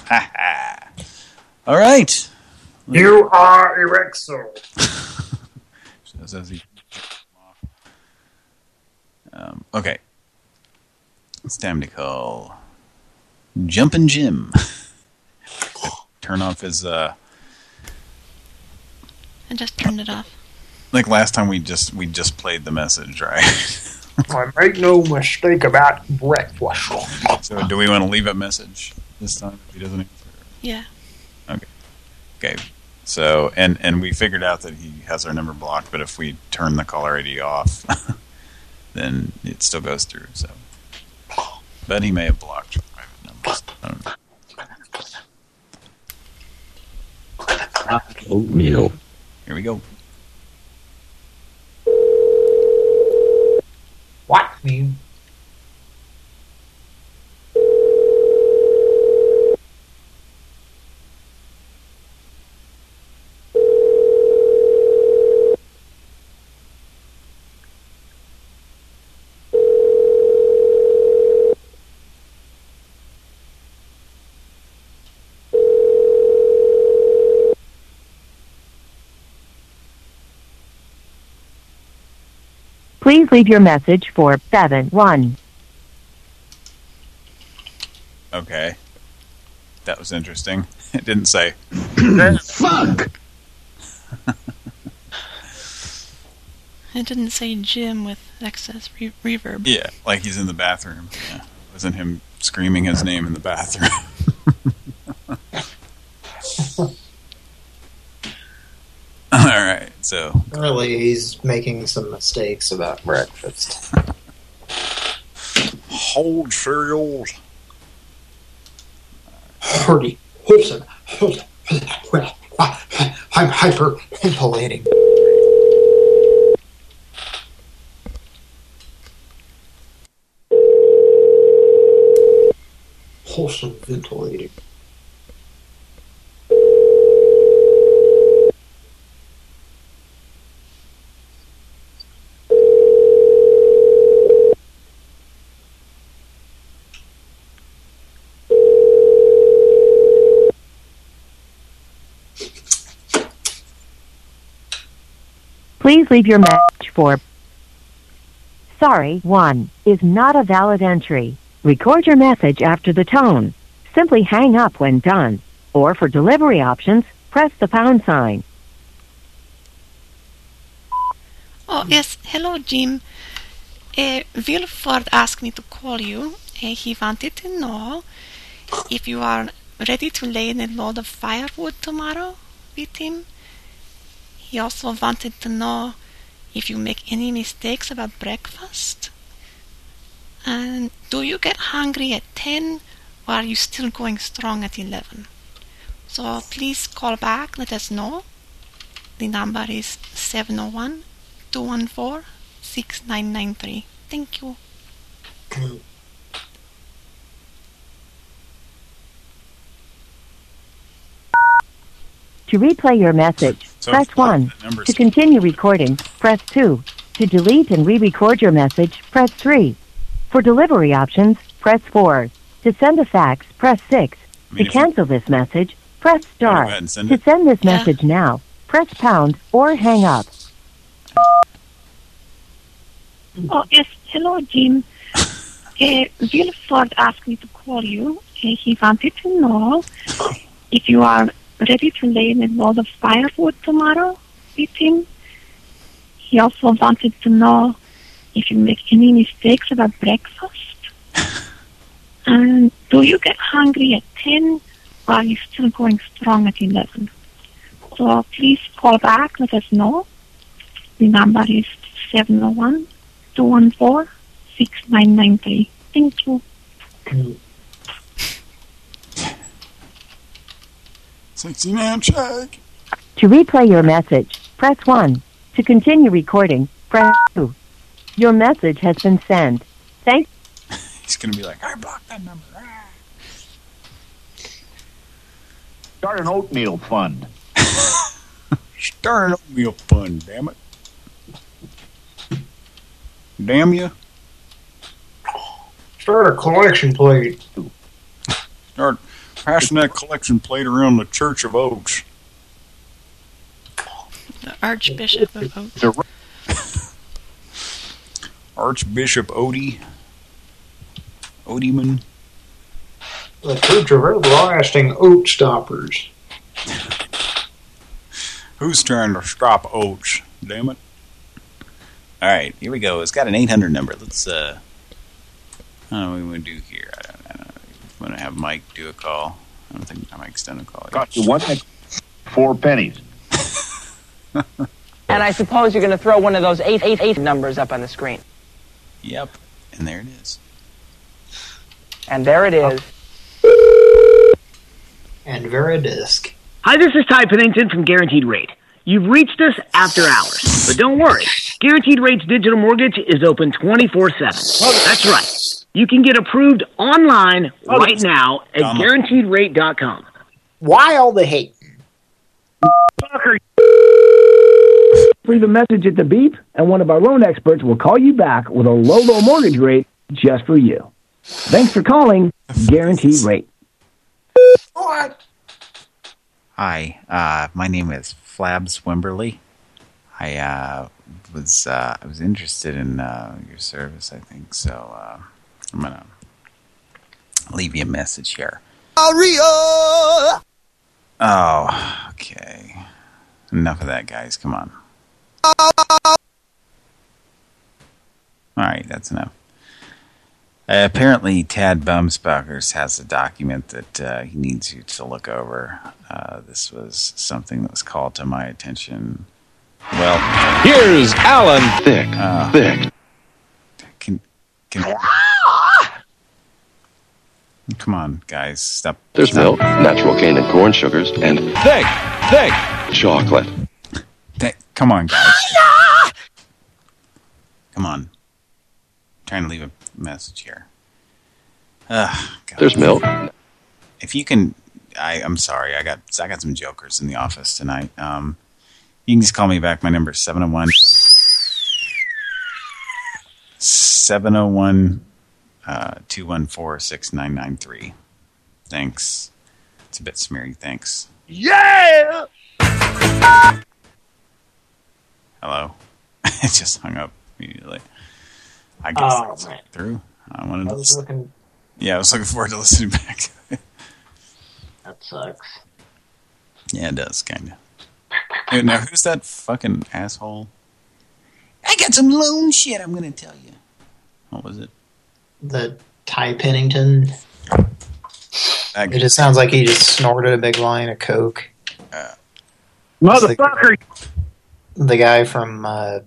Ha ha. All right. You are Erexo. Says he- Um, okay. It's time to call Jumpin' Jim. Turn off his, uh, I just turned it off. like last time we just, we just played the message, right? I make no mistake about breakfast. so do we want to leave a message this time if he doesn't answer? Yeah. Okay. Okay. So, and, and we figured out that he has our number blocked, but if we turn the caller ID off, then it still goes through, so. But he may have blocked your private numbers. I don't know. Oatmeal. Here we go. What me? Please leave your message for 7-1. Okay. That was interesting. It didn't say. Fuck! It didn't say Jim with excess re reverb. Yeah, like he's in the bathroom. Yeah. Wasn't him screaming his name in the bathroom. All right, so Really, he's making some mistakes about breakfast. hold cereals. Hardy, Wilson, I'm hyperventilating. Wholesome ventilating. Please leave your message for Sorry, 1 is not a valid entry. Record your message after the tone. Simply hang up when done. Or for delivery options, press the pound sign. Oh, yes. Hello, Jim. Uh, Wilford asked me to call you. Uh, he wanted to know if you are ready to lay in a load of firewood tomorrow with him. He also wanted to know if you make any mistakes about breakfast. And do you get hungry at 10 or are you still going strong at 11? So please call back, let us know. The number is 701 214 6993. Thank you. To replay your message, So press 1. To continue recording, press 2. To delete and re-record your message, press 3. For delivery options, press 4. To send a fax, press 6. mean, to cancel this message, press star. send to send this message now, press pound or hang up. Oh, yes. Hello, Jim. Uh, Wilford asked me to call you. Uh, he wanted to know if you are ready to lay in a load of firewood tomorrow with him. He also wanted to know if you make any mistakes about breakfast. and do you get hungry at 10 or are you still going strong at 11? So please call back, let us know. The number is 701 214 6993. Thank you. 69 check. To replay your message, press 1. To continue recording, press 2. Your message has been sent. Thank He's going to be like, I blocked that number. Start an oatmeal fund. Start an oatmeal fund, damn it. Damn you. Start a collection plate. Start passing that collection plate around the Church of Oaks. The Archbishop of Oaks. Archbishop Odie. Odieman. The Church of Everlasting Oat Stoppers. Who's trying to stop oats? Damn it. All right, here we go. It's got an 800 number. Let's, uh, I don't know what we want to do here. I don't, I don't know. I'm going to have Mike do a call. I don't think Mike's done a call yet. Got you one next four pennies. And I suppose you're going to throw one of those eight, eight, eight numbers up on the screen. Yep, and there it is. And there it is. And Veridisk. Hi, this is Ty Pennington from Guaranteed Rate. You've reached us after hours, but don't worry. Guaranteed Rate's digital mortgage is open 24-7. That's right. You can get approved online right now at Dumb. guaranteedrate.com. Why all the hate? Fucker. Leave a message at the beep, and one of our loan experts will call you back with a low, low mortgage rate just for you. Thanks for calling Guaranteed Rate. Hi, uh, my name is Flabs Wimberly. I uh, was uh, I was interested in uh, your service, I think. So uh, I'm gonna leave you a message here. Maria! Oh, okay. Enough of that, guys. Come on. All right, that's enough. Uh, apparently, Tad Bumsbuckers has a document that uh, he needs you to look over. Uh, this was something that was called to my attention. Well, Here's Alan Thicke. uh, Thick. Can, can, come on, guys, stop. There's stop. milk, natural cane and corn sugars, and thick, thick chocolate. Th- come on, guys. Come on. trying to leave a message here. Ugh, God. There's milk. If you can, I, I'm sorry. I got I got some jokers in the office tonight. Um, you can just call me back. My number is 701 701 uh, 214 6993. Thanks. It's a bit smeary. Thanks. Yeah! Hello. it just hung up immediately. I guess Oh, that's through. I wanted I to. was listen- looking. Yeah, I was looking forward to listening back to it. That sucks. Yeah, it does, kind of. now, who's that fucking asshole? I got some loan shit I'm going to tell you. What was it? The Ty Pennington. That It just sounds like he just snorted a big line of coke. Motherfucker! The guy from uh,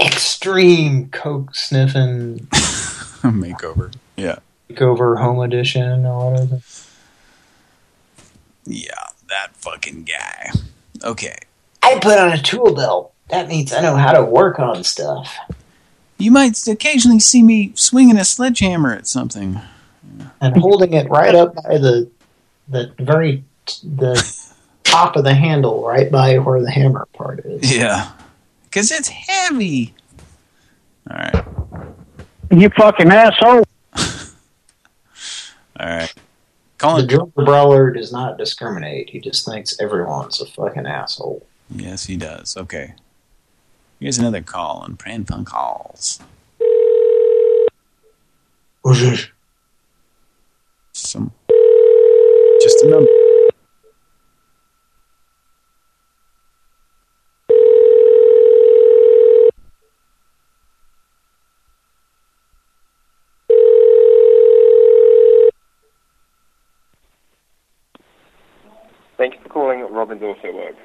Extreme Coke Sniffing Makeover. Yeah. Makeover Home Edition or whatever. Yeah, that fucking guy. Okay. I put on a tool belt. That means I know how to work on stuff. You might occasionally see me swinging a sledgehammer at something. And holding it right up by the the very the top of the handle, right by where the hammer part is. Yeah. Because it's heavy. All right. You fucking asshole. All right. The drummer brawler does not discriminate. He just thinks everyone's a fucking asshole. Yes, he does. Okay. Here's another call on Pran Funk Calls. Who's this? Some, just a number. Thank you for calling Robin's Auto Works.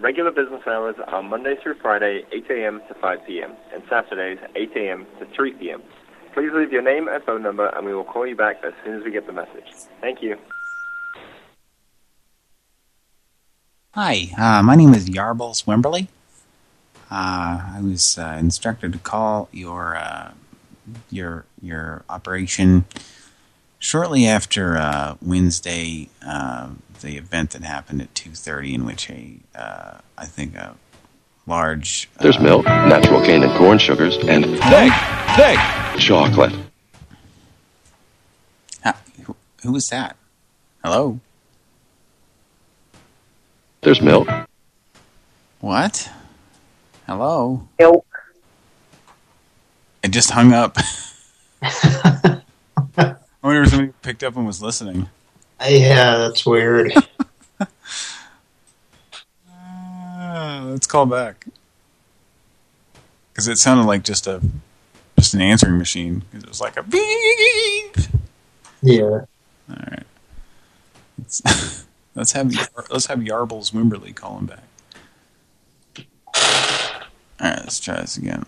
Regular business hours are Monday through Friday, 8 a.m. to 5 p.m., and Saturdays, 8 a.m. to 3 p.m. Please leave your name and phone number, and we will call you back as soon as we get the message. Thank you. Hi, uh, my name is Yarbles Wimberly. Uh, I was uh, instructed to call your uh, your your operation shortly after uh, Wednesday, uh, the event that happened at 2:30, in which a uh, I think a large There's milk, natural cane and corn sugars, and thick, thick chocolate. who was that? Hello. There's milk. What? Hello. Milk. It just hung up. I wonder if somebody picked up and was listening. Yeah, that's weird. Uh, let's call back. Because it sounded like just a just an answering machine. 'Cause it was like a beep. yeah. All right. Let's, let's have let's have Yarbles Wimberly call him back. All right, let's try this again.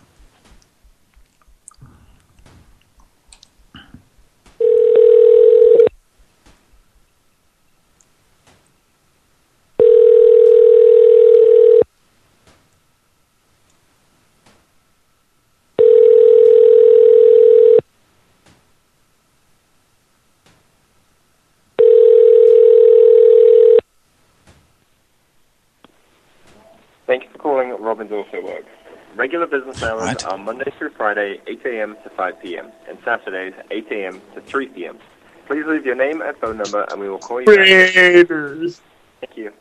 Thank you for calling Robin's Auto Works. Regular business hours are Monday through Friday, 8 a.m. to 5 p.m., and Saturdays, 8 a.m. to 3 p.m. Please leave your name and phone number, and we will call you back. Raiders. Thank you.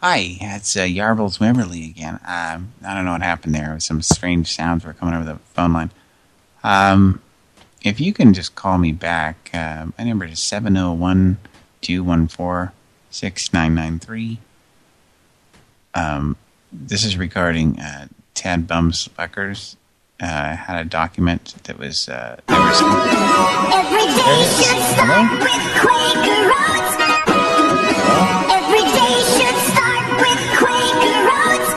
Hi, it's uh, Yarbles Wimberly again. Um, I don't know what happened there. Some strange sounds were coming over the phone line. Um, if you can just call me back, uh, my number is 701-214-6993. Um, this is regarding uh, Tad Bumsbuckers. Uh, had a document that was... Uh, there was Every day should start with Quaker Oats. Every day should start with Quaker Oats.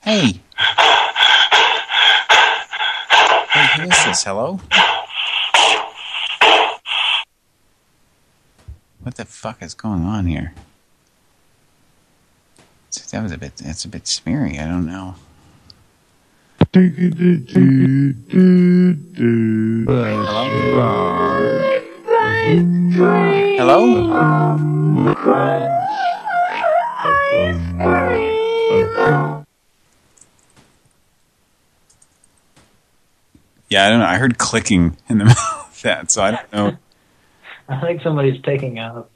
Hey! Hey, who is this? Hello? What the fuck is going on here? That was a bit, that's a bit smeary, I don't know. Hello? Yeah, I don't know. I heard clicking in the middle of that, so I don't know. I think somebody's taking out.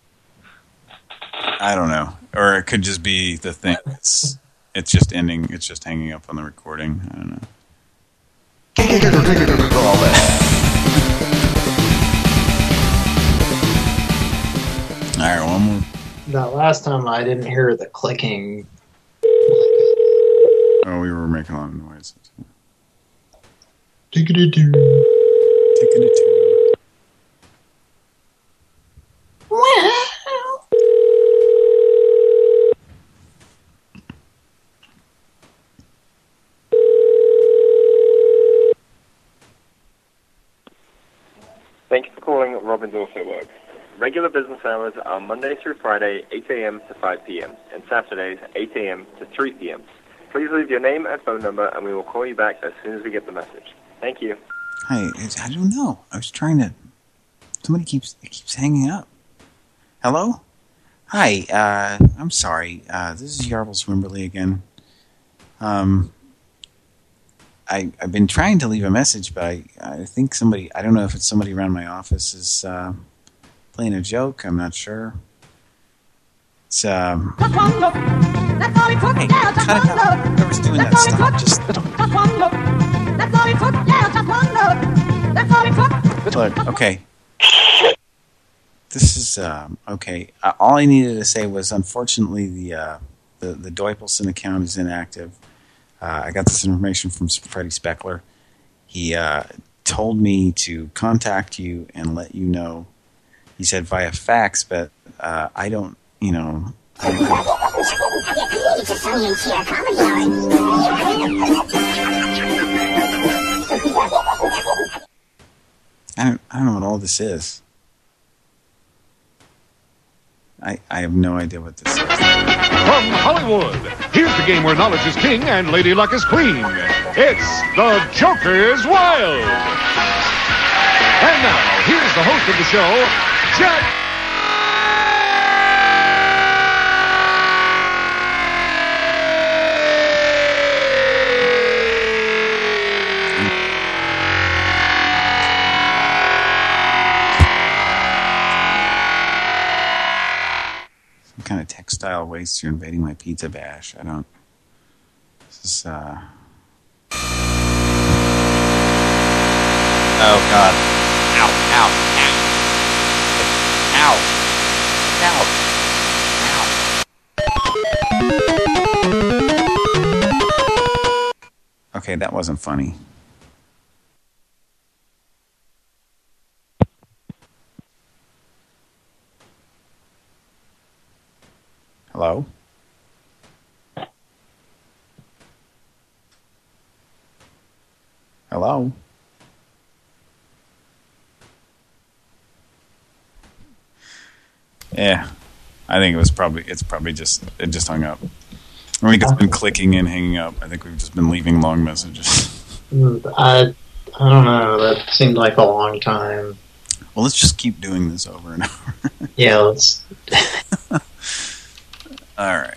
I don't know. Or it could just be the thing. It's, it's just ending. It's just hanging up on the recording. I don't know. All right, one more. That last time I didn't hear the clicking. Oh, we were making a lot of noise. Tickety-doo. Tickety-doo. Thank you for calling Robin's Auto Works. Regular business hours are Monday through Friday, 8 a.m. to 5 p.m., and Saturdays, 8 a.m. to 3 p.m. Please leave your name and phone number, and we will call you back as soon as we get the message. Thank you. Hi, I don't know. I was trying to. Somebody keeps keeps hanging up. Hello. Hi. Uh, I'm sorry. Uh, this is Yarbles Wimberly again. Um, I I've been trying to leave a message, but I I think somebody. I don't know if it's somebody around my office is uh, playing a joke. I'm not sure. It's um. That's all it look. Whoever's doing that, stop. Just. Look, okay. This is um, okay. Uh, all I needed to say was, unfortunately, the uh, the the Doipelson account is inactive. Uh, I got this information from Freddie Speckler. He uh, told me to contact you and let you know. He said via fax, but uh, I don't, you know. I don't, I don't know what all this is. I I have no idea what this is. From Hollywood, here's the game where knowledge is king and Lady Luck is queen. It's The Joker's Wild. And now, here's the host of the show, Jack of waste. You're invading my pizza bash. I don't. This is uh. Oh God! Ow! Ow! Ow! Ow! Ow! Okay, that wasn't funny. Hello? Hello? Um. Yeah. I think it was probably, it's probably just, it just hung up. I think it's been clicking and hanging up. I think we've just been leaving long messages. I, I don't know. That seemed like a long time. Well, let's just keep doing this over and over. Yeah, let's. All right.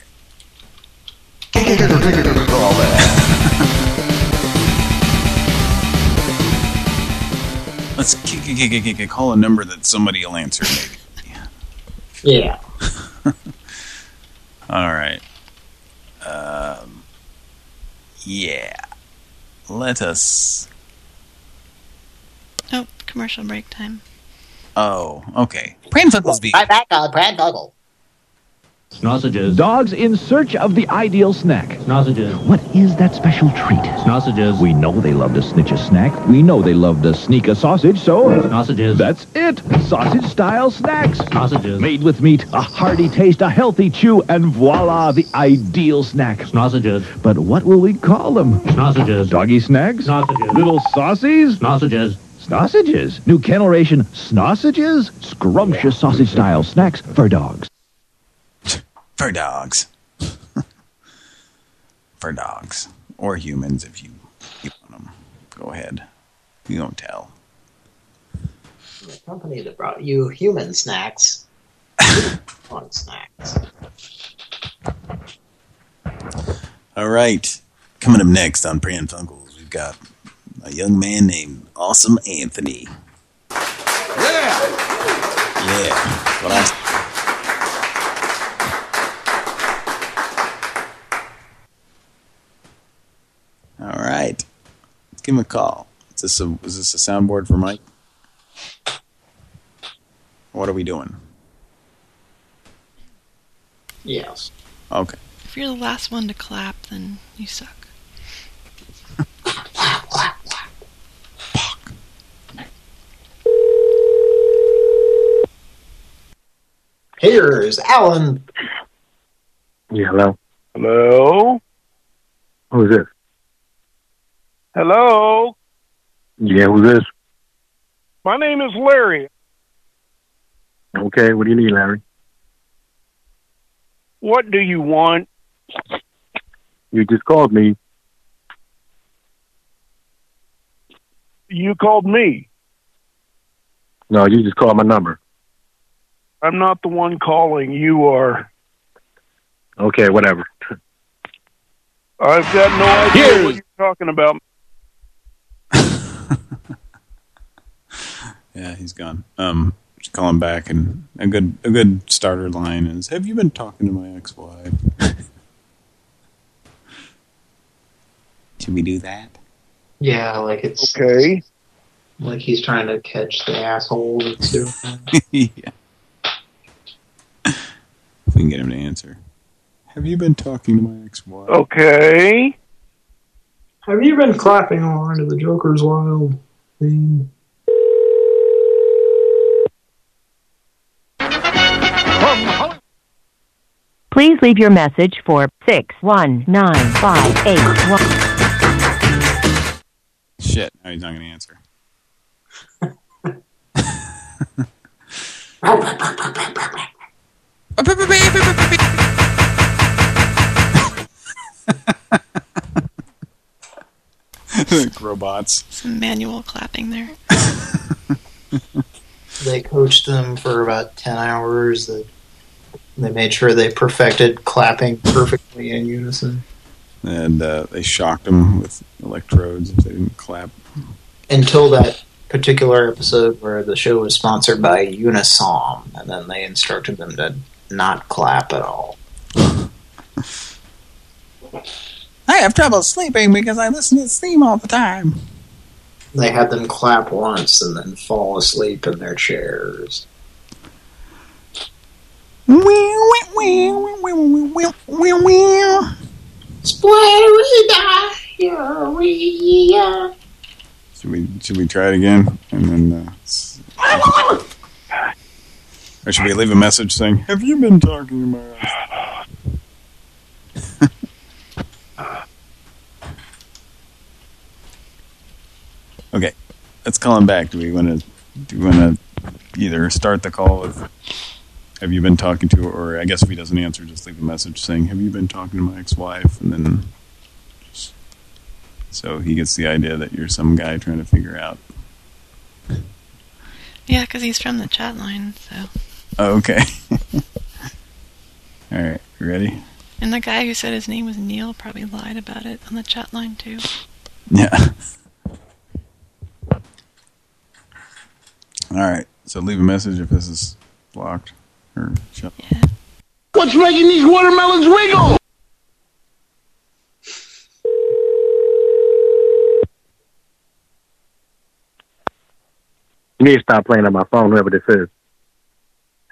Let's k- k- k- k- k- call a number that somebody will answer. Maybe. Yeah. All right. Um, yeah. Let us. Oh, commercial break time. Oh, okay. Pran Funkels be. Right back on Brad Vogel. Sausages. Dogs in search of the ideal snack. Sausages. What is that special treat? Sausages. We know they love to snitch a snack. We know they love to sneak a sausage, so... Sausages. That's it. Sausage-style snacks. Sausages. Made with meat, a hearty taste, a healthy chew, and voila, the ideal snack. Sausages. But what will we call them? Sausages. Doggy snacks? Sausages. Little saucies? Sausages. Sausages. New kennel ration sausages? Scrumptious sausage-style snacks for dogs. For dogs. For dogs. Or humans if you, you want them. Go ahead. You don't tell. The company that brought you human snacks. on snacks. All right. Coming up next on Pran Funkels, we've got a young man named Awesome Anthony. Yeah! Yeah. What I All right. Let's give him a call. Is this a, is this a soundboard for Mike? What are we doing? Yes. Okay. If you're the last one to clap, then you suck. Here's Alan. Yeah, hello. Hello? Who's this? Hello? Yeah, who's this? My name is Larry. Okay, what do you need, Larry? What do you want? You just called me. You called me. No, you just called my number. I'm not the one calling. You are. Okay, whatever. I've got no idea Here's- what you're talking about. Yeah, he's gone. Um, just call him back, and a good a good starter line is, "Have you been talking to my ex-wife?" Should we do that? Yeah, like it's. Okay. Like he's trying to catch the asshole that's doing yeah. If we can get him to answer. Have you been talking to my ex-wife? Okay. Have you been clapping along to the Joker's Wild theme? Please leave your message for 6195881. Shit, now he's not going to answer. like robots. Some manual clapping there. They coached them for about 10 hours. They, they made sure they perfected clapping perfectly in unison. And uh, they shocked them with electrodes if they didn't clap. Until that particular episode where the show was sponsored by Unisom, and then they instructed them to not clap at all. I have trouble sleeping because I listen to this theme all the time. They had them clap once and then fall asleep in their chairs. Should we should we try it again and then uh, or should we leave a message saying Have you been talking to my Okay, let's call him back. Do we want to do we want to either start the call with Have you been talking to or I guess if he doesn't answer just leave a message saying Have you been talking to my ex-wife and then just, so he gets the idea that you're some guy trying to figure out Yeah, because he's from the chat line, so. Oh, okay. All right, you ready? And the guy who said his name was Neil probably lied about it on the chat line, too. Yeah. All right. So leave a message if this is blocked or shut. What's making these watermelons wiggle? You need to stop playing on my phone, whoever this is.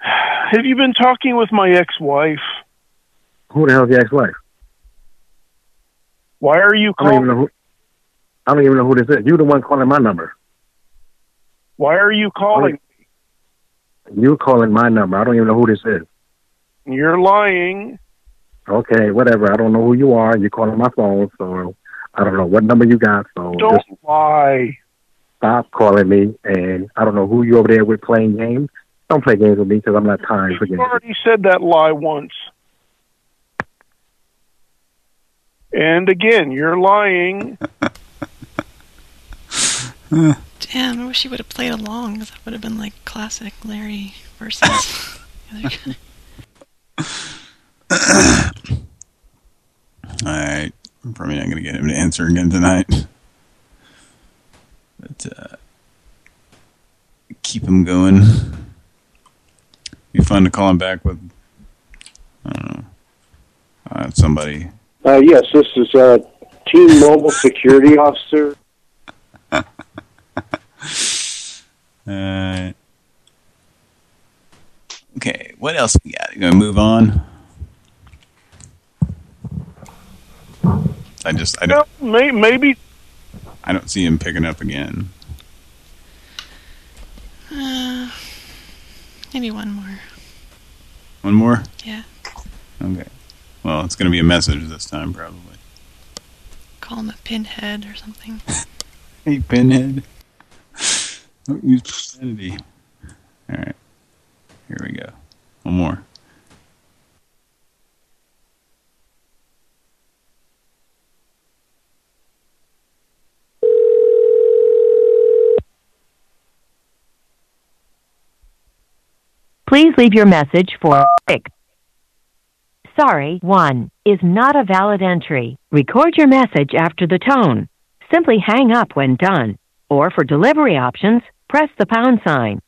Have you been talking with my ex-wife? Who the hell's your ex-wife? Why are you I don't even calling? know who. I don't even know who this is. You're the one calling my number. Why are you calling? You calling my number. I don't even know who this is. You're lying. Okay, whatever. I don't know who you are. You're calling my phone, so I don't know what number you got. So Don't lie. stop calling me. And I don't know who you're over there with playing games. Don't play games with me because I'm not time for You already said that lie once. And again, you're lying. Damn, I wish he would have played along, because that would have been like classic Larry versus the other guy. All right. I'm probably not going to get him to answer again tonight. But uh, keep him going. Be fun to call him back with, I don't know, uh, somebody. Uh, yes, this is uh, T-Mobile security officer. Uh, okay, what else we got? You gonna move on? I just I don't May- Maybe I don't see him picking up again. Uh, maybe one more. One more? Yeah. Okay. Well, it's gonna be a message this time probably. Call him a pinhead or something. Hey, Pinhead. Don't use profanity. All right. Here we go. One more. Please leave your message for 6. Sorry, 1 is not a valid entry. Record your message after the tone. Simply hang up when done. Or for delivery options, press the pound sign.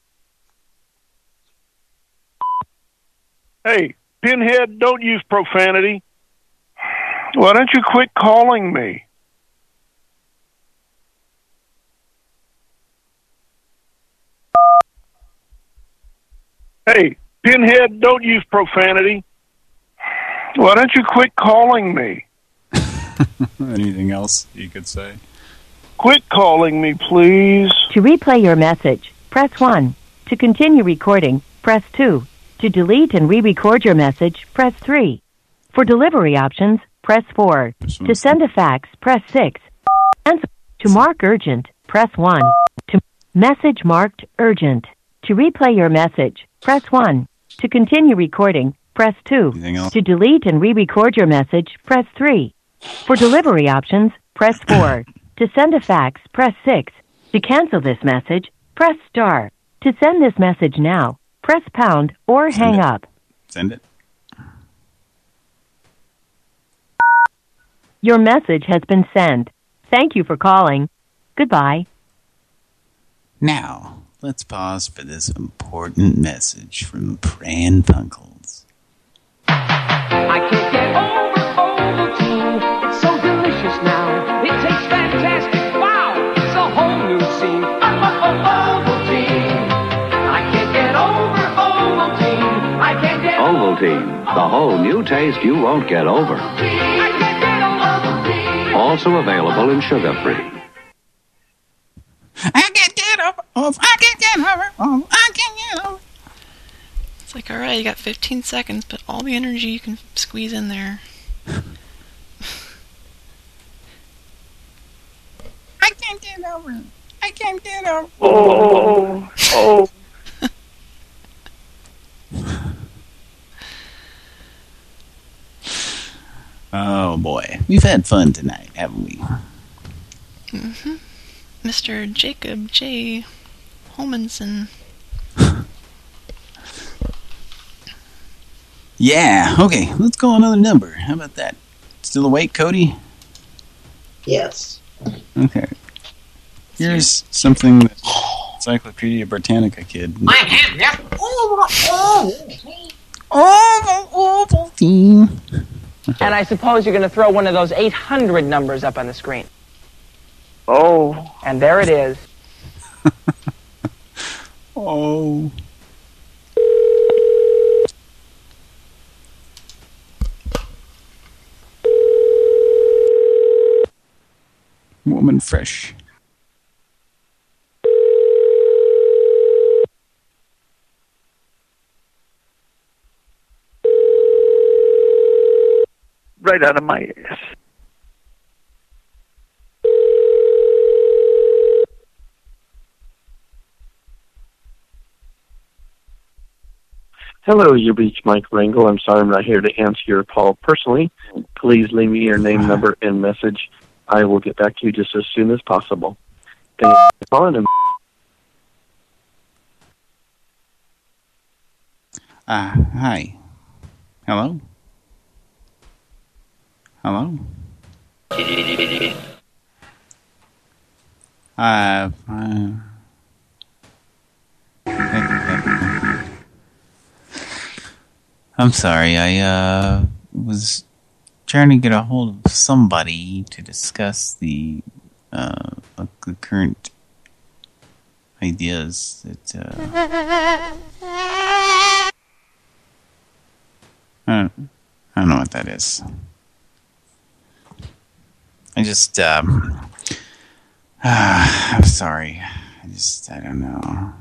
Hey, Pinhead, don't use profanity. Why don't you quit calling me? Hey, Pinhead, don't use profanity. Why don't you quit calling me? Anything else you could say? Quit calling me, please. To replay your message, press 1. To continue recording, press 2. To delete and re-record your message, press 3. For delivery options, press 4. To send a fax, press 6. And to mark urgent, press 1. To message marked urgent. To replay your message, press 1. To continue recording, press 2. To delete and re-record your message, press 3. For delivery options, press 4. to send a fax, press 6. To cancel this message, press star. To send this message now, press pound or hang up. Send it. Your message has been sent. Thank you for calling. Goodbye. Now, let's pause for this important message from Pran Funkels. Ovaltine, the whole new taste you won't get over. I can't get Ovaltine. Also available in sugar free. I can't get over. Oh, I can't get over. Oh, I can't get over. It's like, all right, you got 15 seconds, but all the energy you can squeeze in there. I can't get over. I can't get over. Oh, oh. oh. Oh boy, we've had fun tonight, haven't we? hmm Mr. Jacob J. Holmanson. Yeah. Okay, let's go another number. How about that? Still awake, Cody? Yes. Okay. Here's something that Encyclopedia Britannica kid. I have just over Oh, Ovaltine. And I suppose you're going to throw one of those 800 numbers up on the screen. Oh. And there it is. Oh. Woman fresh. Right out of my ass. Hello, you reached Mike Rangel. I'm sorry I'm not here to answer your call personally. Please leave me your name, number, and message. I will get back to you just as soon as possible. Thank you for calling and Uh, hi. Hello? Hello? Uh, uh, I'm sorry, I, uh, was trying to get a hold of somebody to discuss the, uh, the current ideas that, uh, I don't, I don't know what that is. I just, um, I'm sorry. I just, I don't know.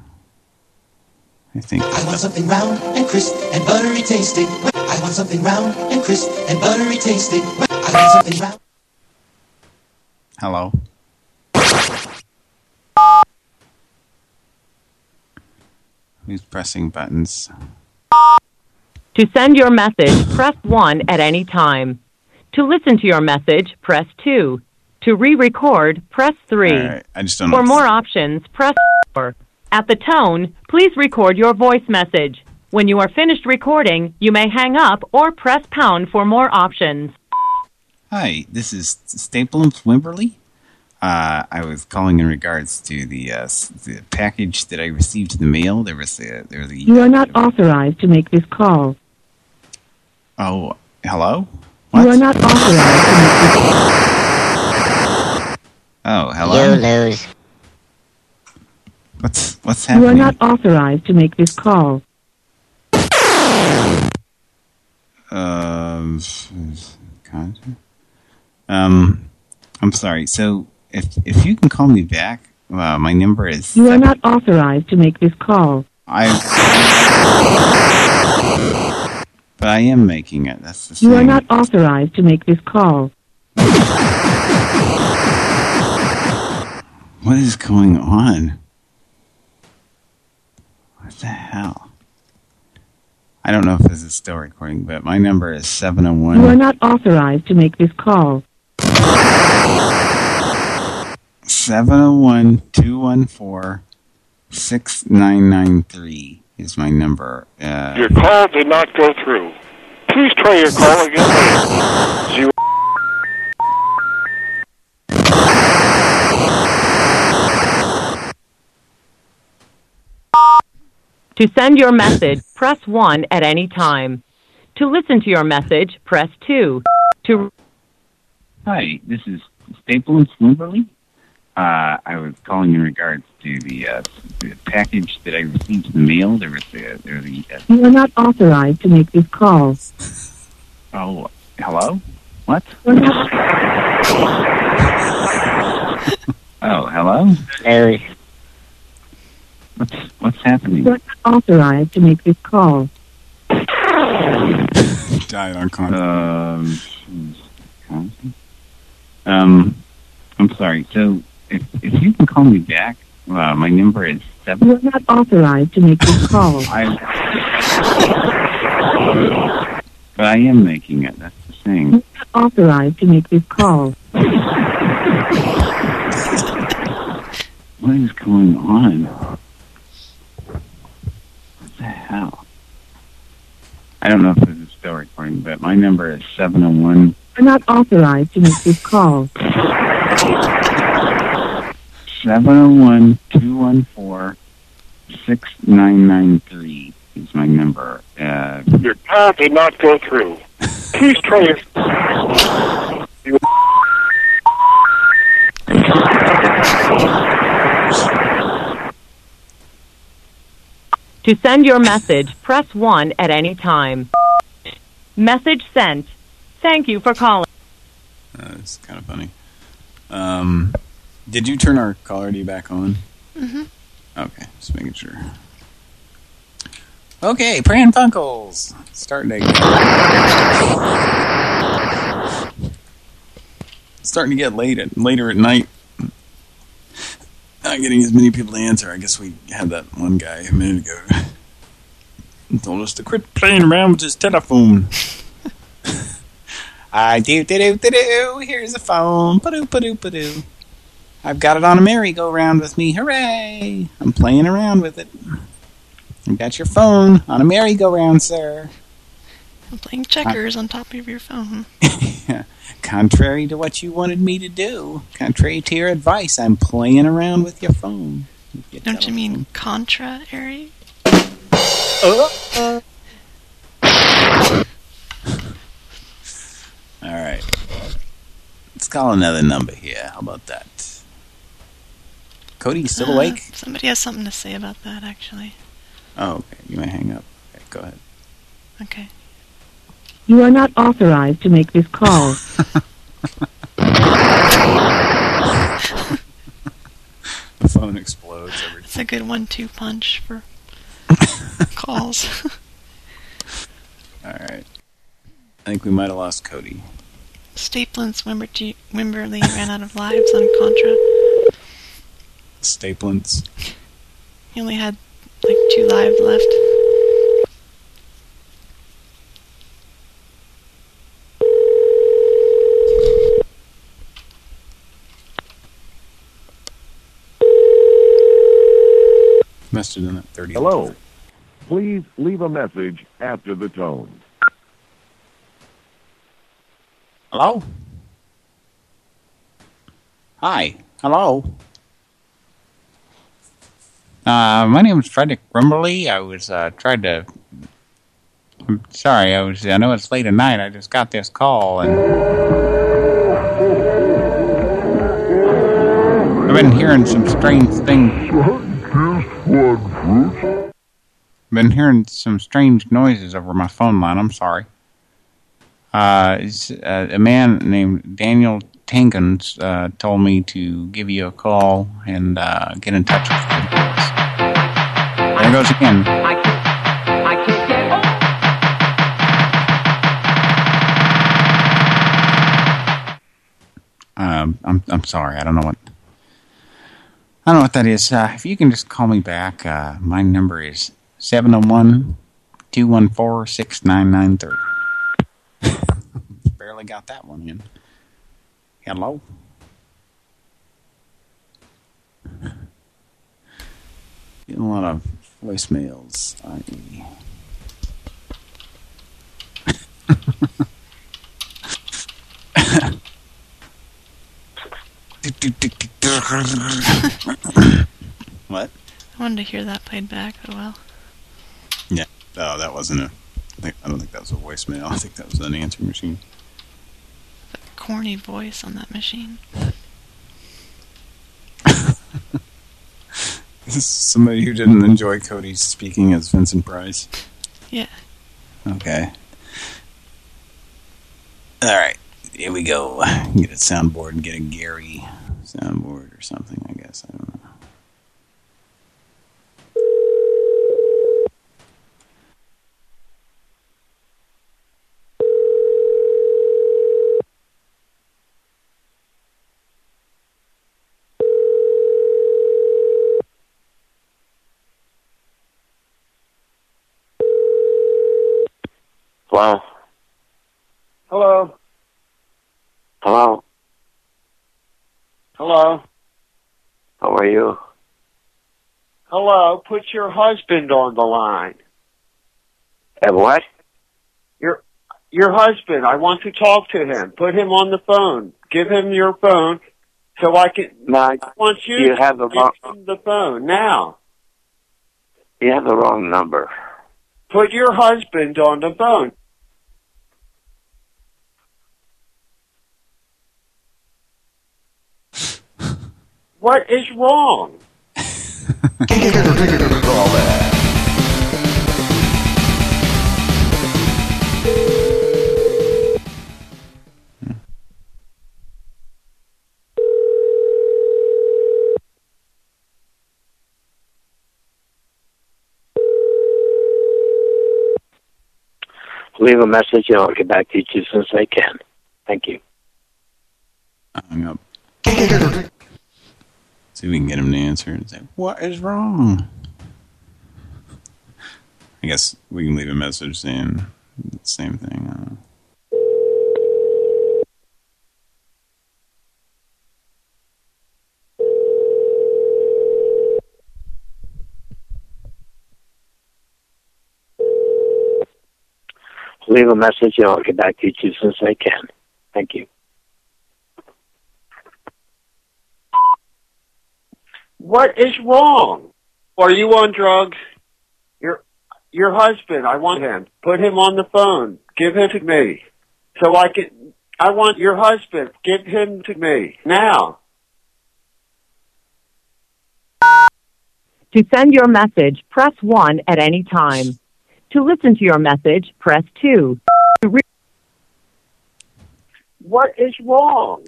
I think. I want something round and crisp and buttery tasting. I want something round and crisp and buttery tasting. I want something round. Hello? Who's pressing buttons? To send your message, press 1 at any time. To listen to your message, press 2. To re-record, press 3. All right, I just don't know. For more options, press 4. At the tone, please record your voice message. When you are finished recording, you may hang up or press pound for more options. Hi, this is Staple and Swimberly. Uh, I was calling in regards to the uh, the package that I received in the mail. There was a, there was a You are not authorized to make this call. oh hello You are not authorized to make this call. oh hello You lose. What's what's You are not authorized to make this call. Um, um, I'm sorry. So if if you can call me back, uh, my number is You are not authorized to make this call. I. But I am making it. That's the You thing. are not authorized to make this call. What is going on? What the hell? I don't know if this is still recording, but my number is 701. You are not authorized to make this call. 701 214 6993 is my number. Uh, Your call did not go through. Please try your call again. Zero. To send your message, press 1 at any time. To listen to your message, press 2. To Hi, this is Staples Wimberly. Uh, I was calling in regards to the, uh, the package that I received in the mail. There was the, there was the uh, You are not authorized to make this call. oh, hello? What? You are not- Oh, hello? Harry. What's, what's happening? you are not authorized to make this call. died on contact. Um, um, I'm sorry. So, if if you can call me back, uh, my number is seven. You are not authorized to make this call. I, but I am making it. That's the thing. You are not authorized to make this call. What is going on? What the hell? I don't know if this is still recording, but my number is seven zero one. You are not authorized to make this call. 701-214-6993 is my number. Uh, Your call did not go through. Please try your... You- To send your message, press 1 at any time. Message sent. Thank you for calling. It's kind of funny. Um, did you turn our caller ID back on? Mm-hmm. Okay, just making sure. Okay, Pran Funkels. Start date. Starting to get late at later at night. Not getting as many people to answer. I guess we had that one guy a minute ago. Told us to quit playing around with his telephone. I do do do do do. Here's a phone. Ba-doo, ba-doo, ba-doo. I've got it on a merry-go-round with me. Hooray! I'm playing around with it. You got your phone on a merry-go-round, sir. I'm playing checkers on top of your phone. Contrary to what you wanted me to do, contrary to your advice, I'm playing around with your phone. Your Don't you mean contrary? Uh, All right. Let's call another number here. How about that? Cody, you still Uh, awake? Somebody has something to say about that, actually. Oh, okay. You may hang up. Okay, go ahead. Okay. You are not authorized to make this call. The phone explodes every It's a good one-two punch for calls. All right. I think we might have lost Cody. Staplin's Wimberty, Wimberly ran out of lives on Contra. Staplins. He only had like two lives left. Must have done it 30 Hello. Please leave a message after the tone. Hello? Hi. Hello. Uh, my name is Frederick Rumberly. I was uh, trying to. I'm sorry. I was. I know it's late at night. I just got this call and I've been hearing some strange things. been hearing some strange noises over my phone line. I'm sorry. Uh, uh, a man named Daniel Tankins uh, told me to give you a call and uh, get in touch with you. There goes again. Um, I'm I'm sorry. I don't know what I don't know what that is. Uh, if you can just call me back, uh, my number is 701-214-6993. Barely got that one in. Hello? Getting a lot of voicemails, i.e. what? I wanted to hear that played back. Oh well. Yeah. Oh, that wasn't a. I, think, I don't think that was a voicemail. I think that was an answering machine. The corny voice on that machine. This is somebody who didn't enjoy Cody speaking as Vincent Price. Yeah. Okay. All right. Here we go. Get a soundboard and get a Gary soundboard or something, I guess. I don't know. Hello. Hello. Hello. Hello. How are you? Hello. Put your husband on the line. And what? Your your husband. I want to talk to him. Put him on the phone. Give him your phone so I can. No, I want you, you to have the wrong. the phone now. You have the wrong number. Put your husband on the phone. What is wrong? Leave a message and I'll get back to you as soon as I can. Thank you. See if we can get him to answer and say, what is wrong? I guess we can leave a message saying the same thing. Leave a message and I'll get back to you as soon as I can. Thank you. What is wrong? Are you on drugs? Your your husband. I want him. Put him on the phone. Give him to me, so I can. I want your husband. Give him to me now. To send your message, press 1 at any time. To listen to your message, press 2. What is wrong?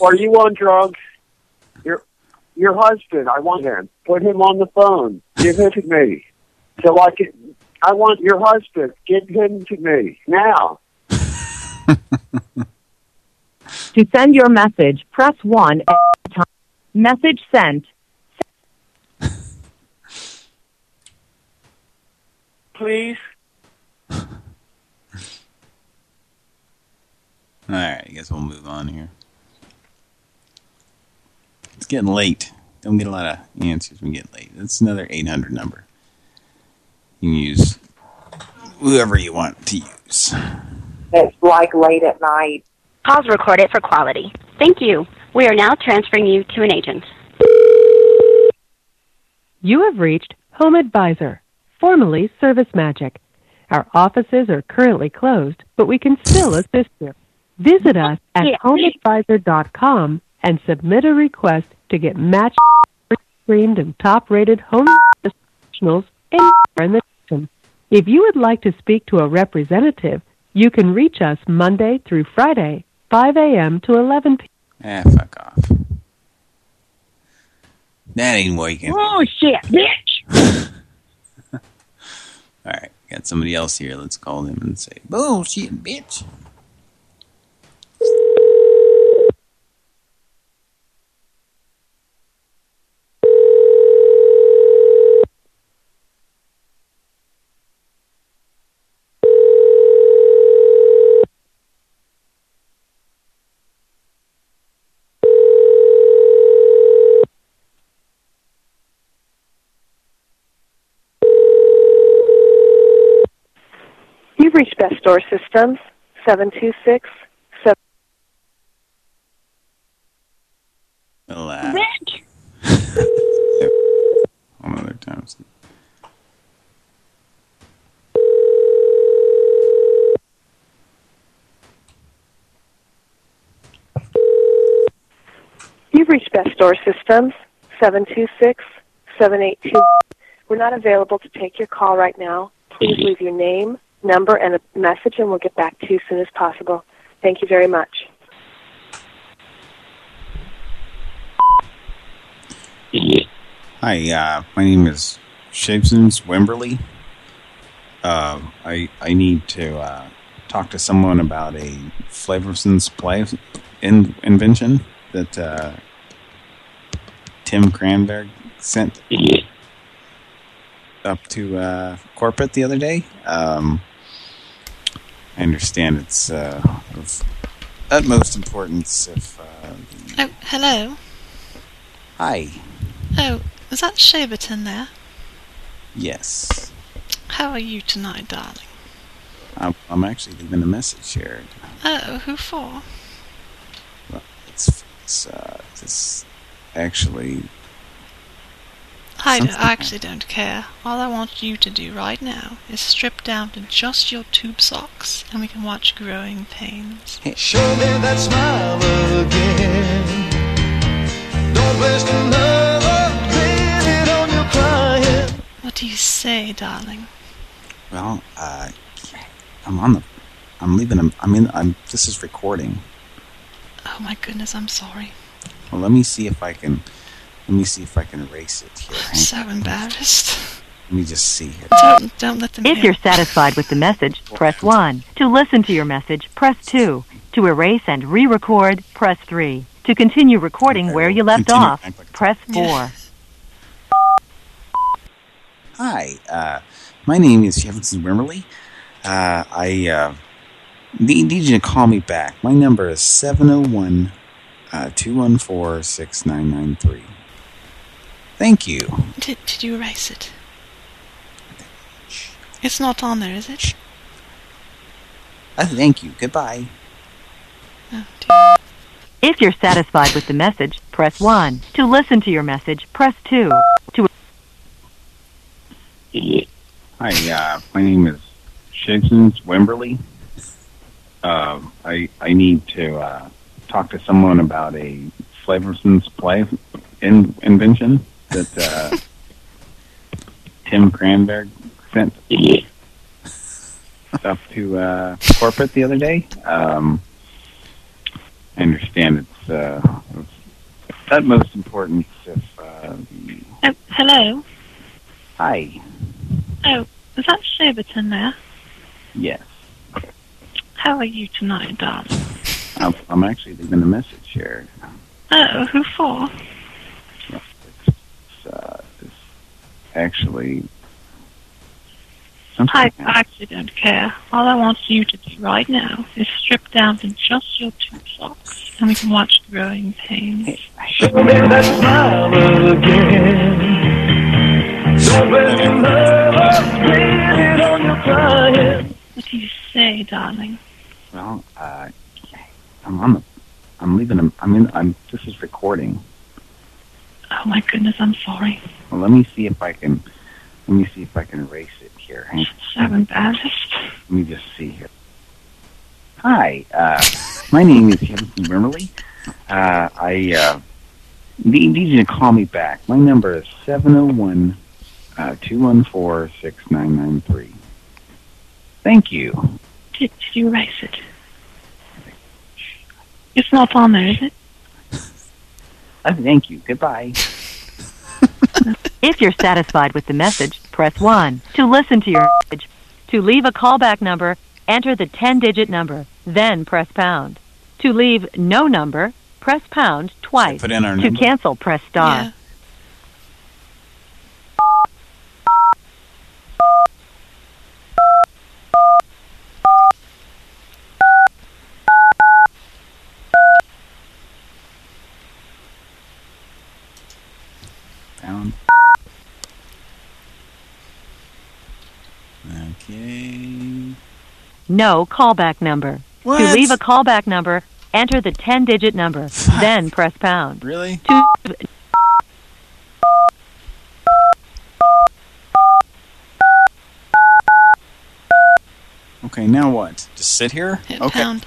Are you on drugs? Your your husband. I want him. Put him on the phone. Give him to me, so I can. I want your husband. Give him to me now. to send your message, press 1 at any time. Message sent. Please. All right, I guess we'll move on here. It's getting late. Don't get a lot of answers when we get late. That's another 800 number. You can use whoever you want to use. It's like late at night. Calls recorded for quality. Thank you. We are now transferring you to an agent. You have reached HomeAdvisor, formerly Service Magic. Our offices are currently closed, but we can still assist you. Visit us at homeadvisor.com and submit a request to get matched, screened, and top-rated home professionals anywhere in the nation. If you would like to speak to a representative, you can reach us Monday through Friday, 5 a.m. to 11 p.m. Ah, fuck off. That ain't working. Oh shit, bitch! All right, got somebody else here. Let's call him and say, bullshit, bitch. You've Best Store Systems, 726 Well, uh, One other time. You've reached Best Store Systems, 726 782. We're not available to take your call right now. Please leave your name, number, and a message, and we'll get back to you as soon as possible. Thank you very much. Hi, uh, my name is Shapesons Wimberly. Uh, I I need to uh, talk to someone about a Flavorson's play in, invention that uh, Tim Cranberg sent up to uh, corporate the other day. Um, I understand it's uh, of utmost importance if... Uh, Oh, hello. hi. Oh, is that Shaverton there? Yes. How are you tonight, darling? I'm, I'm actually leaving a message here. Oh, who for? Well, it's, it's, uh, it's actually... I, d- I actually don't care. All I want you to do right now is strip down to just your tube socks, and we can watch Growing Pains. Show me that smile again. Don't waste another minute on your crying. What do you say, darling? Well, uh, I'm on the... I'm leaving I mean, I'm... This is recording. Oh my goodness, I'm sorry. Well, let me see if I can... Let me see if I can erase it here. I'm so embarrassed. Let me just see here. Don't, don't let them If hear. you're satisfied with the message, press 1. To listen to your message, press 2. To erase and re-record, press 3. To continue recording where you left continue off, press 4. Hi, uh, my name is Jefferson Wimmerly. Uh, I uh, need, need you to call me back. My number is 701 uh, 214 6993. Thank you. Did, did you erase it? It's not on there, is it? Uh, thank you. Goodbye. If you're satisfied with the message, press 1. To listen to your message, press 2. To Hi, uh, my name is Shapesons Wimberly. Uh, I I need to uh, talk to someone about a Flavorson's play in, invention that uh, Tim Cranberg sent up to uh, corporate the other day. Um, I understand it's uh, of utmost importance if uh, Oh, hello. hi Oh, is that Shaverton there? yes How are you tonight, darling? I'm, I'm actually leaving a message here. Oh, who for? It's, uh, it's actually something. I, I actually don't care. All I want you to do right now is strip down to just your tube socks, and we can watch Growing Pains. Show me that smile again. Don't waste another minute on your crying. What do you say, darling? Well, uh, I'm on the... I'm leaving a... I mean, I'm... This is recording. Oh my goodness, I'm sorry. Well, let me see if I can... Let me see if I can erase it here. Hang So embarrassed. Let me just see here. Hi, uh, my name is Jefferson Wimmerly. Uh, I uh, need, need you to call me back. My number is 701 uh, 214 6993. Thank you. Did, did you erase it? It's not on there, is it? Oh, thank you. Goodbye. If you're satisfied with the message, press 1. To listen to your message, to leave a callback number, enter the 10-digit number, then press pound. To leave no number, press pound twice. put in our to number? cancel, press star. Yeah. Pound. Okay. No callback number. To leave a callback number, enter the 10-digit number, then press pound. Really? To Okay, now what? Just sit here? Hit okay. pound.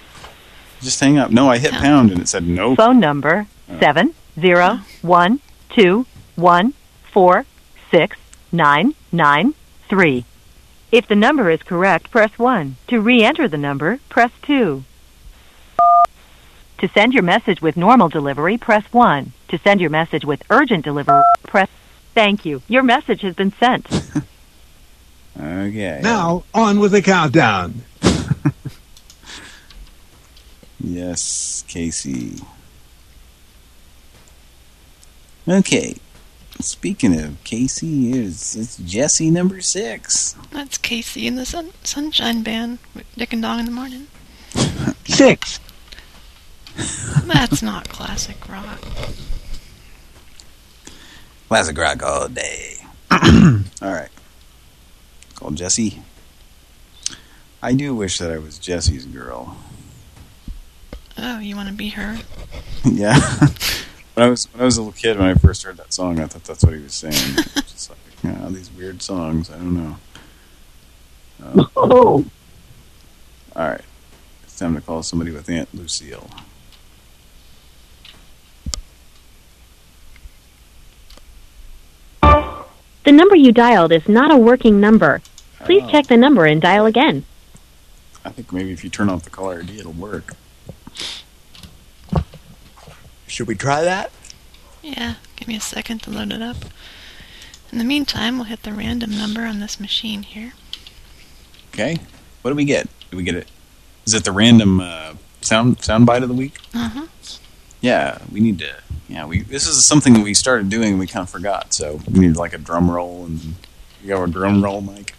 Just hang up. No, I hit Pound. pound and it said no. phone number Oh. seven zero one two one four six nine nine three. If the number is correct, press 1. To re-enter the number, press 2. To send your message with normal delivery, press 1. To send your message with urgent delivery, press Thank you. Your message has been sent. Okay. Now, on with the countdown. Yes, Casey. Okay. Speaking of Casey, it's, it's Jesse number six. That's KC in the sun, Sunshine Band with Dick and Dong in the morning. Six. That's not classic rock. Classic rock all day. all right. Called Jesse. I do wish that I was Jesse's girl. Oh, you want to be her? yeah. When I was when I was a little kid, when I first heard that song, I thought that's what he was saying. Just like, you know, these weird songs. I don't know. Uh, Oh. all right. It's time to call somebody with Aunt Lucille. The number you dialed is not a working number. Please check the number and dial again. I think maybe if you turn off the caller ID, it'll work. Should we try that? Yeah, give me a second to load it up. In the meantime, we'll hit the random number on this machine here. Okay. What do we get? Do we get it? Is it the random uh, sound sound bite of the week? Uh-huh. Yeah, we need to. Yeah, we. This is something that we started doing and we kind of forgot. So we need like a drum roll and you got a drum roll, Mike.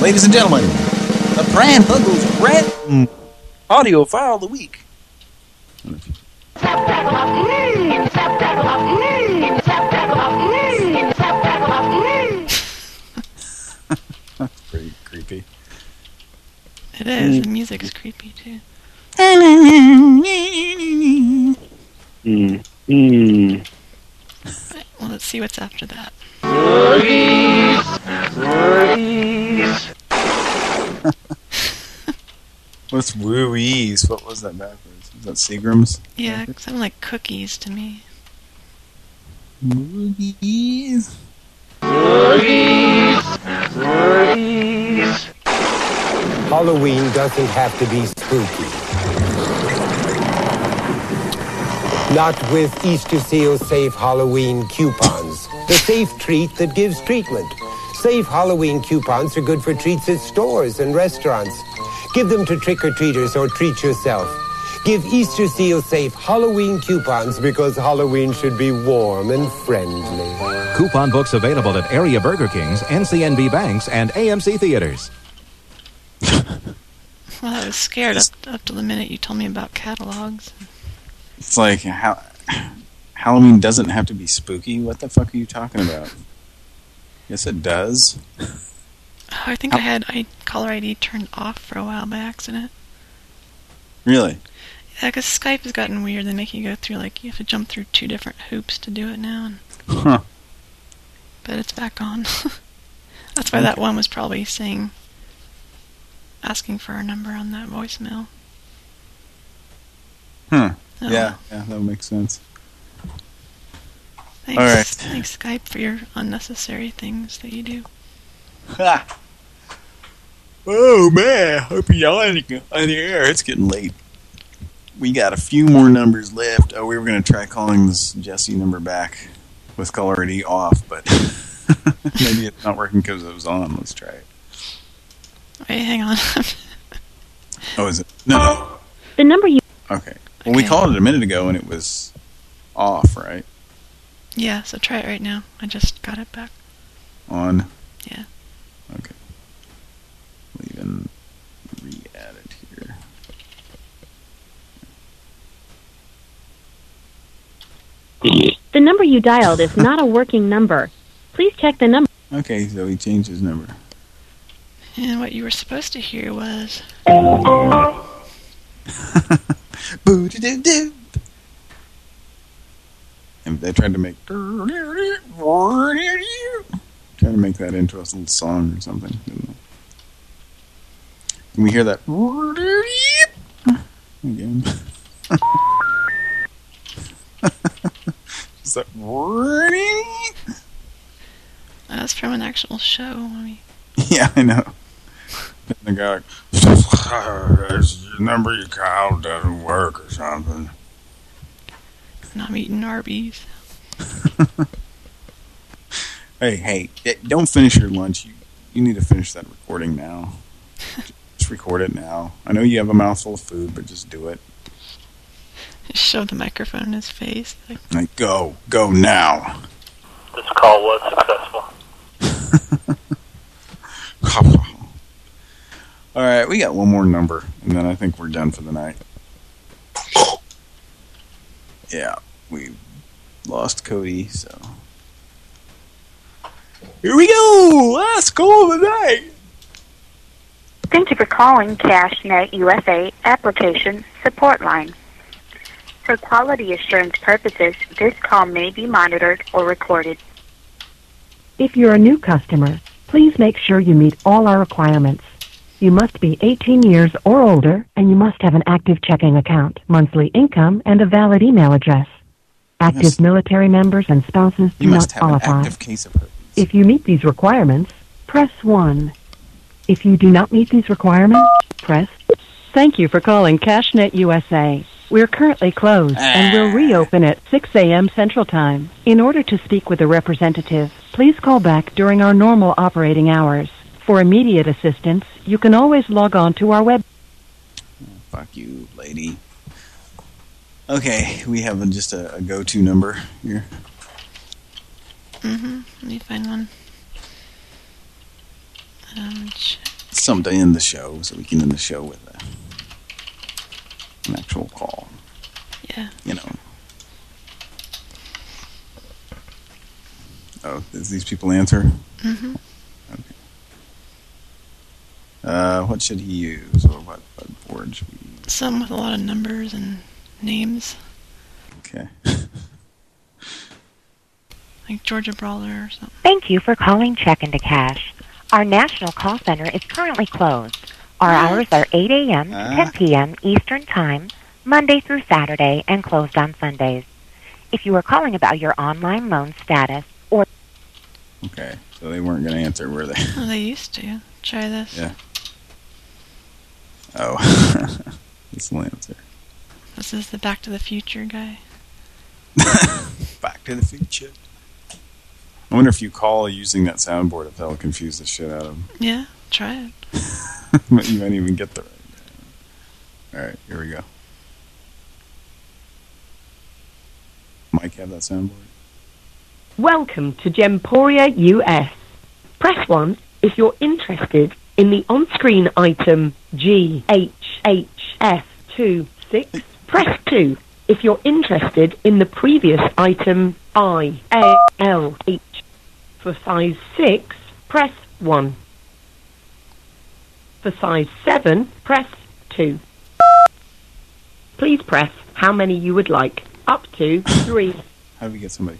Ladies and gentlemen, the Pran Funkels Red Audio File of the Week. That's pretty creepy. It is. The music is creepy, too. Mm. Mm. Well, let's see what's after that. What's wooies? What was that backwards? Is that Seagram's? Yeah, it sounded like cookies to me. Wooies. Halloween doesn't have to be spooky. Not with Easter Seal Safe Halloween coupons. The safe treat that gives treatment. Safe Halloween coupons are good for treats at stores and restaurants. Give them to trick-or-treaters or treat yourself. Give Easter Seal Safe Halloween coupons because Halloween should be warm and friendly. Coupon books available at area Burger Kings, NCNB banks, and AMC theaters. Well, I was scared up, up to the minute you told me about catalogs. It's like how Halloween doesn't have to be spooky. What the fuck are you talking about? Yes, it does. Oh, I think I had I, caller ID turned off for a while by accident. Really? Yeah, because Skype has gotten weird. They make you go through, like, you have to jump through two different hoops to do it now. Huh. but it's back on. That's why that one was probably saying, asking for our number on that voicemail. Huh. Oh. Yeah, yeah, that would make sense. Thanks, All right. Thanks, Skype, for your unnecessary things that you do. Ha! Oh man, hope you're on the on the air. It's getting late. We got a few more numbers left. Oh, we were going to try calling this Jesse number back with caller ID off, but maybe it's not working because it was on. Let's try it. Wait, hang on. Oh, is it? No, no. The number you Okay. Well, we called it a minute ago and it was off, right? Yeah, so try it right now. I just got it back. On. Yeah. Okay. We'll even re-add it here. the number you dialed is not a working number. Please check the number. Okay, so he changed his number. And what you were supposed to hear was. Boo-doo-doo-doo. And they tried to make trying to make that into a little song or something. Can we hear that again? Is that That's from an actual show. I mean, Yeah, I know. And the guy like, number you called doesn't work or something. I'm eating Arby's. Hey, hey, eh, don't finish your lunch. You you need to finish that recording now. Just record it now. I know you have a mouthful of food, but just do it. Just shove the microphone in his face. Like, Like, go, go now. This call was successful. All right, we got one more number, and then I think we're done for the night. Yeah, we lost Cody, so here we go. Last call of the night. Thank you for calling CashNet USA Application Support Line. For quality assurance purposes, this call may be monitored or recorded. If you're a new customer, please make sure you meet all our requirements. You must be 18 years or older, and you must have an active checking account, monthly income, and a valid email address. Active must- military members and spouses do You must not have an qualify. active case of. If you meet these requirements, press 1. If you do not meet these requirements, press Thank you for calling CashNet USA. We're currently closed and will ah. reopen at 6 a.m. Central Time. In order to speak with a representative, please call back during our normal operating hours. For immediate assistance, you can always log on to our web. Fuck you, lady. Okay, we have a, just a, a go-to number here. mm-hmm. Let me find one. Um, ch- Something to the show, so we can end the show with a, an actual call. Yeah. You know. Oh, does these people answer? mm-hmm. Uh, what should he use, or what, what board should we use? Some with a lot of numbers and names, Okay. like Georgia Brawler or something. Thank you for calling Check into Cash. Our national call center is currently closed. Our hours are 8 a.m. to 10 p.m. Eastern Time, Monday through Saturday, and closed on Sundays. If you are calling about your online loan status or Okay, so they weren't going to answer, were they? Oh, they used to. Try this. Yeah. Oh, this Lancer. This is the Back to the Future guy. Back to the Future. I wonder if you call using that soundboard, if that'll confuse the shit out of him. Yeah, try it. but you might even get the right. All right, here we go. Mike, have that soundboard. Welcome to Gemporia US. Press 1 if you're interested in the on-screen item GHHS26. Press 2 if you're interested in the previous item IALH. For size 6, press 1. For size 7, press 2. Please press how many you would like, up to 3. How do we get somebody?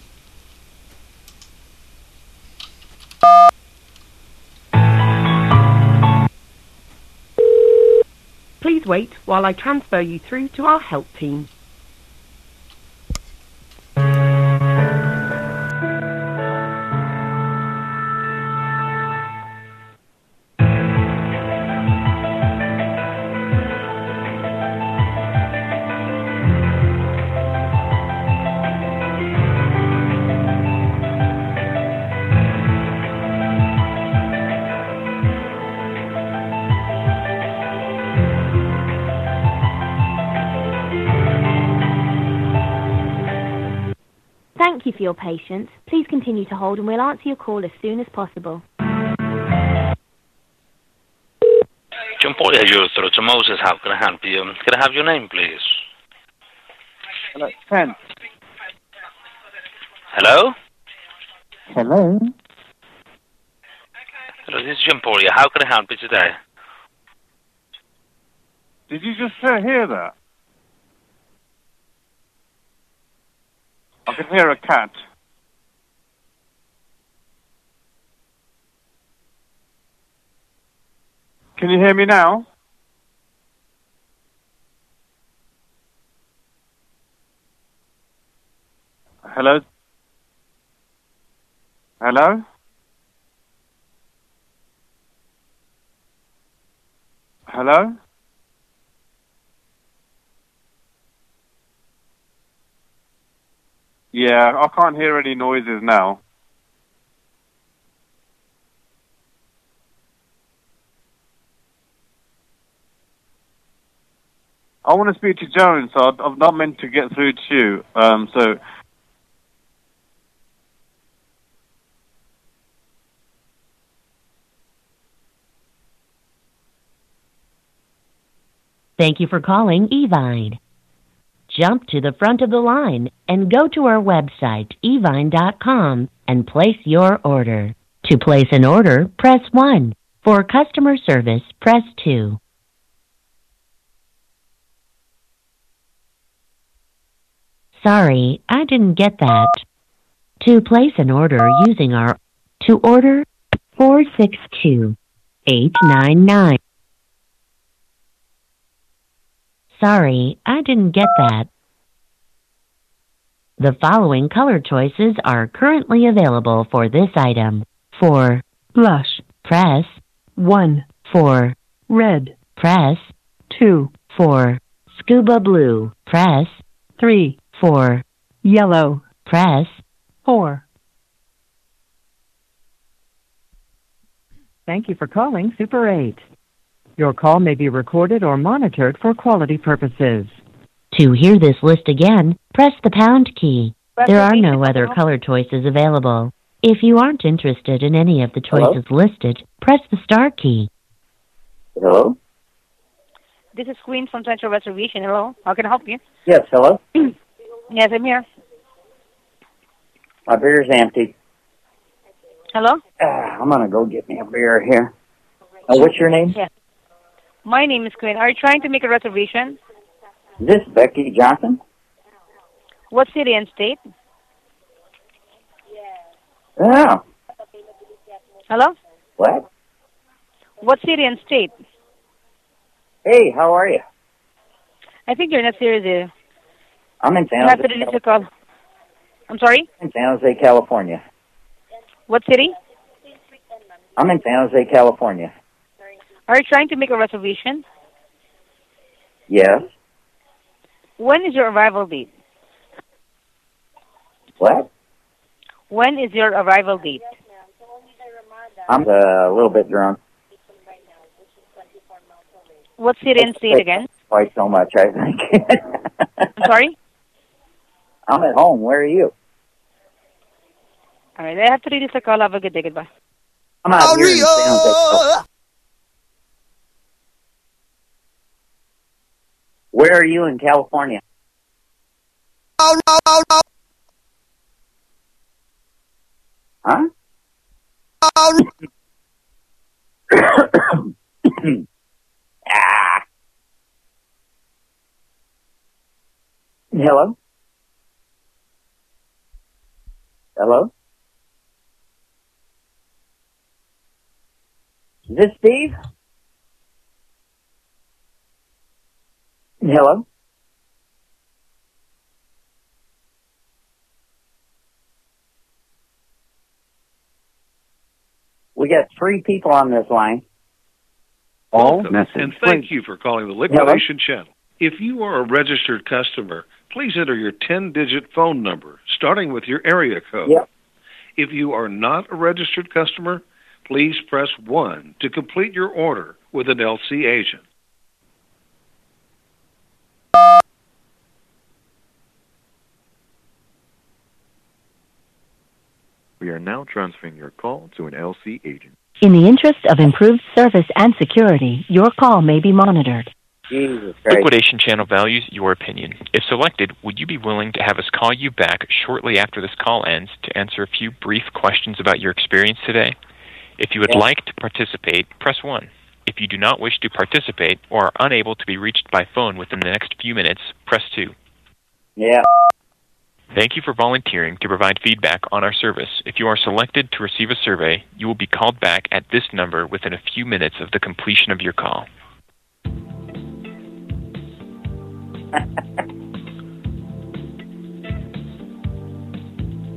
Please wait while I transfer you through to our help team. Your patience. Please continue to hold and we'll answer your call as soon as possible. John Paul, you're through to Moses. How can I help you? Can I have your name, please? Hello, Ken. Hello? Hello. Hello, this is Jim Paul. How can I help you today? Did you just uh, hear that? I can hear a cat. Can you hear me now? Hello? Hello? Hello? Yeah, I can't hear any noises now. I want to speak to Joan, so I've- not meant to get through to you. Um, so Thank you for calling Evine. Jump to the front of the line and go to our website, evine.com, and place your order. To place an order, press 1. For customer service, press 2. Sorry, I didn't get that. To place an order using our to order 462 899. Sorry, I didn't get that. The following color choices are currently available for this item. For blush, press 1. For red, press 2. For scuba blue, press 3. For yellow, press 4. Thank you for calling Super 8. Your call may be recorded or monitored for quality purposes. To hear this list again, press the pound key. There are no other color choices available. If you aren't interested in any of the Hello? choices listed, press the star key. Hello? This is Queen from Central Reservation. Hello. How can I help you? Yes, hello? Yes, I'm here. My beer's empty. Hello? Ah, I'm gonna go get me a beer here. Uh, what's your name? Yeah. My name is Queen. Are you trying to make a reservation? Is this Becky Johnson? What city and state? Oh, Hello? what? What city and state? Hey, how are you? I think you're in not serious. here. Uh, I'm in San You have to Jose, a call. I'm sorry? in San Jose, California. What city? I'm in San Jose, California. Are you trying to make a reservation? Yeah. When is your arrival date? What? When is your arrival date? I'm uh, a little bit drunk. What city and state again? Quite so much, I think. I'm sorry? I'm at home. Where are you? All right, I have to release this call. Have a good day. Goodbye. I'm out here in San Jose. Where are you in California? Huh? ah. Hello? Hello? Is this Steve? Hello? We got three people on this line. All And thank you for calling the Liquidation Channel. If you are a registered customer, please enter your 10 digit phone number, starting with your area code. Yep. If you are not a registered customer, please press 1 to complete your order with an LC agent. Are now transferring your call to an LC agent. In the interest of improved service and security, your call may be monitored. Jesus Liquidation channel values your opinion. If selected, would you be willing to have us call you back shortly after this call ends to answer a few brief questions about your experience today? If you would Yeah. like to participate, press 1. If you do not wish to participate or are unable to be reached by phone within the next few minutes, press 2. Yeah. Thank you for volunteering to provide feedback on our service. If you are selected to receive a survey, you will be called back at this number within a few minutes of the completion of your call.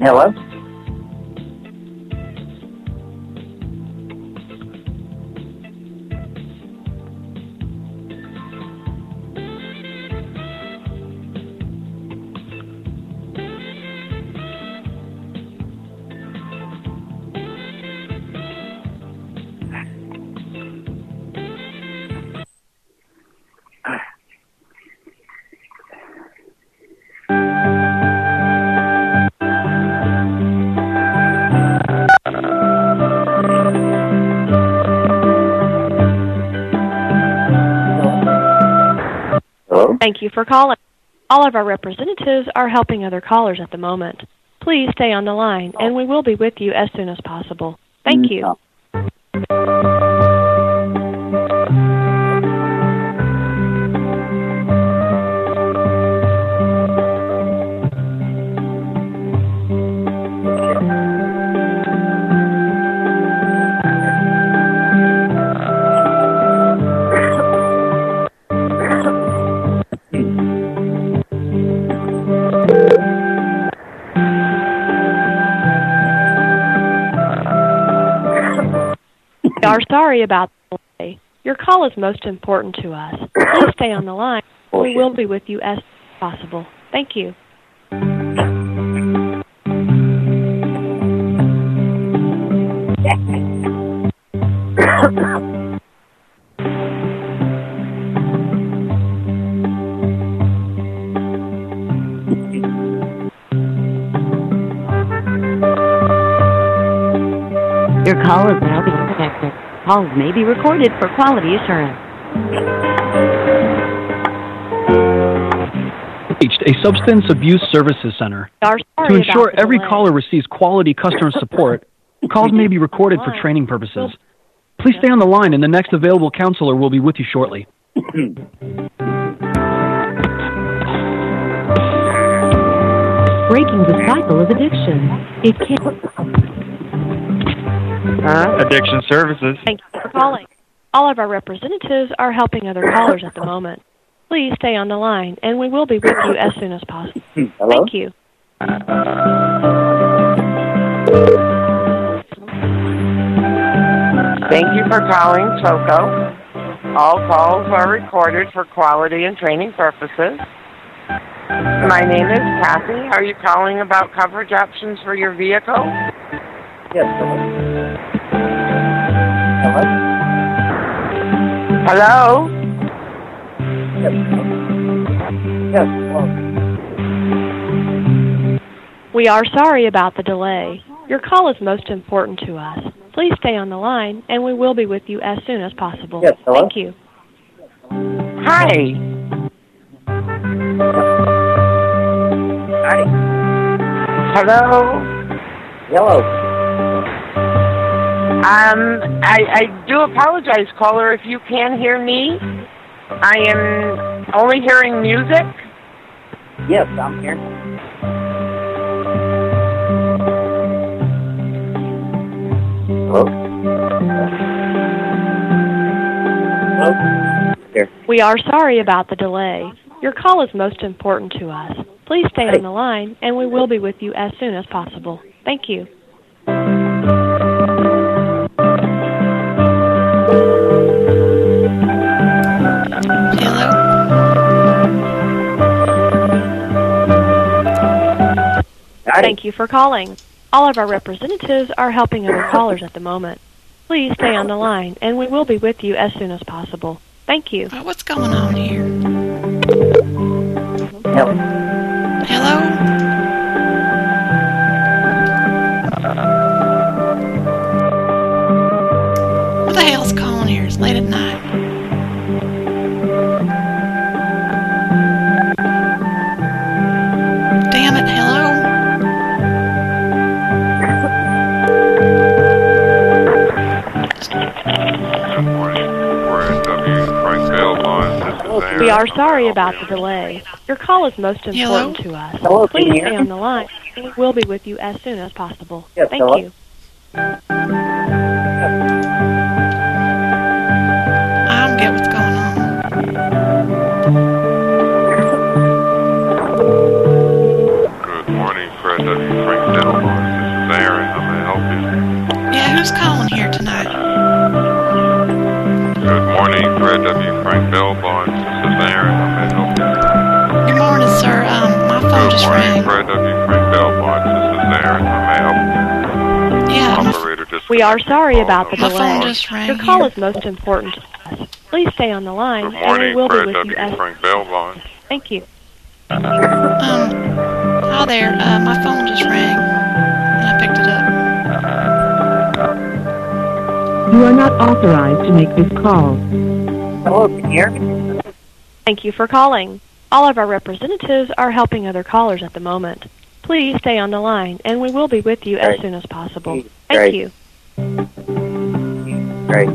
Hello? Thank you for calling. All of our representatives are helping other callers at the moment. Please stay on the line, and we will be with you as soon as possible. Thank mm, you. Are sorry about the delay. Your call is most important to us. Please stay on the line. We oh, will be with you as possible. Thank you. Your call is now being connected. Calls may be recorded for quality assurance. a substance abuse services center. To ensure every caller receives quality customer support, calls may be recorded for training purposes. Please stay on the line and the next available counselor will be with you shortly. Breaking the cycle of addiction. It can. Addiction Services. Thank you for calling. All of our representatives are helping other callers at the moment. Please stay on the line, and we will be with you as soon as possible. Hello? Thank you. Thank you for calling Toco. All calls are recorded for quality and training purposes. My name is Kathy. Are you calling about coverage options for your vehicle? Yes, Hello? Yes. We are sorry about the delay. Your call is most important to us. Please stay on the line, and we will be with you as soon as possible. Yes, hello? Thank you. Hi. Hi. Hello? Hello. Um, I, I do apologize, caller, if you can hear me. I am only hearing music. Yes, I'm here. Hello? Hello? Here. We are sorry about the delay. Your call is most important to us. Please stay on the line, and we will be with you as soon as possible. Thank you. Thank you for calling. All of our representatives are helping other callers at the moment. Please stay on the line, and we will be with you as soon as possible. Thank you. Uh, what's going on here? Hello? Hello? Are sorry about the delay. Your call is most Hello? important to us. Hello, Please hear stay me? on the line. We'll be with you as soon as possible. Yes, Thank hello? you. I don't get what's going on. Good morning, Fred W. Frank Dentalmars. This is Aaron. How may I help you? Yeah, who's calling here tonight? Good morning, Fred W. Frank Dentalmars. This My Good morning. Fred W. Frank Dentalmars. This is Aaron. How may I help you? Yeah, Operator just We are sorry about the my phone delay. just rang Your call here. is most important to us. Please stay on the line, Good and we morning, will be Fred with W. you. Frank Dentalmars. Thank you. Um, hi there. Uh, my phone just rang, and I picked it up. You are not authorized to make this call. Hello, can you hear me? Thank you for calling. All of our representatives are helping other callers at the moment. Please stay on the line, and we will be with you as soon as possible. Great. Thank you. Great.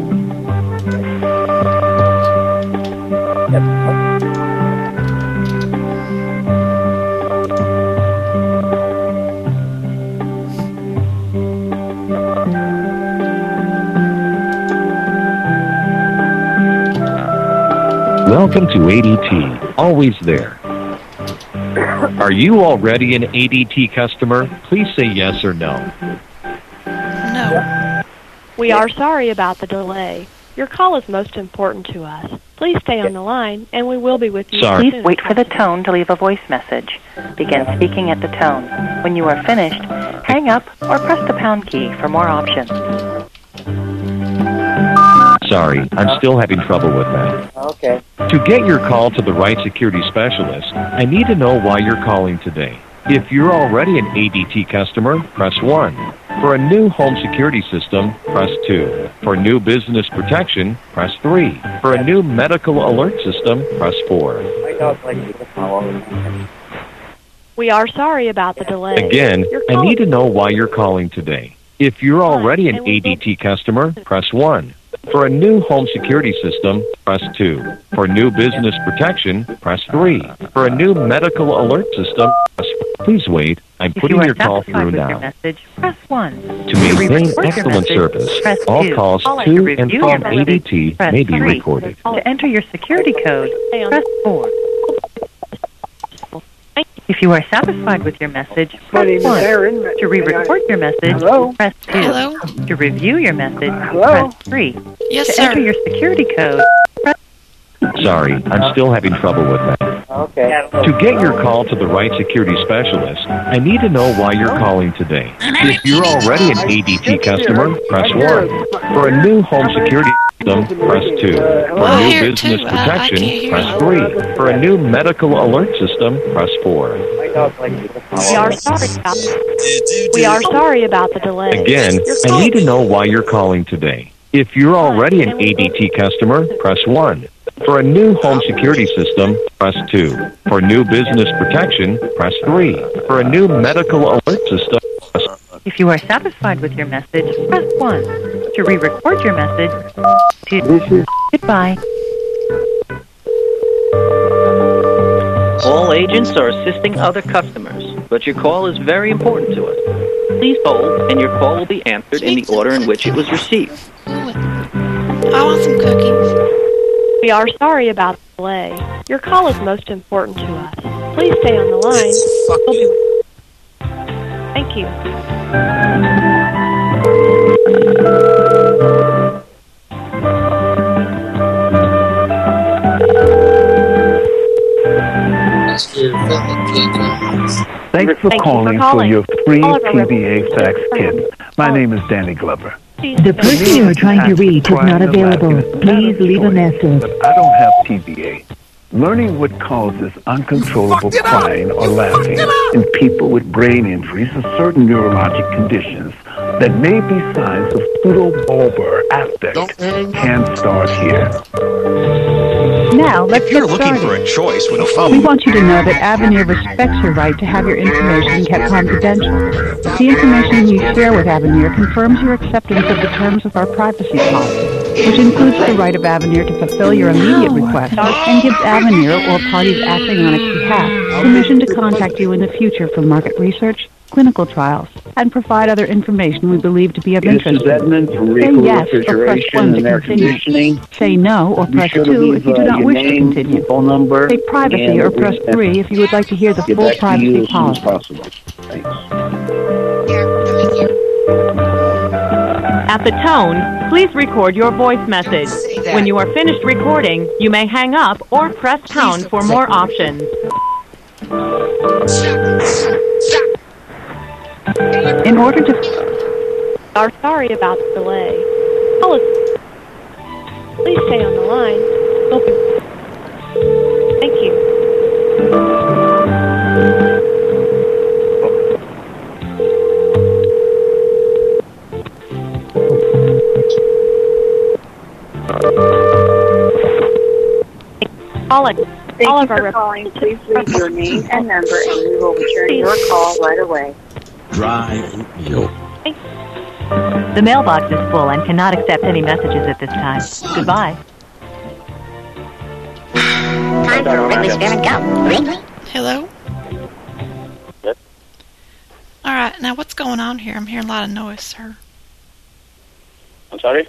Welcome to ADT, always there. Are you already an ADT customer? Please say yes or no. No. We are sorry about the delay. Your call is most important to us. Please stay on the line, and we will be with you Sorry. as Please wait for the tone to leave a voice message. Begin speaking at the tone. When you are finished, hang up or press the pound key for more options. Sorry, I'm still having trouble with that. Okay. To get your call to the right security specialist, I need to know why you're calling today. If you're already an ADT customer, press 1. For a new home security system, press 2. For new business protection, press 3. For a new medical alert system, press 4. My dog likes to lick all over me. We are sorry about the delay. Again, I need to know why you're calling today. If you're already an ADT customer, press 1. For a new home security system, press 2. For new business protection, press 3. For a new medical alert system, press Please wait. I'm If you putting are your call through now. message, press 1. To maintain re-record your excellent message, service, press all 2. calls To to and review from your message, ADT press may be recorded. To enter your security code, press 4. If you are satisfied with your message, My press name is 1. Aaron. To re-record your message, Hello? press 2. Hello? To review your message, Hello? press 3. Yes, to sir. enter your security code, press Sorry, I'm still having trouble with that. Okay. To get your call to the right security specialist, I need to know why you're calling today. If you're already an ADT customer, press 1. For a new home security system, press 2. For I'm new business too. I- I protection, press 3. For a new medical alert system, press 4. My dog likes to lick all We are sorry about We are sorry about the delay. Again, I need to know why you're calling today. If you're already an ADT customer, press 1. For a new home security system, press 2. For new business protection, press 3. For a new medical alert system, press If you are satisfied with your message, press 1. To re-record your message, to goodbye. All agents are assisting other customers, but your call is very important to us. Please hold, and your call will be answered in the order in which it was received. I want some cookies. We are sorry about the delay. Your call is most important to us. Please stay on the line. We'll be- Thank you. Thanks for Thank you for calling for your free All of our PBA fax kit. My name is Danny Glover. The person you are trying to reach is not available. Please leave a message. But I don't have PBA. Learning what causes uncontrollable crying or laughing in people with brain injuries or certain neurologic conditions that may be signs of pseudobulbar affect can start here. Now, let's You're get looking started. for a choice with a phone. We want you to know that Avanir respects your right to have your information kept confidential. The information you share with Avanir confirms your acceptance of the terms of our privacy policy. Which includes the right of Avanir to fulfill your immediate request and gives Avanir or parties acting on its behalf permission to contact you in the future for market research, clinical trials, and provide other information we believe to be of This interest. is Edmund from Say yes or press 1 to continue. Say no or press sure 2 leave, if you do uh, not your wish name, to continue. phone number, Say privacy or press 3 if you would like to hear the Get full back to you privacy as soon as policy. Thanks. At the tone, please record your voice message. When you are finished recording, you may hang up or press pound for more options. In order to Are sorry about the delay. Please stay on the line. We'll Thank you. All, of- Thank all you of our for calling. Please leave your name and number, and we will return your call right away. Drive you. The mailbox is full and cannot accept any messages at this time. Goodbye. Time for Wrigley's Bear and Go. Wrigley? Hello? Yes. Alright, now what's going on here? I'm hearing a lot of noise, sir. I'm sorry?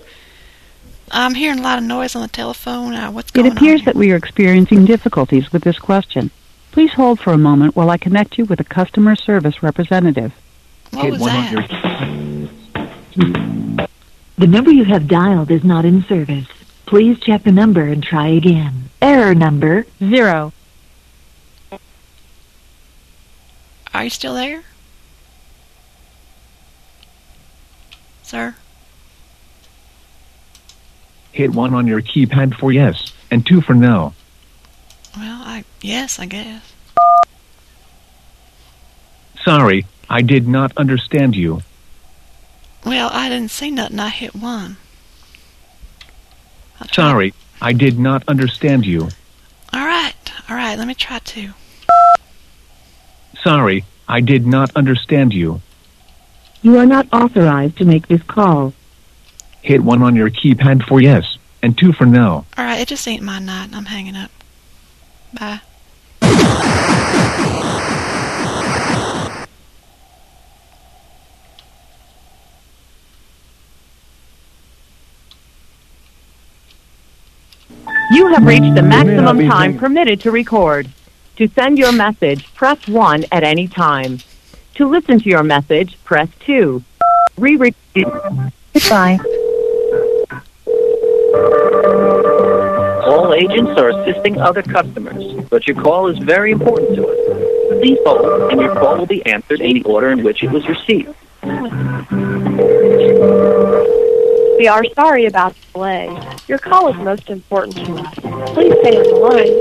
I'm hearing a lot of noise on the telephone. Uh, what's It going appears that we are experiencing difficulties with this question. Please hold for a moment while I connect you with a customer service representative. What was that? The number you have dialed is not in service. Please check the number and try again. Error number zero. Are you still there? Sir? Hit 1 on your keypad for yes, and 2 for no. Well, I yes, I guess. Sorry, I did not understand you. Well, I didn't see nothing. I hit one. Sorry, I did not understand you. All right, all right. Let me try two. Sorry, I did not understand you. You are not authorized to make this call. Hit 1 on your keypad for yes, and 2 for no. All right, it just ain't my night, and I'm hanging up. Bye. You have reached the mm, maximum time permitted to record. To send your message, press 1 at any time. To listen to your message, press 2. Re-record. Goodbye. All agents are assisting other customers, but your call is very important to us. Please hold, and your call will be answered in the order in which it was received. We are sorry about the delay. Your call is most important to us. Please stay on the line.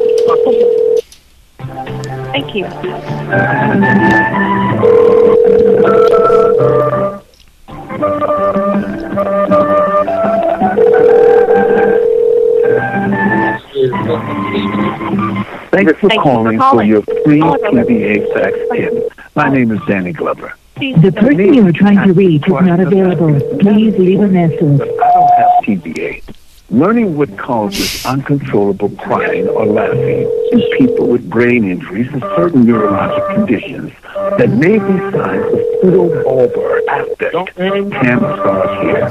Thank you. Thanks for Thank you for calling for calling. your free All of PBA fax kit. My name is Danny Glover. The person you are trying to reach is not available. Please leave a message. I don't have PBA. Learning what causes uncontrollable crying or laughing in people with brain injuries and certain neurologic conditions that may be signs of pseudobulbar affect can start here.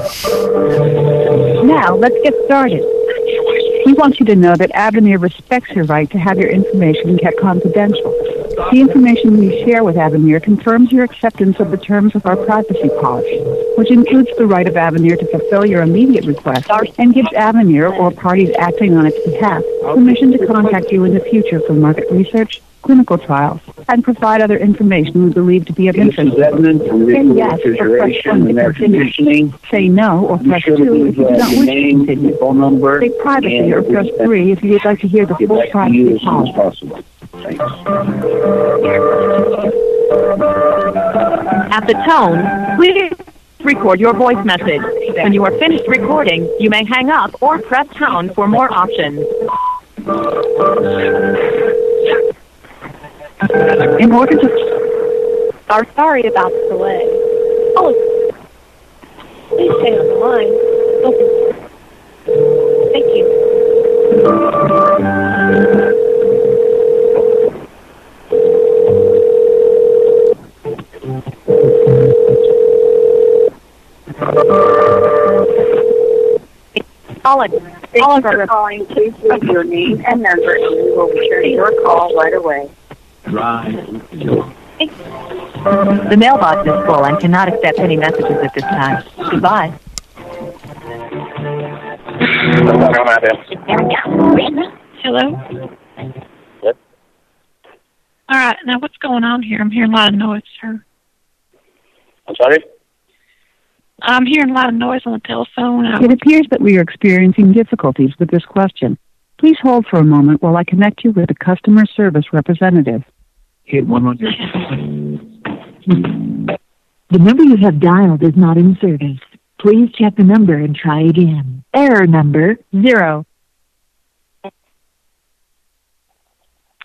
Now, let's get started. We wants you to know that Avanir respects your right to have your information kept confidential. The information we share with Avanir confirms your acceptance of the terms of our privacy policy, which includes the right of Avanir to fulfill your immediate request and gives Avanir or parties acting on its behalf permission to contact you in the future for market research, clinical trials, and provide other information we believe to be of interest. is Edmund from Say Rico yes or press Refrigeration one and to Air continue. Conditioning. Say no or press sure 2 if you do not wish to name, continue. phone number, Say privacy or press 3 if you would like to hear the full back to you privacy as soon as policy. possible. At the tone, please record your voice message. When you are finished recording, you may hang up or press pound for more options. In order to Are sorry about the delay. Oh, please stay on the line. Oh. All of, all of our calling, please leave your name and number, and we will return your call right away. Drive York. The mailbox is full and cannot accept any messages at this time. Goodbye. Hello? Yes. All right, now what's going on here? I'm hearing a lot of noise, sir. I'm sorry? I'm hearing a lot of noise on the telephone. It appears that we are experiencing difficulties with this question. Please hold for a moment while I connect you with a customer service representative. Hit one on your. The number you have dialed is not in service. Please check the number and try again. Error number zero.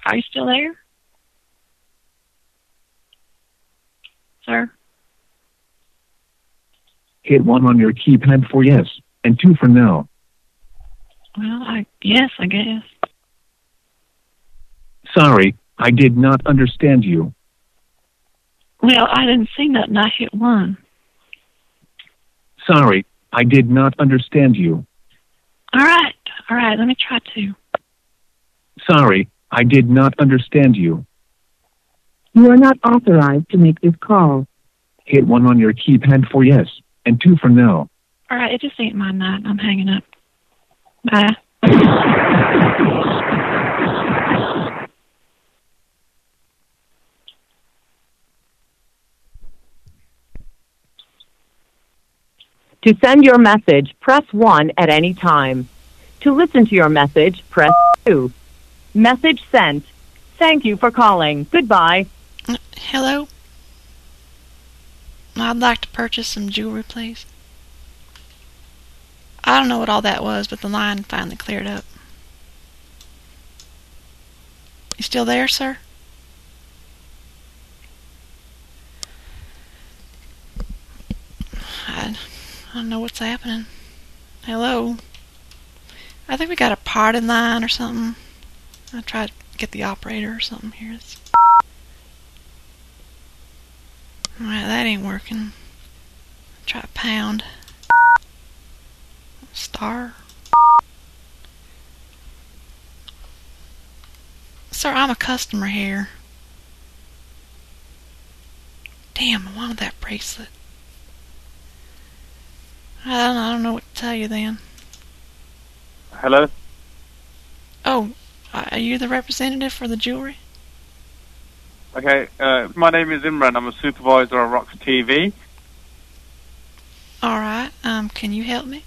Are you still there? Sir? Hit one on your keypad for yes, and two for no. Well, I yes, I guess. Sorry, I did not understand you. Well, I didn't see nothing. I hit one. Sorry, I did not understand you. All right, all right. Let me try two. Sorry, I did not understand you. You are not authorized to make this call. Hit one on your keypad for yes, and two for no. All right, it just ain't my night. I'm hanging up. Bye. To send your message, press 1 at any time. To listen to your message, press 2. Message sent. Thank you for calling. Goodbye. Uh, hello? I'd like to purchase some jewelry, please. I don't know what all that was, but the line finally cleared up. You still there, sir? I, I don't know what's happening. Hello? I think we got a part in line or something. I'll try to get the operator or something here. Alright, that ain't working. Try pound. Star. Sir, I'm a customer here. Damn, I wanted that bracelet. I don't, I don't know what to tell you then. Hello? Oh, are you the representative for the jewelry? Okay, uh, my name is Imran. I'm a supervisor on Rox TV. Alright, um, can you help me?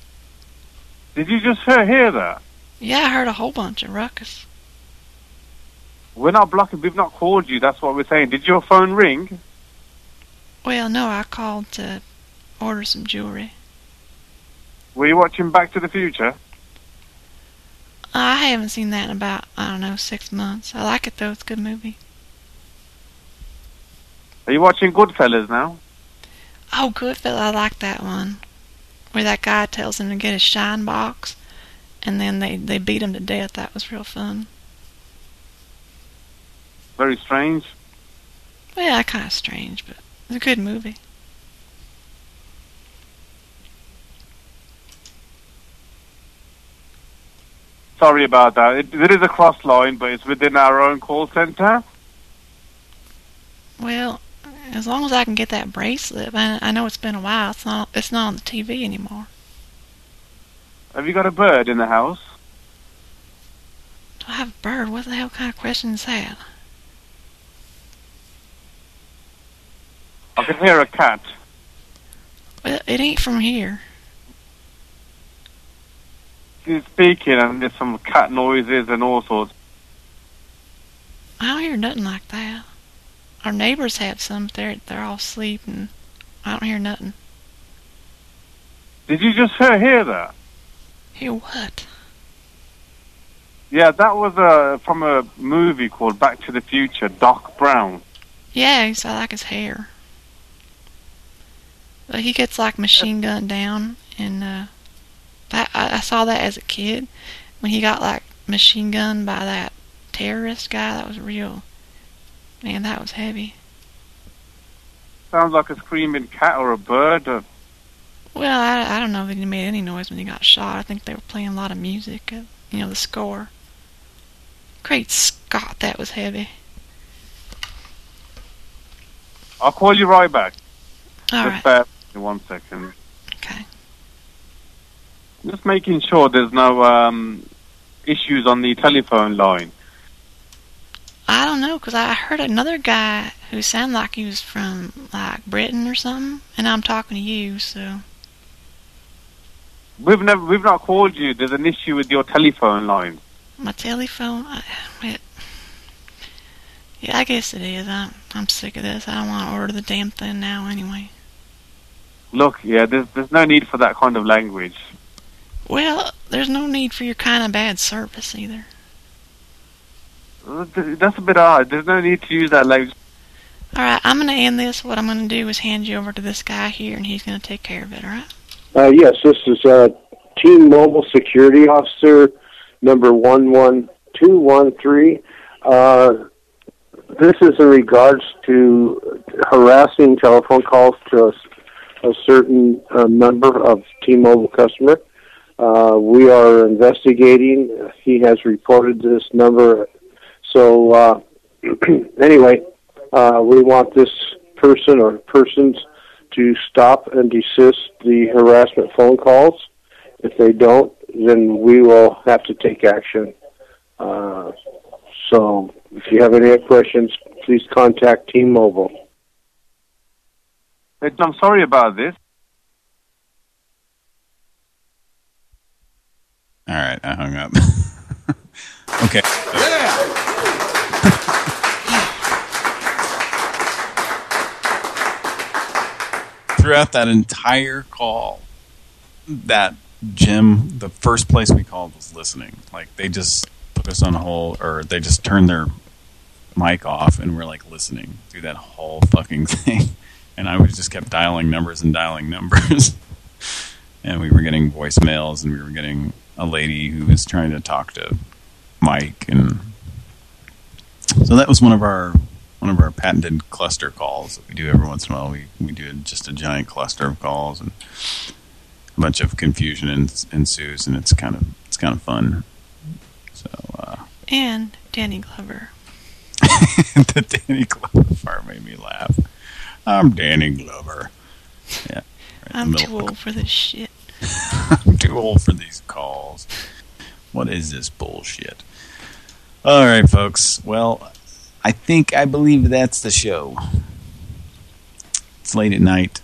Did you just hear, hear that? Yeah, I heard a whole bunch of ruckus. We're not blocking. We've not called you. That's what we're saying. Did your phone ring? Well, no, I called to order some jewelry. Were you watching Back to the Future? I haven't seen that in about, I don't know, six months. I like it though, it's a good movie. Are you watching Goodfellas now? Oh, Goodfellas, I like that one. Where that guy tells him to get his shine box, and then they, they beat him to death. That was real fun. Very strange. Well, yeah, kind of strange, but it's a good movie. Sorry about that. It, there is a cross line, but it's within our own call center. Well, as long as I can get that bracelet, I, I know it's been a while. It's not it's not on the TV anymore. Have you got a bird in the house? Do I have a bird? What the hell kind of question is that? I can hear a cat. Well, it ain't from here. She's speaking, and there's some cat noises and all sorts. I don't hear nothing like that. Our neighbors have some. They're they're all asleep, and I don't hear nothing. Did you just hear, hear that? Hear what? Yeah, that was uh, from a movie called Back to the Future. Doc Brown. Yeah, I like his hair. But he gets like machine gunned down, and uh, that I, I saw that as a kid when he got like machine gun by that terrorist guy. That was real. Man, that was heavy. Sounds like a screaming cat or a bird. Or... Well, I, I don't know if he made any noise when he got shot. I think they were playing a lot of music, uh, you know, the score. Great Scott, that was heavy. I'll call you right back. All Just right. bear with one second. Okay. Just making sure there's no um, issues on the telephone line. I don't know, 'cause I heard another guy who sounded like he was from, like, Britain or something, and I'm talking to you, so... We've never, we've not called you. There's an issue with your telephone line. My telephone, I, it, yeah, I guess it is. I'm, I'm sick of this. I don't want to order the damn thing now anyway. Look, yeah, there's there's no need for that kind of language. Well, there's no need for your kind of bad service either. Th- That's a bit odd. There's no need to use that language. Alright, I'm going to end this. What I'm going to do is hand you over to this guy here, and he's going to take care of it, alright? Uh, yes, this is uh, T-Mobile Security Officer number 11213. Uh, this is in regards to harassing telephone calls to a, a certain uh, member of T-Mobile customer. Uh, we are investigating. He has reported this number. So uh, anyway, uh, we want this person or persons to stop and desist the harassment phone calls. If they don't, then we will have to take action. Uh, so if you have any questions, please contact T-Mobile. I'm sorry about this. All right, I hung up. okay. Throughout that entire call, that Jim, the first place we called was listening. Like they just put us on hold, or they just turned their mic off, and we're like listening through that whole fucking thing. And I was just kept dialing numbers and dialing numbers. and we were getting voicemails, and we were getting a lady who was trying to talk to Mike, and so that was one of our one of our patented cluster calls that we do every once in a while. We we do just a giant cluster of calls, and a bunch of confusion ens- ensues, and it's kind of it's kind of fun. So uh, And Danny Glover. the Danny Glover part made me laugh. I'm Danny Glover. Yeah, right I'm too old for this shit. I'm too old for these calls. What is this bullshit? All right, folks. Well, I think, I believe that's the show. It's late at night.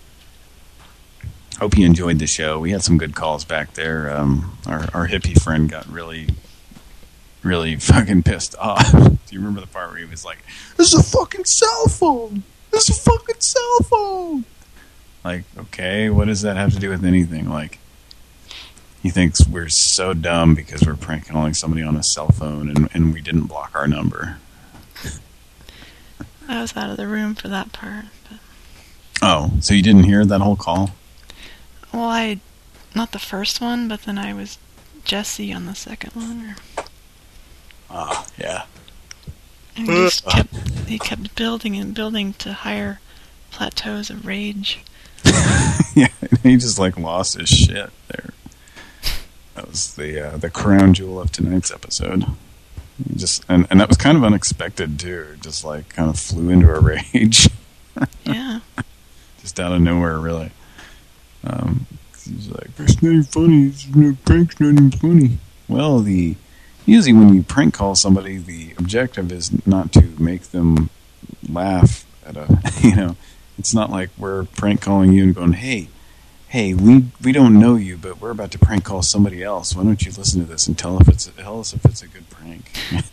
Hope you enjoyed the show. We had some good calls back there. Um, our, our hippie friend got really, really fucking pissed off. Do you remember the part where he was like, this is a fucking cell phone. This is a fucking cell phone. Like, okay, what does that have to do with anything? Like, he thinks we're so dumb because we're prank calling somebody on a cell phone and, and we didn't block our number. I was out of the room for that part. But, Oh, so you didn't hear that whole call? well, I, not the first one, but then I was Jesse on the second one. Or, Ah, yeah. and he just kept, he kept building and building to higher plateaus of rage. yeah, he just like lost his shit there. That was the uh, the crown jewel of tonight's episode. Just and and that was kind of unexpected too. Just like kind of flew into a rage. Yeah. just out of nowhere, really. Um, he's like, "It's not funny. No prank's not even funny." Well, the usually when you prank call somebody, the objective is not to make them laugh at a, you know, it's not like we're prank calling you and going, "Hey, hey, we we don't know you, but we're about to prank call somebody else. Why don't you listen to this and tell if it's tell us if it's a good prank?"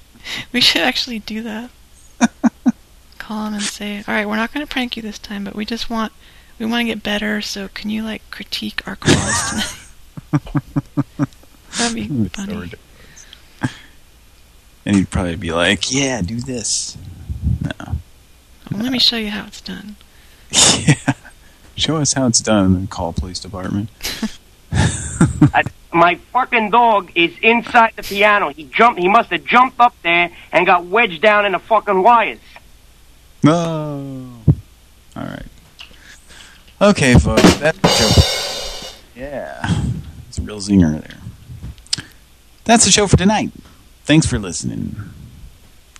We should actually do that. Call him and say, all right, we're not going to prank you this time, but we just want, we want to get better, so can you, like, critique our calls tonight? That'd be It's so funny. ridiculous. And he'd probably be like, "Yeah, do this." No. Well, let me show you how it's done. Show us how it's done and then call police department. I, my fucking dog is inside the piano. He jumped. He must have jumped up there and got wedged down in the fucking wires. No. All right. Okay, folks. That's the show. Yeah. It's a real zinger there. That's the show for tonight. Thanks for listening.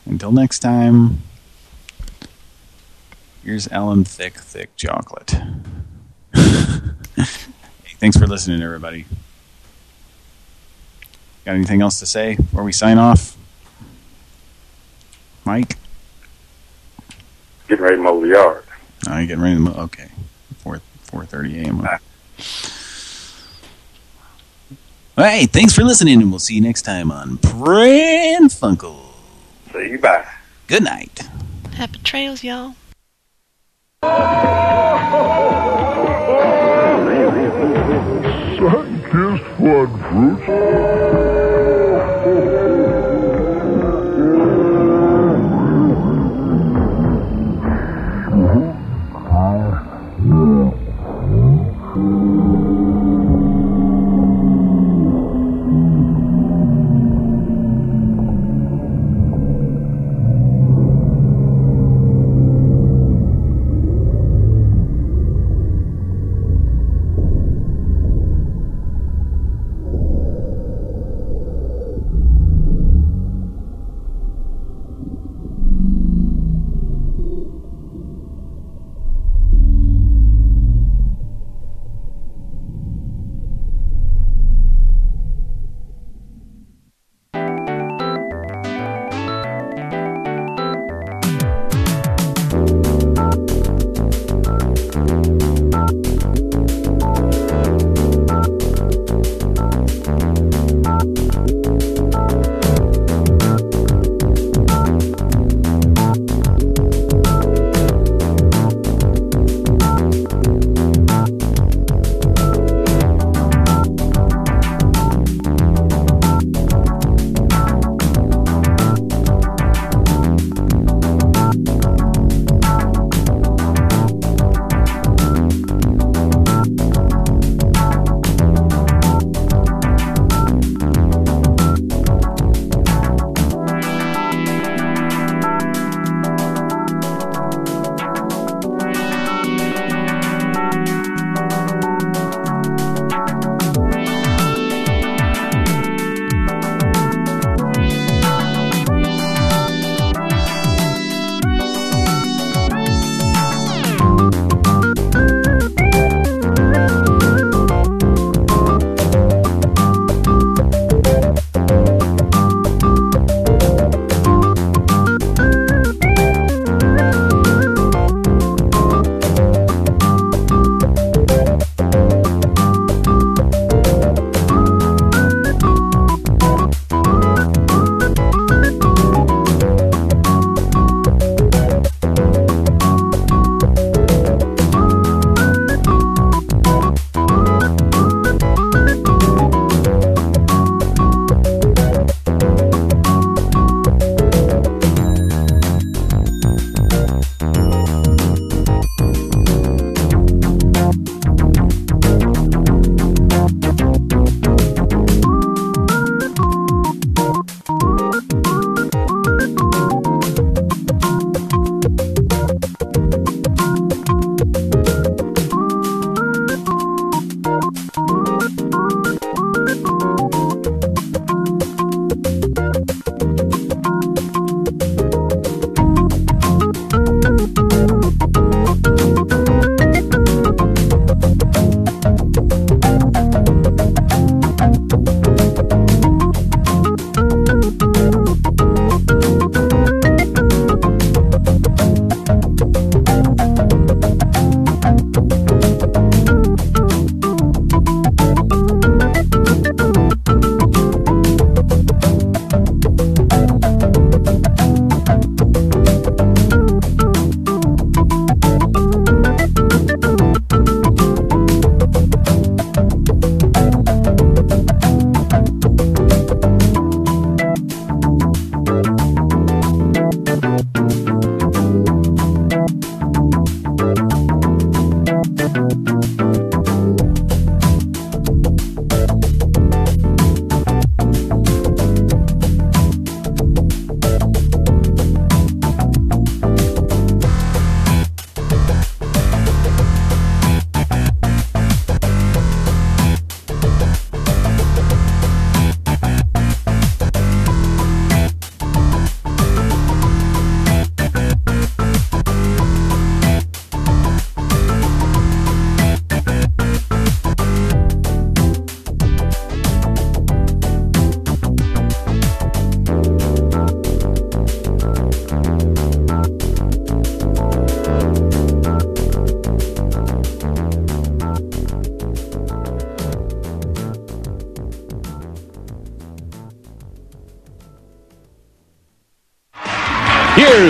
Until next time, here's Alan Thicke, Thick Chocolate. hey, thanks for listening, everybody. Got anything else to say before we sign off? Mike? Getting ready to mow the yard. Oh, you getting ready to move? Okay. 4, 4.30 a.m. Hey, thanks for listening, and we'll see you next time on Pran Funkle. See you, bye. Good night. Happy trails, y'all. Sun-kissed fun fruits.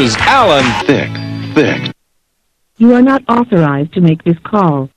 Here's Alan Thicke. Thick. You are not authorized to make this call.